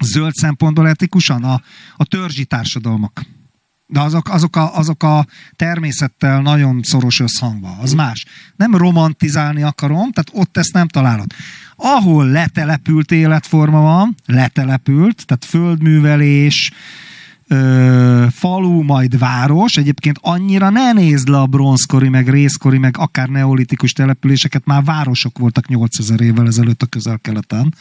zöld szempontból etikusan? A, a törzsi társadalmak. De azok, azok, a, azok a természettel nagyon szoros összhangban. Az más. Nem romantizálni akarom, tehát ott ezt nem találod ahol letelepült életforma van, letelepült, tehát földművelés, ö, falu, majd város. Egyébként annyira ne nézd le a bronzkori, meg részkori, meg akár neolitikus településeket, már városok voltak 8000 évvel ezelőtt a közel-keleten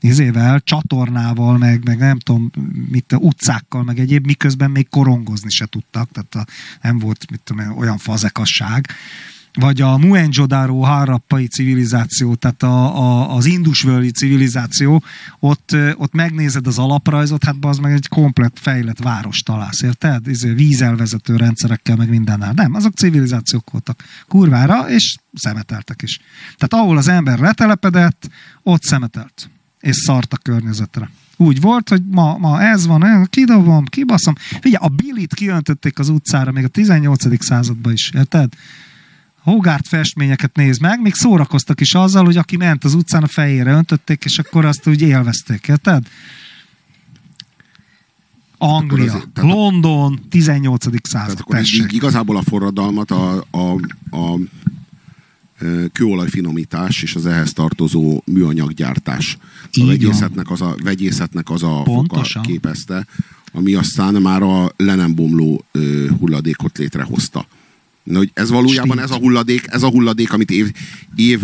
izével, csatornával, meg, meg nem tudom, mit, utcákkal, meg egyéb, miközben még korongozni se tudtak, tehát a, nem volt mit tudom, olyan fazekasság vagy a Mohenjo-daro harappai civilizáció, tehát a, a, az indusvölgyi civilizáció, ott, ott megnézed az alaprajzot, hát az meg egy komplet fejlett város találsz, érted? Izé, vízelvezető rendszerekkel, meg mindennel. Nem, azok civilizációk voltak kurvára, és szemeteltek is. Tehát ahol az ember letelepedett, ott szemetelt, és szart a környezetre. Úgy volt, hogy ma, ma ez van, kidobom, kibaszom. Figyelj, a bilit kiöntötték az utcára még a 18. században is, érted? Hogarth festményeket néz meg, még szórakoztak is azzal, hogy aki ment az utcán, a fejére öntötték, és akkor azt úgy élvezték, érted? Anglia, azért, London, 18. század. Tehát akkor így, igazából a forradalmat a, a, a kőolajfinomítás és az ehhez tartozó műanyaggyártás. A vegyészetnek az a, vegyészetnek az a foka képezte, ami aztán már a le nem bomló hulladékot létrehozta. Hogy ez valójában ez a hulladék, ez a hulladék, amit év, év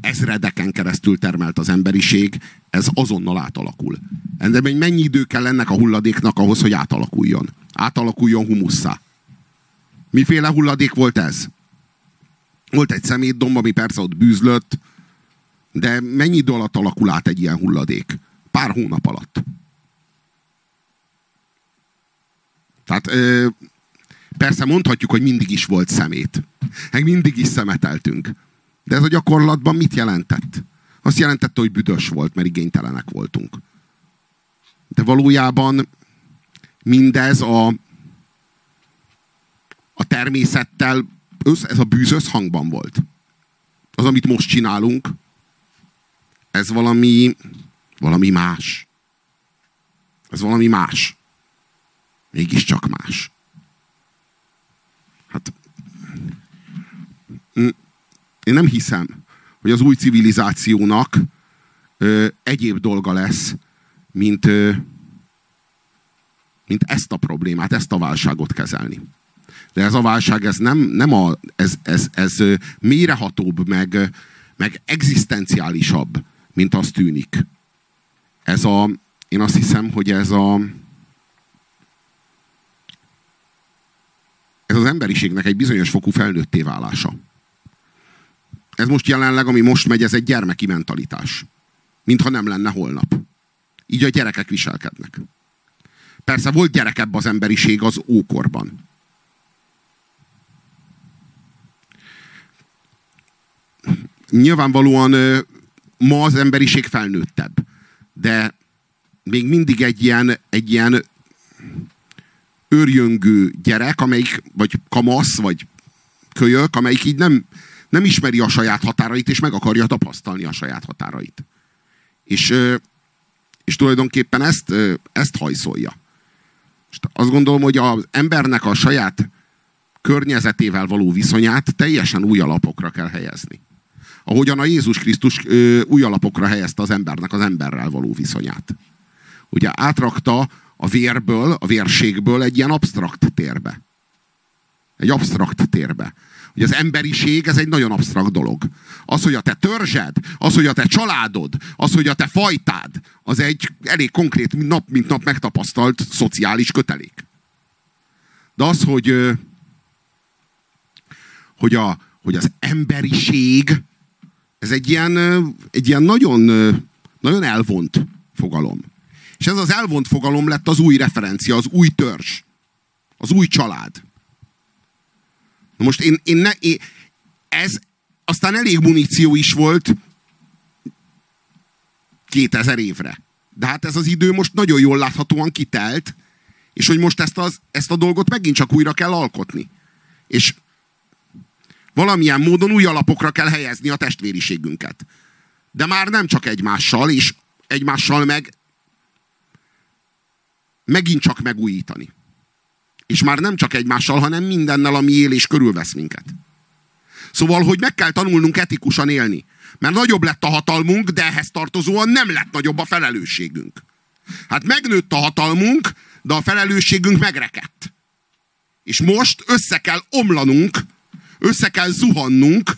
ezredeken keresztül termelt az emberiség, ez azonnal átalakul. De mennyi idő kell ennek a hulladéknak ahhoz, hogy átalakuljon? Átalakuljon humusszá. Miféle hulladék volt ez? Volt egy szemétdomb, ami persze ott bűzlött, de mennyi idő alatt alakul át egy ilyen hulladék? Pár hónap alatt. Tehát ö, Persze mondhatjuk, hogy mindig is volt szemét. Meg mindig is szemeteltünk. De ez a gyakorlatban mit jelentett? Azt jelentette, hogy büdös volt, mert igénytelenek voltunk. De valójában mindez a, a természettel, ez a bűz összhangban volt. Az, amit most csinálunk, ez valami, valami más. Ez valami más. Mégiscsak más. Én nem hiszem, hogy az új civilizációnak ö, egyéb dolga lesz, mint, ö, mint ezt a problémát, ezt a válságot kezelni. De ez a válság, ez nem, nem a, ez, ez, ez mérehatóbb, meg, meg egzisztenciálisabb, mint az tűnik. Ez a, én azt hiszem, hogy ez a, ez az emberiségnek egy bizonyos fokú felnőtté válása. Ez most jelenleg, ami most megy, ez egy gyermeki mentalitás. Mintha nem lenne holnap. Így a gyerekek viselkednek. Persze volt gyerekebb az emberiség az ókorban. Nyilvánvalóan ma az emberiség felnőttebb. De még mindig egy ilyen, egy ilyen őrjöngő gyerek, amelyik, vagy kamasz, vagy kölyök, amelyik így nem, nem ismeri a saját határait, és meg akarja tapasztalni a saját határait. És, és tulajdonképpen ezt, ezt hajszolja. És azt gondolom, hogy az embernek a saját környezetével való viszonyát teljesen új alapokra kell helyezni. Ahogyan a Jézus Krisztus új alapokra helyezte az embernek az emberrel való viszonyát. Ugye átrakta a vérből, a vérségből egy ilyen absztrakt térbe. Egy absztrakt térbe. Hogy az emberiség, ez egy nagyon absztrakt dolog. Az, hogy a te törzsed, az, hogy a te családod, az, hogy a te fajtád, az egy elég konkrét nap mint nap megtapasztalt szociális kötelék. De az, hogy, hogy, a, hogy az emberiség, ez egy ilyen, egy ilyen nagyon, nagyon elvont fogalom. És ez az elvont fogalom lett az új referencia, az új törzs, az új család. Na most én, én, ne, én ez aztán elég muníció is volt 2000 évre. De hát ez az idő most nagyon jól láthatóan kitelt, és hogy most ezt, az, ezt a dolgot megint csak újra kell alkotni. És valamilyen módon új alapokra kell helyezni a testvériségünket. De már nem csak egymással, és egymással meg megint csak megújítani. És már nem csak egymással, hanem mindennel, ami él és körülvesz minket. Szóval, hogy meg kell tanulnunk etikusan élni. mert nagyobb lett a hatalmunk, de ehhez tartozóan nem lett nagyobb a felelősségünk. Hát megnőtt a hatalmunk, de a felelősségünk megrekedt. És most össze kell omlanunk, össze kell zuhannunk,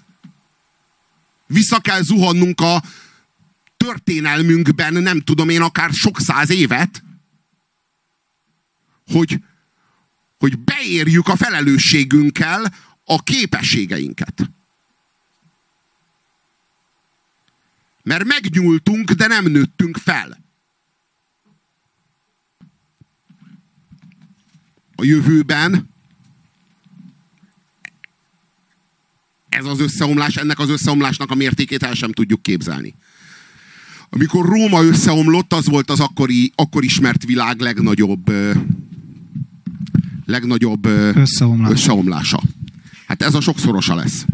vissza kell zuhannunk a történelmünkben, nem tudom én, akár sok száz évet, hogy, hogy beérjük a felelősségünkkel a képességeinket. Mert megnyúltunk, de nem nőttünk fel. A jövőben ez az összeomlás, ennek az összeomlásnak a mértékét el sem tudjuk képzelni. Amikor Róma összeomlott, az volt az akkori, akkor ismert világ legnagyobb legnagyobb összeomlása. összeomlása. Hát ez a sokszorosa lesz.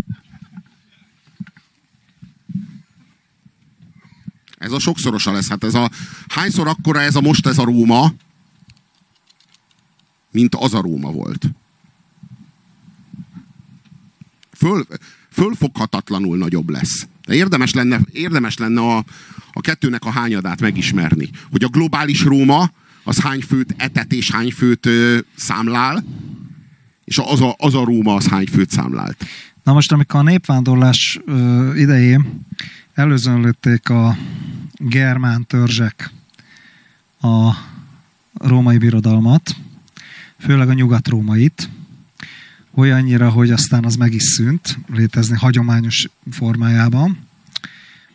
Ez a sokszorosa lesz. Hát ez a, hányszor akkora ez a most ez a Róma, mint az a Róma volt. Föl, fölfoghatatlanul nagyobb lesz. De érdemes lenne, érdemes lenne a, a kettőnek a hányadát megismerni. Hogy a globális Róma az hány főt etet és hány főt ö, számlál, és az a, az a Róma az hány főt számlált. Na most, amikor a népvándorlás ö, idején előzönlötték a germán törzsek a római birodalmat, főleg a nyugat-rómait, olyannyira, hogy aztán az meg is szűnt létezni hagyományos formájában,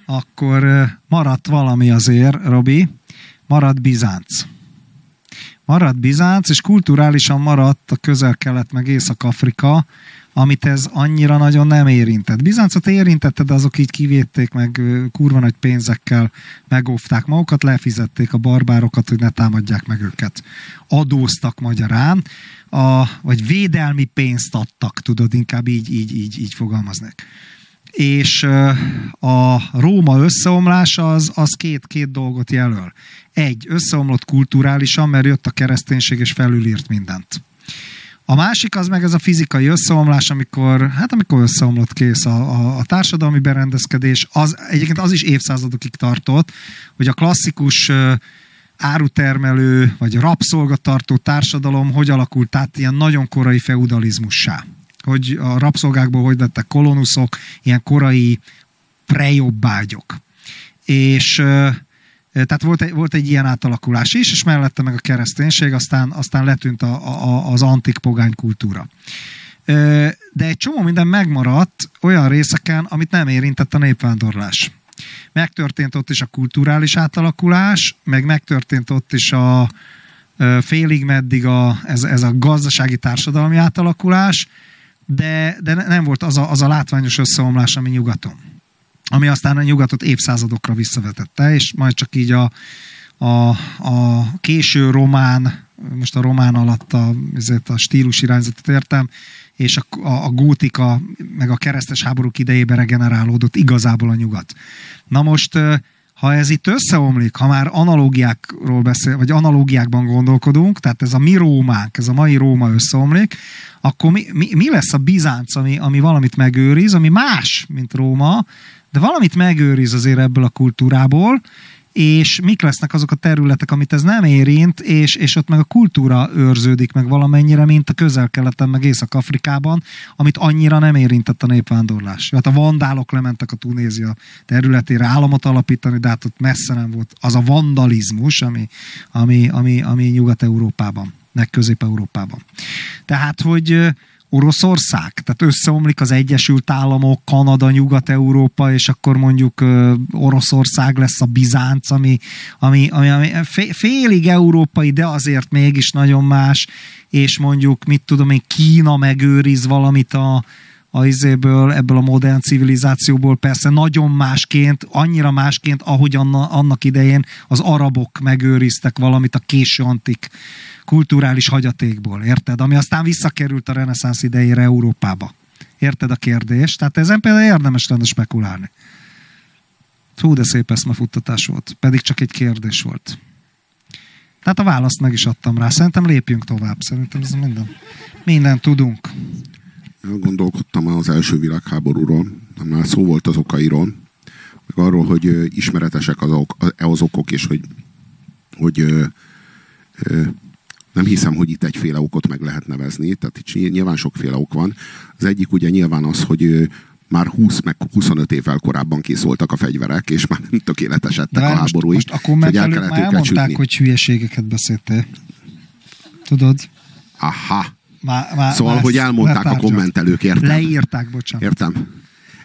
akkor maradt valami azért, Robi, maradt Bizánc. Maradt Bizánc, és kulturálisan maradt a közel-kelet meg Észak-Afrika, amit ez annyira nagyon nem érintett. Bizáncot érintette, de azok így kivédték meg kurva nagy pénzekkel, megóvták magukat, lefizették a barbárokat, hogy ne támadják meg őket. Adóztak magyarán, a, vagy védelmi pénzt adtak, tudod, inkább így, így, így, így fogalmaznék. És a Róma összeomlása az, az két, két dolgot jelöl. Egy, összeomlott kulturálisan, mert jött a kereszténység és felülírt mindent. A másik az meg ez a fizikai összeomlás, amikor, hát amikor összeomlott kész a, a, a társadalmi berendezkedés, az, egyébként az is évszázadokig tartott, hogy a klasszikus árutermelő vagy rabszolgatartó társadalom hogy alakult át ilyen nagyon korai feudalizmussá. Hogy a rabszolgákból hogy lettek kolonuszok, ilyen korai prejobbágyok. És tehát volt egy, volt egy ilyen átalakulás is, és mellette meg a kereszténység, aztán, aztán letűnt a, a, az antik pogány kultúra. De egy csomó minden megmaradt olyan részeken, amit nem érintett a népvándorlás. Megtörtént ott is a kulturális átalakulás, meg megtörtént ott is a félig meddig a, ez, ez a gazdasági társadalmi átalakulás, de, de nem volt az a, az a látványos összeomlás, ami nyugaton ami aztán a nyugatot évszázadokra visszavetette, és majd csak így a, a, a késő román, most a román alatt a, a stílus irányzatot értem, és a, a, a gótika, meg a keresztes háborúk idejében regenerálódott igazából a nyugat. Na most, ha ez itt összeomlik, ha már analógiákról beszél, vagy analógiákban gondolkodunk, tehát ez a mi Rómánk, ez a mai Róma összeomlik, akkor mi, mi, mi lesz a Bizánc, ami, ami valamit megőriz, ami más, mint Róma, de valamit megőriz azért ebből a kultúrából, és mik lesznek azok a területek, amit ez nem érint, és, és ott meg a kultúra őrződik meg valamennyire, mint a közel-keleten, meg Észak-Afrikában, amit annyira nem érintett a népvándorlás. Hát a vandálok lementek a Tunézia területére államot alapítani, de hát ott messze nem volt az a vandalizmus, ami, ami, ami, ami Nyugat-Európában, meg Közép-Európában. Tehát, hogy Oroszország, tehát összeomlik az Egyesült Államok, Kanada, Nyugat-Európa, és akkor mondjuk Oroszország lesz a Bizánc, ami, ami, ami, ami félig európai, de azért mégis nagyon más, és mondjuk, mit tudom én, Kína megőriz valamit a, a izéből, ebből a modern civilizációból persze nagyon másként, annyira másként, ahogy anna, annak idején az arabok megőriztek valamit a késő antik kulturális hagyatékból, érted? Ami aztán visszakerült a reneszánsz idejére Európába. Érted a kérdést? Tehát ezen például érdemes lenne spekulálni. Hú, de szép eszmefuttatás volt. Pedig csak egy kérdés volt. Tehát a választ meg is adtam rá. Szerintem lépjünk tovább. Szerintem ez minden, minden tudunk. Gondolkodtam az első világháborúról, már szó volt az okairól. arról, hogy ismeretesek az, ok, az okok, és hogy, hogy ö, ö, nem hiszem, hogy itt egyféle okot meg lehet nevezni, tehát itt nyilván sokféle ok van. Az egyik ugye nyilván az, hogy már 20 meg 25 évvel korábban készültek a fegyverek, és már tökéletesedtek a háborúig. Most, most a kommentelők már elmondták, hogy hülyeségeket beszéltél. Tudod? Aha. Má, má, szóval, már hogy elmondták a kommentelők, értem. Leírták, bocsánat. Értem.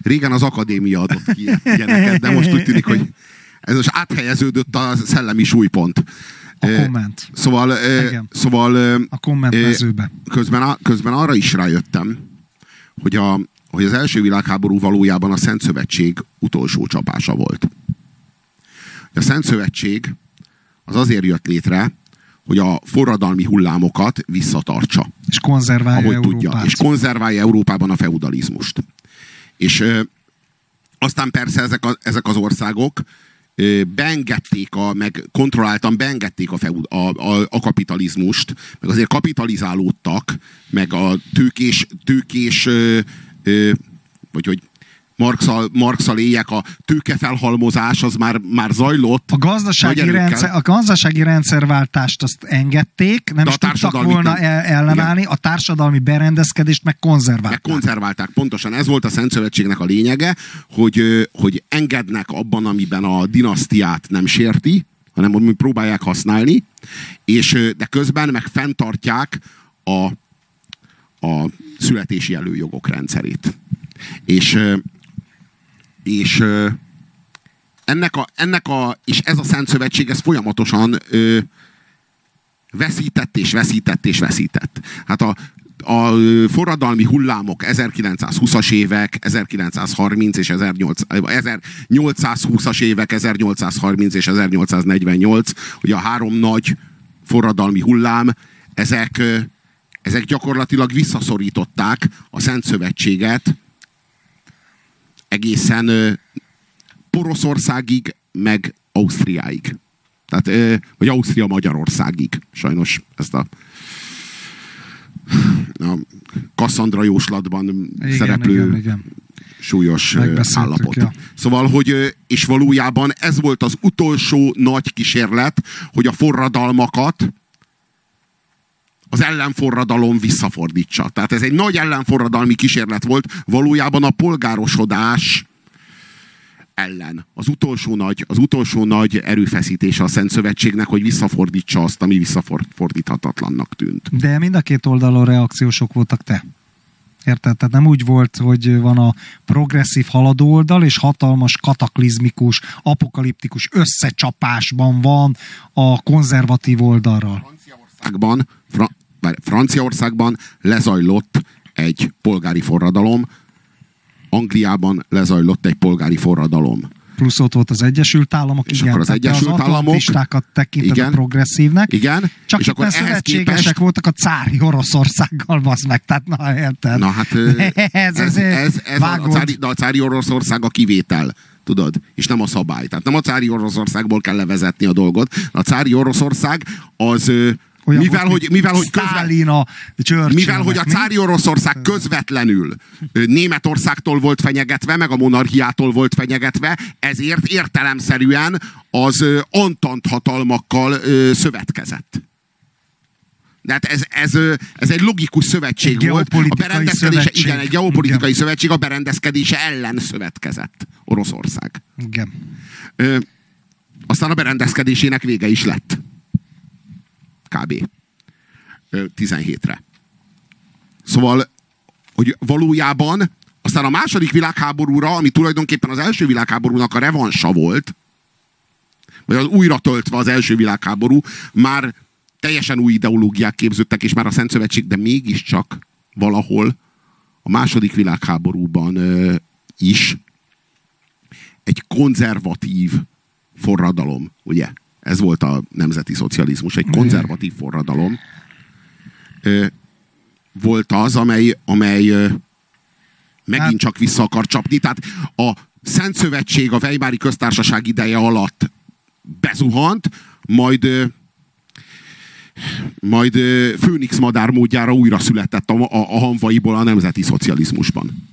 Régen az akadémia adott ki ilyeneket, de most úgy tűnik, hogy ez most áthelyeződött a szellemi súlypont. A komment. Szóval, Igen. szóval a kommentmezőbe. Közben, közben arra is rájöttem, hogy, a, hogy az első világháború valójában a Szent Szövetség utolsó csapása volt. A Szent Szövetség az azért jött létre, hogy a forradalmi hullámokat visszatartsa. És konzerválja ahogy Európát. Tudja, és konzerválja Európában a feudalizmust. És ö, aztán persze ezek, a, ezek az országok ö, beengedték, a, meg kontrolláltan beengedték a, feud, a, a, a kapitalizmust, meg azért kapitalizálódtak, meg a tőkés, tőkés ö, ö, vagy hogy Marxal, Marxal éjek, a tőkefelhalmozás az már, már zajlott. A gazdasági, rendszer, a gazdasági rendszerváltást azt engedték, nem is tudtak volna nem. ellenállni, igen. a társadalmi berendezkedést meg konzerválták. Meg konzerválták, pontosan. Ez volt a Szent Szövetségnek a lényege, hogy, hogy engednek abban, amiben a dinasztiát nem sérti, hanem hogy próbálják használni, és, de közben meg fenntartják a, a születési előjogok rendszerét. És és ennek a, ennek a, és ez a Szent Szövetség, ez folyamatosan ö, veszített és veszített és veszített. Hát a, a forradalmi hullámok 1920-as évek, 1930 és 1820-as évek, 1830 és 1848, hogy a három nagy forradalmi hullám, ezek, ezek gyakorlatilag visszaszorították a Szent Szövetséget egészen Poroszországig, meg Ausztriáig. Tehát, vagy Ausztria Magyarországig. Sajnos ezt a, a Kassandra jóslatban igen, szereplő igen, igen. súlyos állapot. Ja. Szóval, hogy és valójában ez volt az utolsó nagy kísérlet, hogy a forradalmakat az ellenforradalom visszafordítsa. Tehát ez egy nagy ellenforradalmi kísérlet volt, valójában a polgárosodás ellen. Az utolsó nagy, az utolsó nagy erőfeszítése a Szent Szövetségnek, hogy visszafordítsa azt, ami visszafordíthatatlannak tűnt. De mind a két oldalon reakciósok voltak te. Érted? Tehát nem úgy volt, hogy van a progresszív haladó oldal, és hatalmas, kataklizmikus, apokaliptikus összecsapásban van a konzervatív oldalral. Franciaországban, Fra- Franciaországban lezajlott egy polgári forradalom, Angliában lezajlott egy polgári forradalom. Plusz ott volt az Egyesült Államok, és igen, akkor az Egyesült az Államok, tekinted igen, a progresszívnek. Igen. Csak és akkor szövetségesek képest... voltak a cári Oroszországgal, basz meg, tehát na érted. Na hát ez, ez, ez, ez a, a, cári, a cári Oroszország a kivétel tudod, és nem a szabály. Tehát nem a cári Oroszországból kell levezetni a dolgot. A cári Oroszország az olyan mivel, hogy, mivel, hogy, közve, mivel, hogy a cári Oroszország közvetlenül Németországtól volt fenyegetve, meg a monarchiától volt fenyegetve, ezért értelemszerűen az Antant hatalmakkal szövetkezett. De hát ez, ez, ez egy logikus szövetség egy volt. A berendezkedése, szövetség. igen, egy geopolitikai igen. szövetség a berendezkedése ellen szövetkezett Oroszország. Igen. Ö, aztán a berendezkedésének vége is lett kb. 17-re. Szóval, hogy valójában aztán a második világháborúra, ami tulajdonképpen az első világháborúnak a revansa volt, vagy az újra töltve az első világháború, már teljesen új ideológiák képződtek, és már a Szent Szövetség, de mégiscsak valahol a második világháborúban ö, is egy konzervatív forradalom, ugye? Ez volt a nemzeti szocializmus, egy konzervatív forradalom. Volt az, amely, amely megint hát- csak vissza akar csapni. Tehát a Szent Szövetség a Weimári köztársaság ideje alatt bezuhant, majd majd Főnix madár módjára újra született a, a, a hanvaiból a nemzeti szocializmusban.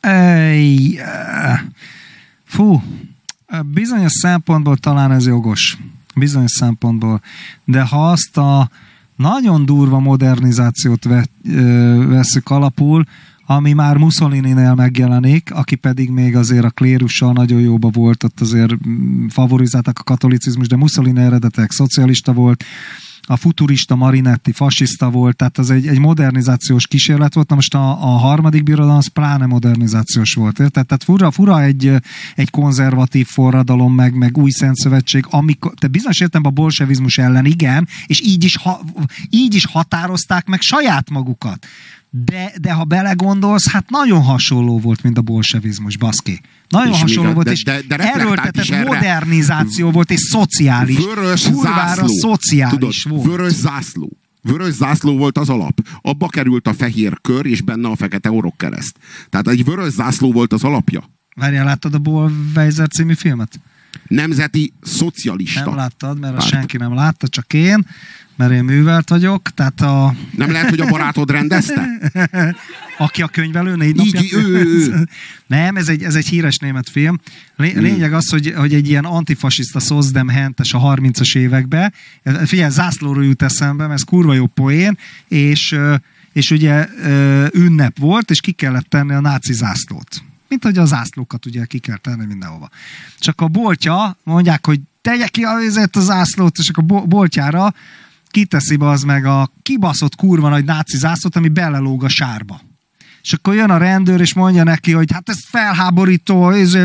Ej, Fú, bizonyos szempontból talán ez jogos. Bizonyos szempontból. De ha azt a nagyon durva modernizációt veszük alapul, ami már Mussolini-nél megjelenik, aki pedig még azért a klérussal nagyon jóba volt, ott azért favorizáltak a katolicizmus, de Mussolini eredetek szocialista volt, a futurista Marinetti fasiszta volt, tehát az egy, egy modernizációs kísérlet volt, na most a, a harmadik birodalom az pláne modernizációs volt, érted? Tehát fura, fura egy, egy konzervatív forradalom, meg, meg új szentszövetség, amikor, te bizonyos értelemben a bolsevizmus ellen igen, és így is, ha, így is határozták meg saját magukat de, de ha belegondolsz, hát nagyon hasonló volt, mint a bolsevizmus, baszki. Nagyon és hasonló a, volt, de, és de, de erőltetett modernizáció erre. volt, és szociális. Vörös zászló. szociális Tudod, volt. Vörös zászló. Vörös zászló volt az alap. Abba került a fehér kör, és benne a fekete orokkereszt. Tehát egy vörös zászló volt az alapja. Várjál, láttad a Boll Weiser című filmet? Nemzeti szocialista. Nem láttad, mert senki nem látta, csak én mert én művelt vagyok, tehát a... Nem lehet, hogy a barátod rendezte? Aki a könyvelő, négy napja... Így, ő, ő. Nem, ez egy, ez egy híres német film. Hmm. Lényeg az, hogy, hogy egy ilyen antifasiszta szozdem hentes a 30-as években. Figyelj, zászlóról jut eszembe, mert ez kurva jó poén, és, és ugye ünnep volt, és ki kellett tenni a náci zászlót. Mint hogy a zászlókat ugye ki kell tenni mindenhova. Csak a boltja, mondják, hogy tegye ki a, a zászlót, és akkor a boltjára kiteszi be az meg a kibaszott kurva nagy náci zászlót, ami belelóg a sárba. És akkor jön a rendőr, és mondja neki, hogy hát ez felháborító, ez,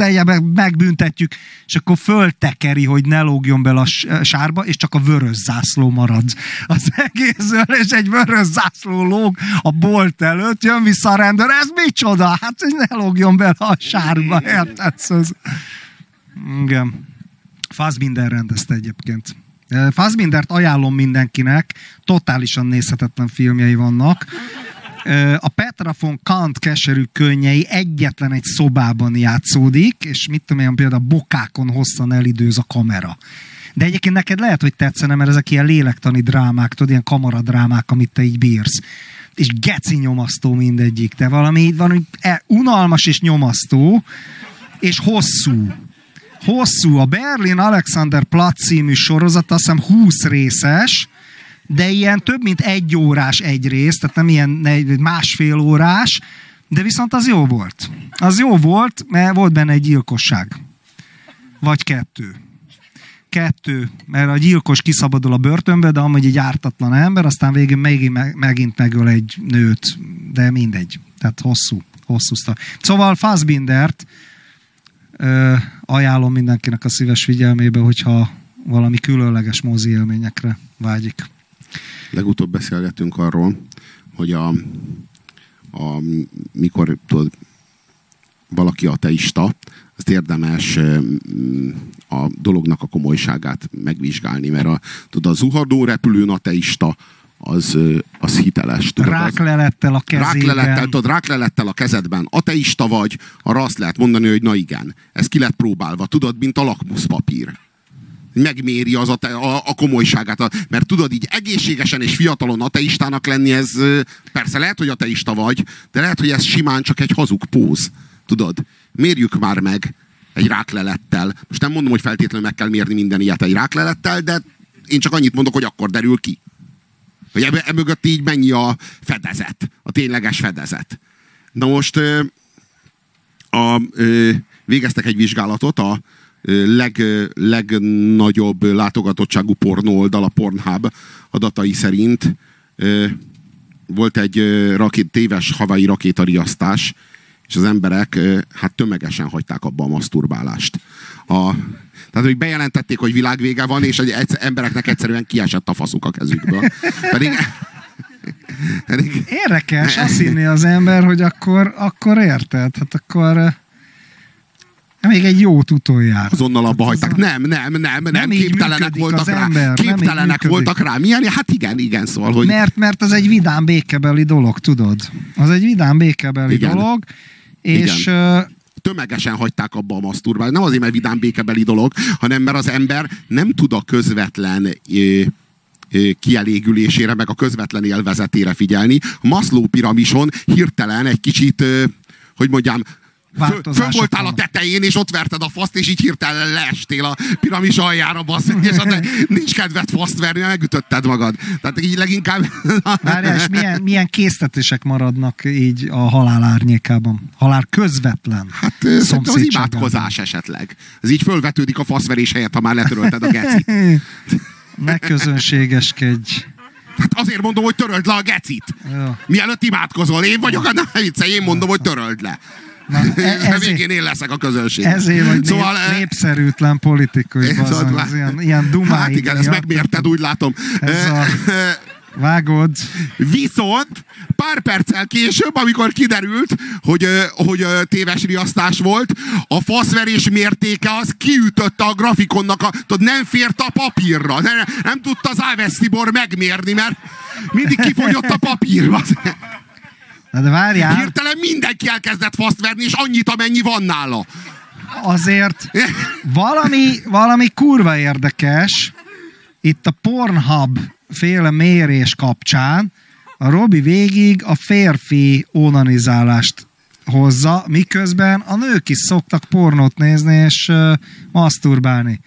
tegye meg, megbüntetjük, és akkor föltekeri, hogy ne lógjon bele a sárba, és csak a vörös zászló marad az egészről, és egy vörös zászló lóg a bolt előtt, jön vissza a rendőr, ez micsoda? Hát, hogy ne lógjon bele a sárba, érted? Igen. Fassbinder rendezte egyébként. Fassbindert ajánlom mindenkinek, totálisan nézhetetlen filmjei vannak. A Petra von Kant keserű könnyei egyetlen egy szobában játszódik, és mit tudom én, például bokákon hosszan elidőz a kamera. De egyébként neked lehet, hogy tetszene, mert ezek ilyen lélektani drámák, tudod, ilyen kamaradrámák, amit te így bírsz. És geci nyomasztó mindegyik. De valami, valami e, unalmas és nyomasztó, és hosszú hosszú. A Berlin Alexander Platz című sorozat azt hiszem 20 részes, de ilyen több mint egy órás egy rész, tehát nem ilyen másfél órás, de viszont az jó volt. Az jó volt, mert volt benne egy gyilkosság. Vagy kettő. Kettő, mert a gyilkos kiszabadul a börtönbe, de amúgy egy ártatlan ember, aztán végén megint, megint megöl egy nőt, de mindegy. Tehát hosszú, hosszú sztori. Szóval Fassbindert Ö, ajánlom mindenkinek a szíves figyelmébe, hogyha valami különleges mozi élményekre vágyik. Legutóbb beszélgettünk arról, hogy a, a mikor tudod, valaki ateista, azt érdemes a dolognak a komolyságát megvizsgálni, mert a, tudod, a zuhadó repülőn ateista, az, az hiteles. Tudod, ráklelettel a kezében. Ráklelettel, tudod, ráklelettel a kezedben. Ateista vagy, arra azt lehet mondani, hogy na igen, ez ki lett próbálva. Tudod, mint a lakmuszpapír megméri az a, a, a komolyságát. Mert tudod, így egészségesen és fiatalon ateistának lenni, ez persze lehet, hogy ateista vagy, de lehet, hogy ez simán csak egy hazug póz. Tudod, mérjük már meg egy ráklelettel. Most nem mondom, hogy feltétlenül meg kell mérni minden ilyet egy ráklelettel, de én csak annyit mondok, hogy akkor derül ki. Hogy emögött így mennyi a fedezet, a tényleges fedezet. Na most a, végeztek egy vizsgálatot a leg, legnagyobb látogatottságú pornó oldal, a Pornhub adatai szerint volt egy rakét, téves havai rakétariasztás, és az emberek hát tömegesen hagyták abba a maszturbálást. A, tehát, hogy bejelentették, hogy világvége van, és egy, egy, embereknek egyszerűen kiesett a faszuk a kezükből. Pedig. Érdekes azt hinni az ember, hogy akkor, akkor érted, hát akkor még egy jó utoljára. Azonnal abba hát hagyták. Nem, nem, nem, nem, nem képtelenek voltak rá. Ember, képtelenek voltak rá. Milyen? Hát igen, igen, szóval, hogy... Mert, mert az egy vidám békebeli dolog, tudod? Az egy vidám békebeli igen. dolog, és... Igen tömegesen hagyták abba a maszturbát. Nem azért, mert vidám békebeli dolog, hanem mert az ember nem tud a közvetlen ö, ö, kielégülésére, meg a közvetlen élvezetére figyelni. A Maslow piramison hirtelen egy kicsit, ö, hogy mondjam, Fönn voltál a tetején, és ott verted a faszt, és így hirtelen leestél a piramis aljára, bassz, és hát nincs kedved faszt verni, megütötted magad. Tehát így leginkább... Várjál, és milyen, milyen késztetések maradnak így a halál árnyékában? Halál közvetlen Hát az imádkozás esetleg. Ez így fölvetődik a faszverés helyett, ha már letörölted a gecit. ne közönségeskedj. Hát azért mondom, hogy töröld le a gecit. Jó. Mielőtt imádkozol. Én vagyok a vicce, én mondom, hogy töröld le. Na, ezért, végén én leszek a közönség. Ezért vagy szóval, nép, népszerűtlen politikus. Bazan, az ilyen, ilyen dumáig. Hát igen, ezt megmérted, úgy látom. Ez a, Vágod. Viszont pár perccel később, amikor kiderült, hogy, hogy téves riasztás volt, a faszverés mértéke az kiütötte a grafikonnak, a, tudod, nem fért a papírra. Nem, nem tudta az Ávesztibor megmérni, mert mindig kifogyott a papír. Na de várjál. Hirtelen mindenki elkezdett faszt verni, és annyit, amennyi van nála. Azért valami, valami kurva érdekes, itt a Pornhub féle mérés kapcsán a Robi végig a férfi onanizálást hozza, miközben a nők is szoktak pornót nézni és uh, masturbálni.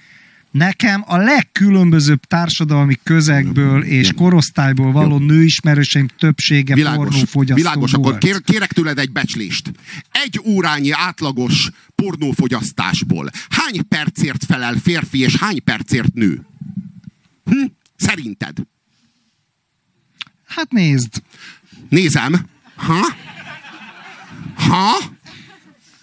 Nekem a legkülönbözőbb társadalmi közegből és korosztályból való nőismerőseim többsége világos, pornófogyasztó Világos, volt. akkor kér, kérek tőled egy becslést. Egy órányi átlagos pornófogyasztásból hány percért felel férfi és hány percért nő? Hm? Szerinted? Hát nézd. Nézem. Ha? Ha?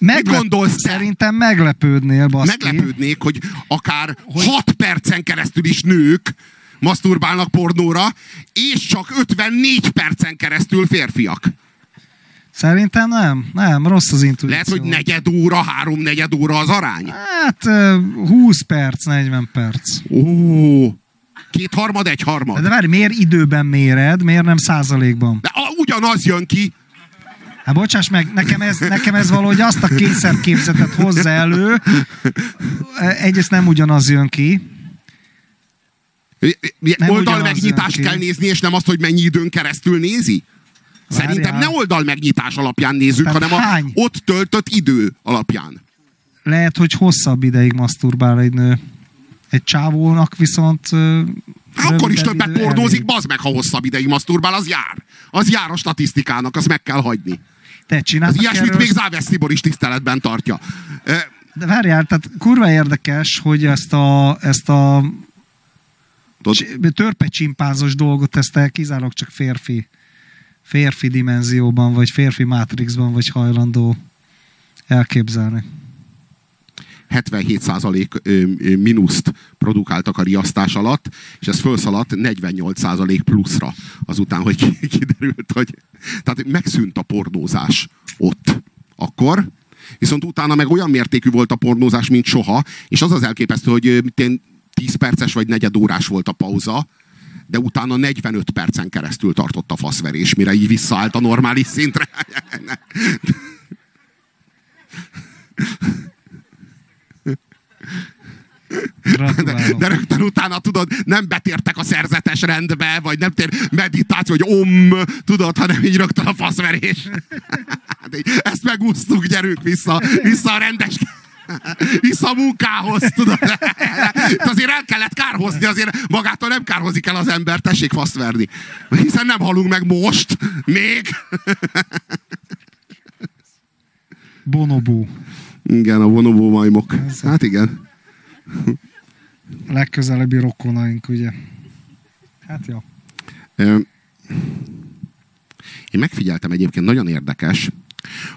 Meglep- gondolsz te? Szerintem meglepődnél, baszki. Meglepődnék, hogy akár hogy... 6 percen keresztül is nők maszturbálnak pornóra, és csak 54 percen keresztül férfiak. Szerintem nem, nem, rossz az intuíció. Lehet, hogy negyed óra, három negyed óra az arány? Hát 20 perc, 40 perc. Ó, Két harmad, egy harmad. De várj, miért időben méred, miért nem százalékban? De a, ugyanaz jön ki. Hát bocsáss meg, nekem ez, nekem ez valahogy azt a kényszerképzetet hozza elő. Egyrészt nem ugyanaz jön ki. Nem oldal megnyitást kell nézni, és nem azt, hogy mennyi időn keresztül nézi? Várjál. Szerintem ne oldal megnyitás alapján nézzük, Tehát hanem hány? a ott töltött idő alapján. Lehet, hogy hosszabb ideig maszturbál egy nő. Egy csávónak viszont... Hát akkor is többet pornózik, bazd meg, ha hosszabb ideig maszturbál, az jár. Az jár a statisztikának, az meg kell hagyni. Te csinálsz. Az ilyesmit erről... még Závesz Tibor is tiszteletben tartja. De várjál, tehát kurva érdekes, hogy ezt a, ezt a törpecsimpázos dolgot, ezt el kizárólag csak férfi férfi dimenzióban, vagy férfi mátrixban vagy hajlandó elképzelni. 77% mínuszt produkáltak a riasztás alatt, és ez felszaladt 48% pluszra azután, hogy kiderült, hogy tehát megszűnt a pornózás ott akkor, viszont utána meg olyan mértékű volt a pornózás, mint soha, és az az elképesztő, hogy 10 perces vagy negyed órás volt a pauza, de utána 45 percen keresztül tartott a faszverés, mire így visszaállt a normális szintre. De, de rögtön utána, tudod, nem betértek a szerzetes rendbe, vagy nem tér meditáció, vagy om, tudod, hanem így rögtön a faszverés. Hát ezt megúsztuk, gyerünk vissza, vissza a rendes vissza a munkához, tudod. Itt azért el kellett kárhozni, azért magától nem kárhozik el az ember, tessék faszt verni. Hiszen nem halunk meg most, még. Bonobó. Igen, a bonobó majmok. Hát igen. Legközelebbi rokonaink, ugye. Hát jó. Én megfigyeltem egyébként, nagyon érdekes,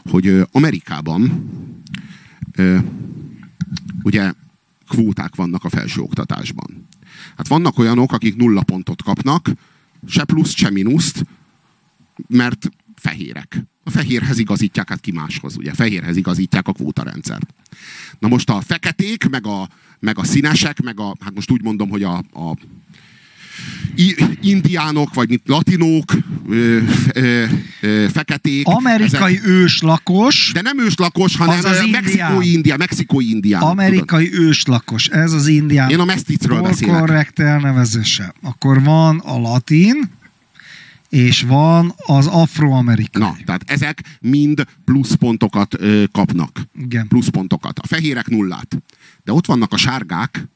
hogy Amerikában ugye kvóták vannak a felsőoktatásban. Hát vannak olyanok, akik nulla pontot kapnak, se plusz, se mínuszt, mert fehérek. A fehérhez igazítják, hát ki máshoz, ugye? Fehérhez igazítják a kvótarendszert. Na most a feketék, meg a, meg a színesek, meg a, hát most úgy mondom, hogy a, a indiánok, vagy mint latinók, ö, ö, ö, feketék. Amerikai ezek, őslakos. De nem őslakos, hanem az az mexikói indián. Mexikói indián. Amerikai tudod? őslakos, ez az indián. Én a meszticről beszélek. korrekt elnevezése. Akkor van a latin, és van az afroamerikai. Na, tehát ezek mind pluszpontokat ö, kapnak. Igen. Pluszpontokat. A fehérek nullát. De ott vannak a sárgák,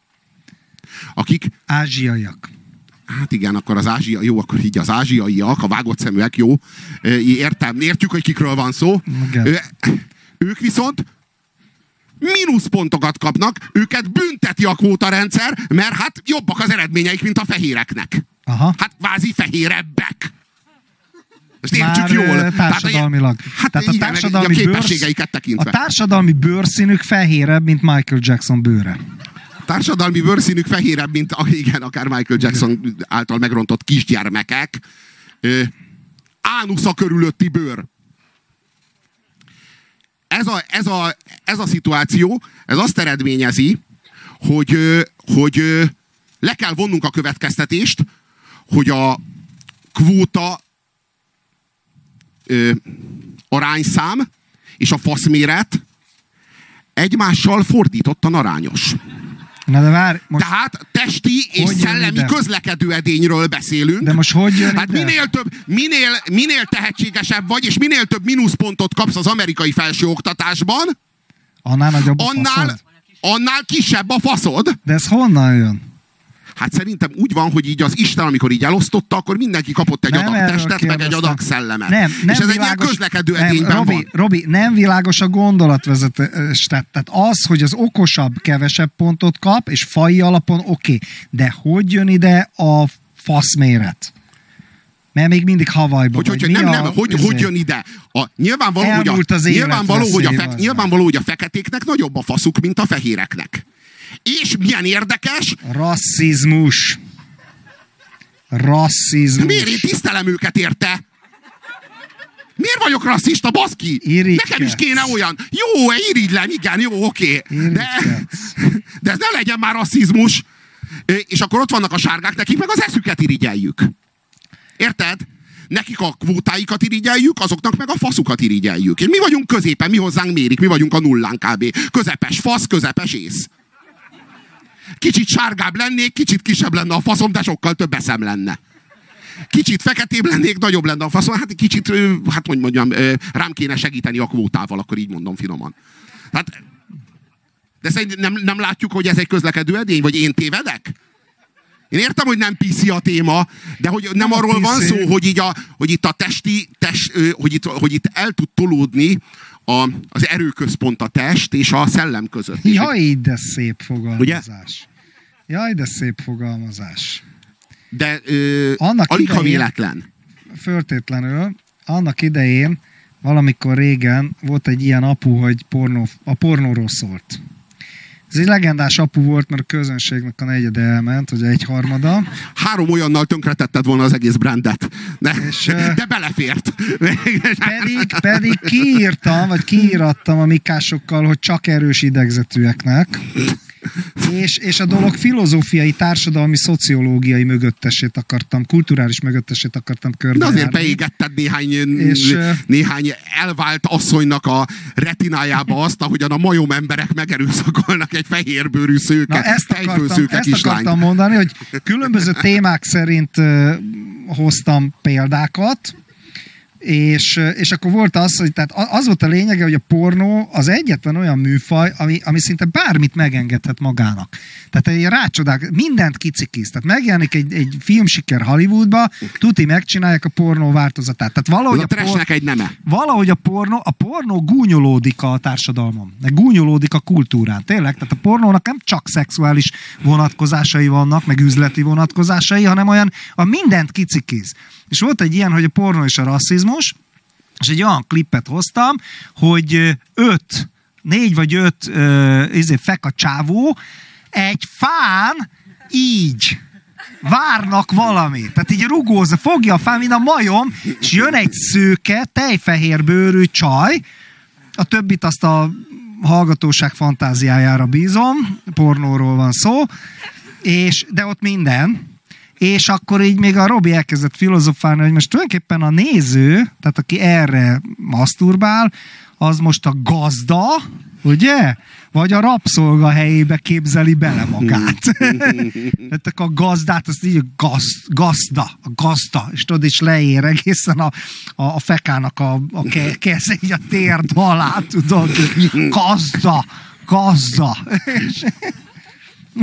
akik... Ázsiaiak. Hát igen, akkor az ázsia, jó, akkor így az ázsiaiak, a vágott szeműek, jó. Értem, értjük, hogy kikről van szó. Igen. Ők viszont mínuszpontokat kapnak, őket bünteti a kvótarendszer, mert hát jobbak az eredményeik, mint a fehéreknek. Aha. Hát vázi fehérebbek. Most értsük jól. Társadalmilag. Hát Tehát igen, a társadalmi a képességeiket tekintve. A társadalmi bőrszínük fehérebb, mint Michael Jackson bőre. A társadalmi bőrszínük fehérebb, mint igen, akár Michael Jackson által megrontott kisgyermekek. Ánusa körülötti bőr ez a, ez, a, ez a szituáció, ez azt eredményezi, hogy, hogy le kell vonnunk a következtetést, hogy a kvóta ö, arányszám és a faszméret egymással fordítottan arányos. Na de vár, most Tehát testi és szellemi közlekedő edényről beszélünk. De most hogy jön Hát ide? minél több, minél, minél tehetségesebb vagy, és minél több mínuszpontot kapsz az amerikai felsőoktatásban, annál nagyobb a annál, faszod? annál kisebb a faszod. De ez honnan jön? Hát szerintem úgy van, hogy így az Isten, amikor így elosztotta, akkor mindenki kapott egy nem adag testet, meg egy adag szellemet. Nem, nem És ez világos, egy ilyen közlekedő edényben Robi, van. Robi, nem világos a gondolatvezetés. Tehát az, hogy az okosabb kevesebb pontot kap, és fai alapon oké. Okay. De hogy jön ide a faszméret? Mert még mindig Havajban hogy, hogy, hogy nem, nem, hogy, hogy izé- jön ide? A, nyilvánvaló, hogy a, nyilvánvaló, hogy a, fe, nyilvánvaló, hogy a feketéknek nagyobb a faszuk, mint a fehéreknek. És milyen érdekes? Rasszizmus. Rasszizmus. Miért én tisztelem őket érte? Miért vagyok rasszista, baszki? Irigykedsz. Nekem is kéne olyan. Jó, irigylem, igen, jó, oké. De, de ez ne legyen már rasszizmus. És akkor ott vannak a sárgák, nekik meg az eszüket irigyeljük. Érted? Nekik a kvótáikat irigyeljük, azoknak meg a faszukat irigyeljük. És mi vagyunk középen, mi hozzánk mérik, mi vagyunk a nullán kb. Közepes fasz, közepes ész. Kicsit sárgább lennék, kicsit kisebb lenne a faszom, de sokkal több eszem lenne. Kicsit feketébb lennék, nagyobb lenne a faszom, hát kicsit, hát hogy mondjam, rám kéne segíteni a kvótával, akkor így mondom finoman. Hát, de nem, nem látjuk, hogy ez egy közlekedő edény, vagy én tévedek? Én értem, hogy nem PC a téma, de hogy nem, nem arról van szó, hogy, így a, hogy itt a testi, test, hogy, itt, hogy itt el tud tolódni a, az erőközpont a test és a szellem között. Jaj, de szép fogalmazás. Ugye? Jaj, de szép fogalmazás. De ö, annak alig idején, ha véletlen. Föltétlenül. Annak idején, valamikor régen volt egy ilyen apu, hogy pornó, a pornóról szólt. Ez egy legendás apu volt, mert a közönségnek a negyede elment, vagy egy harmada. Három olyannal tönkretetted volna az egész brandet. De, és, de belefért. Pedig, pedig kiírtam, vagy kiírattam a mikásokkal, hogy csak erős idegzetűeknek és, és a dolog filozófiai, társadalmi, szociológiai mögöttesét akartam, kulturális mögöttesét akartam körbe. De azért beégetted néhány, és, néhány elvált asszonynak a retinájába azt, ahogyan a majom emberek megerőszakolnak egy fehérbőrű szőke, Na ezt akartam, szőke ezt akartam mondani, hogy különböző témák szerint hoztam példákat, és, és akkor volt az, hogy tehát az volt a lényege, hogy a pornó az egyetlen olyan műfaj, ami, ami szinte bármit megengedhet magának. Tehát egy rácsodák, mindent kicikiz. Tehát megjelenik egy, egy filmsiker Hollywoodba, tuti megcsinálják a pornó változatát. Tehát valahogy a, a por, egy neme. Valahogy a pornó, a pornó gúnyolódik a társadalmon. Meg gúnyolódik a kultúrán. Tényleg? Tehát a pornónak nem csak szexuális vonatkozásai vannak, meg üzleti vonatkozásai, hanem olyan a mindent kicikiz. És volt egy ilyen, hogy a pornó és a rasszizmus, és egy olyan klippet hoztam, hogy öt, négy vagy öt izé, fek a csávó, egy fán így várnak valamit. Tehát így rugózza, fogja a fán, mint a majom, és jön egy szőke, tejfehér bőrű csaj, a többit azt a hallgatóság fantáziájára bízom, pornóról van szó, és, de ott minden, és akkor így még a Robi elkezdett filozofálni, hogy most tulajdonképpen a néző, tehát aki erre maszturbál, az most a gazda, ugye? Vagy a rabszolga helyébe képzeli bele magát. Tehát a gazdát, azt így gaz, gazda, a gazda, és tudod, is leér egészen a, a, a fekának a, a ke, keze, így a térd alá, tudod, gazda, gazda.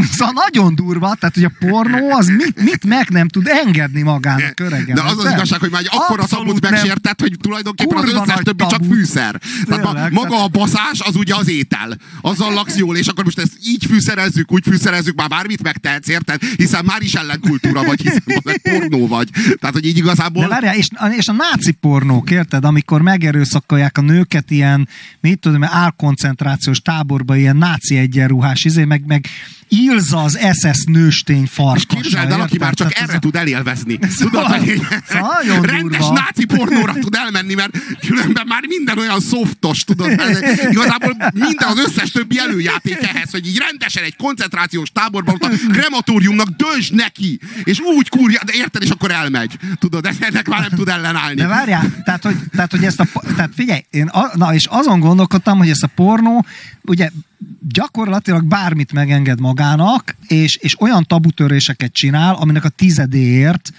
Szóval nagyon durva, tehát hogy a pornó az mit, mit meg nem tud engedni magának öregen. De az az igazság, hogy már egy akkora tabut megsértett, hogy tulajdonképpen Kurva az összes többi tabu. csak fűszer. Tehát Tényleg, maga tehát... a baszás az ugye az étel. Azzal laksz jól, és akkor most ezt így fűszerezzük, úgy fűszerezzük, már bármit megtehetsz, érted? Hiszen már is ellenkultúra vagy, hiszen az pornó vagy. Tehát, hogy így igazából... De várjál, és, és a náci pornók, érted? Amikor megerőszakolják a nőket ilyen, mit tudom, álkoncentrációs táborba ilyen náci egyenruhás, izé, meg, meg Ilza az SS nőstény farkas. Képzeld el, aki már csak Tehát erre a... tud elélvezni. Tudod, hogy nagyon rendes durva. náci pornóra tud elmenni, mert különben már minden olyan softos, tudod. Igazából minden az összes többi előjáték ehhez, hogy így rendesen egy koncentrációs táborban, ott a krematóriumnak dönts neki, és úgy kurja, de érted, és akkor elmegy. Tudod, ennek már nem tud ellenállni. De várjál, tehát, hogy, tehát, hogy ezt a, tehát figyelj, én, a, na, és azon gondolkodtam, hogy ezt a pornó, ugye gyakorlatilag bármit megenged magának, és, és olyan tabutöréseket csinál, aminek a tizedéért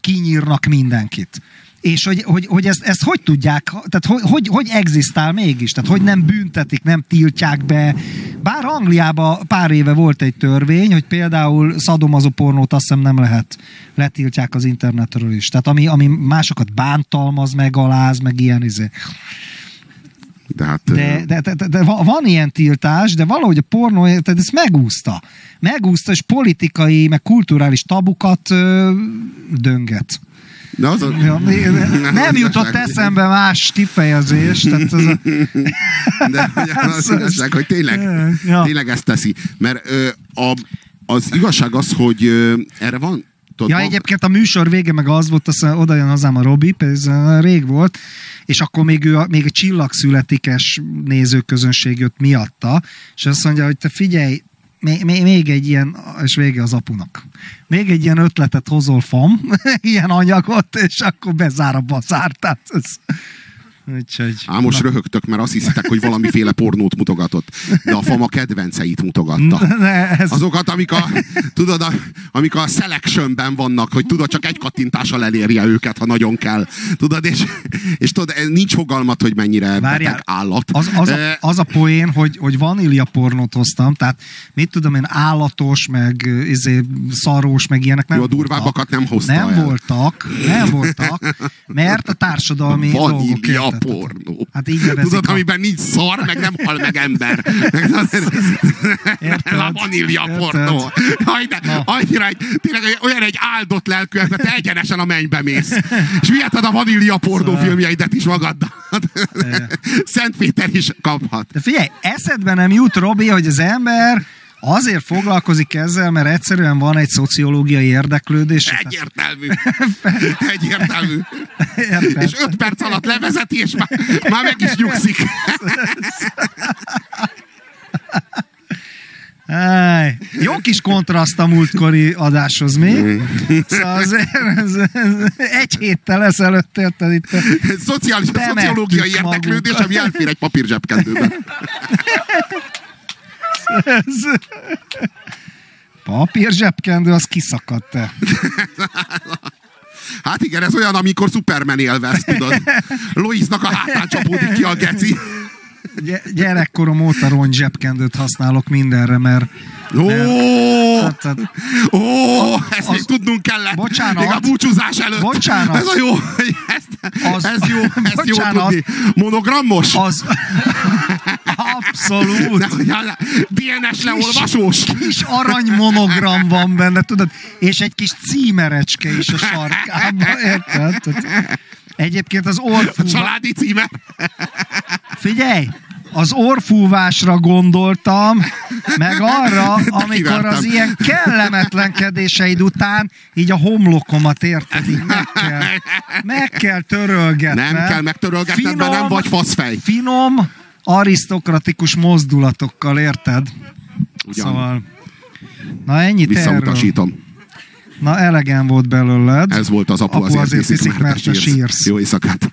kinyírnak mindenkit. És hogy, hogy, hogy ezt, ezt hogy tudják, tehát hogy, hogy, hogy egzisztál mégis, tehát hogy nem büntetik, nem tiltják be. Bár Angliában pár éve volt egy törvény, hogy például szadomazó pornót azt hiszem nem lehet, letiltják az internetről is. Tehát ami, ami másokat bántalmaz, meg aláz, meg ilyen izé. De, hát, de, de, de, de, de van ilyen tiltás, de valahogy a pornó tehát ezt megúszta. Megúszta, és politikai, meg kulturális tabukat ö, dönget. De az a... ja, nem jutott eszembe más kifejezés. Tehát az a... De az, az hogy tényleg, ja. tényleg ezt teszi. Mert ö, a, az igazság az, hogy ö, erre van Tudod, ja, egyébként a műsor vége meg az volt, aztán oda jön hozzám a Robi, ez rég volt, és akkor még ő még a csillagszületikes nézőközönség jött miatta, és azt mondja, hogy te figyelj, még, még egy ilyen, és vége az apunak. Még egy ilyen ötletet hozol fam, ilyen anyagot, és akkor bezár a bazár. Tehát ez, Úgyhogy, Ám most na. röhögtök, mert azt hiszitek, hogy valamiféle pornót mutogatott. De a fama kedvenceit mutogatta. Ne, ez... Azokat, amik a, tudod, a, amik a selectionben vannak, hogy tudod, csak egy kattintással elérje őket, ha nagyon kell. Tudod, és, és tudod, nincs fogalmat, hogy mennyire Várjál, beteg állat. Az, az, a, az a poén, hogy, hogy vanília pornót hoztam, tehát mit tudom én, állatos, meg izé, szarós, meg ilyenek nem Jó, a durvábbakat nem hozta Nem el. voltak, nem voltak, mert a társadalmi dolgok a pornó. Hát így Tudod, a... amiben nincs szar, meg nem hal meg ember. Érted? A vanília pornó. Haj, de, annyira egy, tényleg olyan egy áldott lelkű, mert te egyenesen a mennybe mész. És viheted a vanília pornó szóval... filmjeidet is magaddal. Szent Péter is kaphat. De figyelj, eszedbe nem jut, Robi, hogy az ember Azért foglalkozik ezzel, mert egyszerűen van egy szociológiai érdeklődés. Egyértelmű. Egyértelmű. Érted. És öt perc alatt levezeti, és már, már meg is nyugszik. Ej, jó kis kontraszt a múltkori adáshoz, mi? Szóval az, ez, ez, egy héttel ezelőtt érted itt. Szociális, szociológiai érdeklődés, ami elfér egy papír zsebkendőben. Ez... Papír zsebkendő, az kiszakadt te. Hát igen, ez olyan, amikor Superman élvez, tudod. Loisnak a hátán csapódik ki a geci. Gyerekkorom óta rongy zsebkendőt használok mindenre, mert Ó, hát, hát, ó, ezt az, még tudnunk kellett. Bocsánat. Még a búcsúzás előtt. Bocsánat. Ez a jó, ezt, az, ez jó, ez bocsánat, jó tudni. Monogrammos? Az, abszolút. De, DNS leolvasós. Kis, kis arany monogram van benne, tudod, és egy kis címerecske is a sarkában, érted? Egyébként az orfú... Családi címe. Figyelj, az orfúvásra gondoltam, meg arra, amikor az ilyen kellemetlenkedéseid után így a homlokomat érted, így meg kell, meg kell törölgetnem. Nem kell megtörölgetned, mert nem vagy faszfej. Finom, arisztokratikus mozdulatokkal, érted? Ugyan. Szóval, na ennyit Visszautasítom. Erről. Na, elegem volt belőled. Ez volt az apu, apu azért, azért hiszik, mert, mert te sírsz. Jó éjszakát!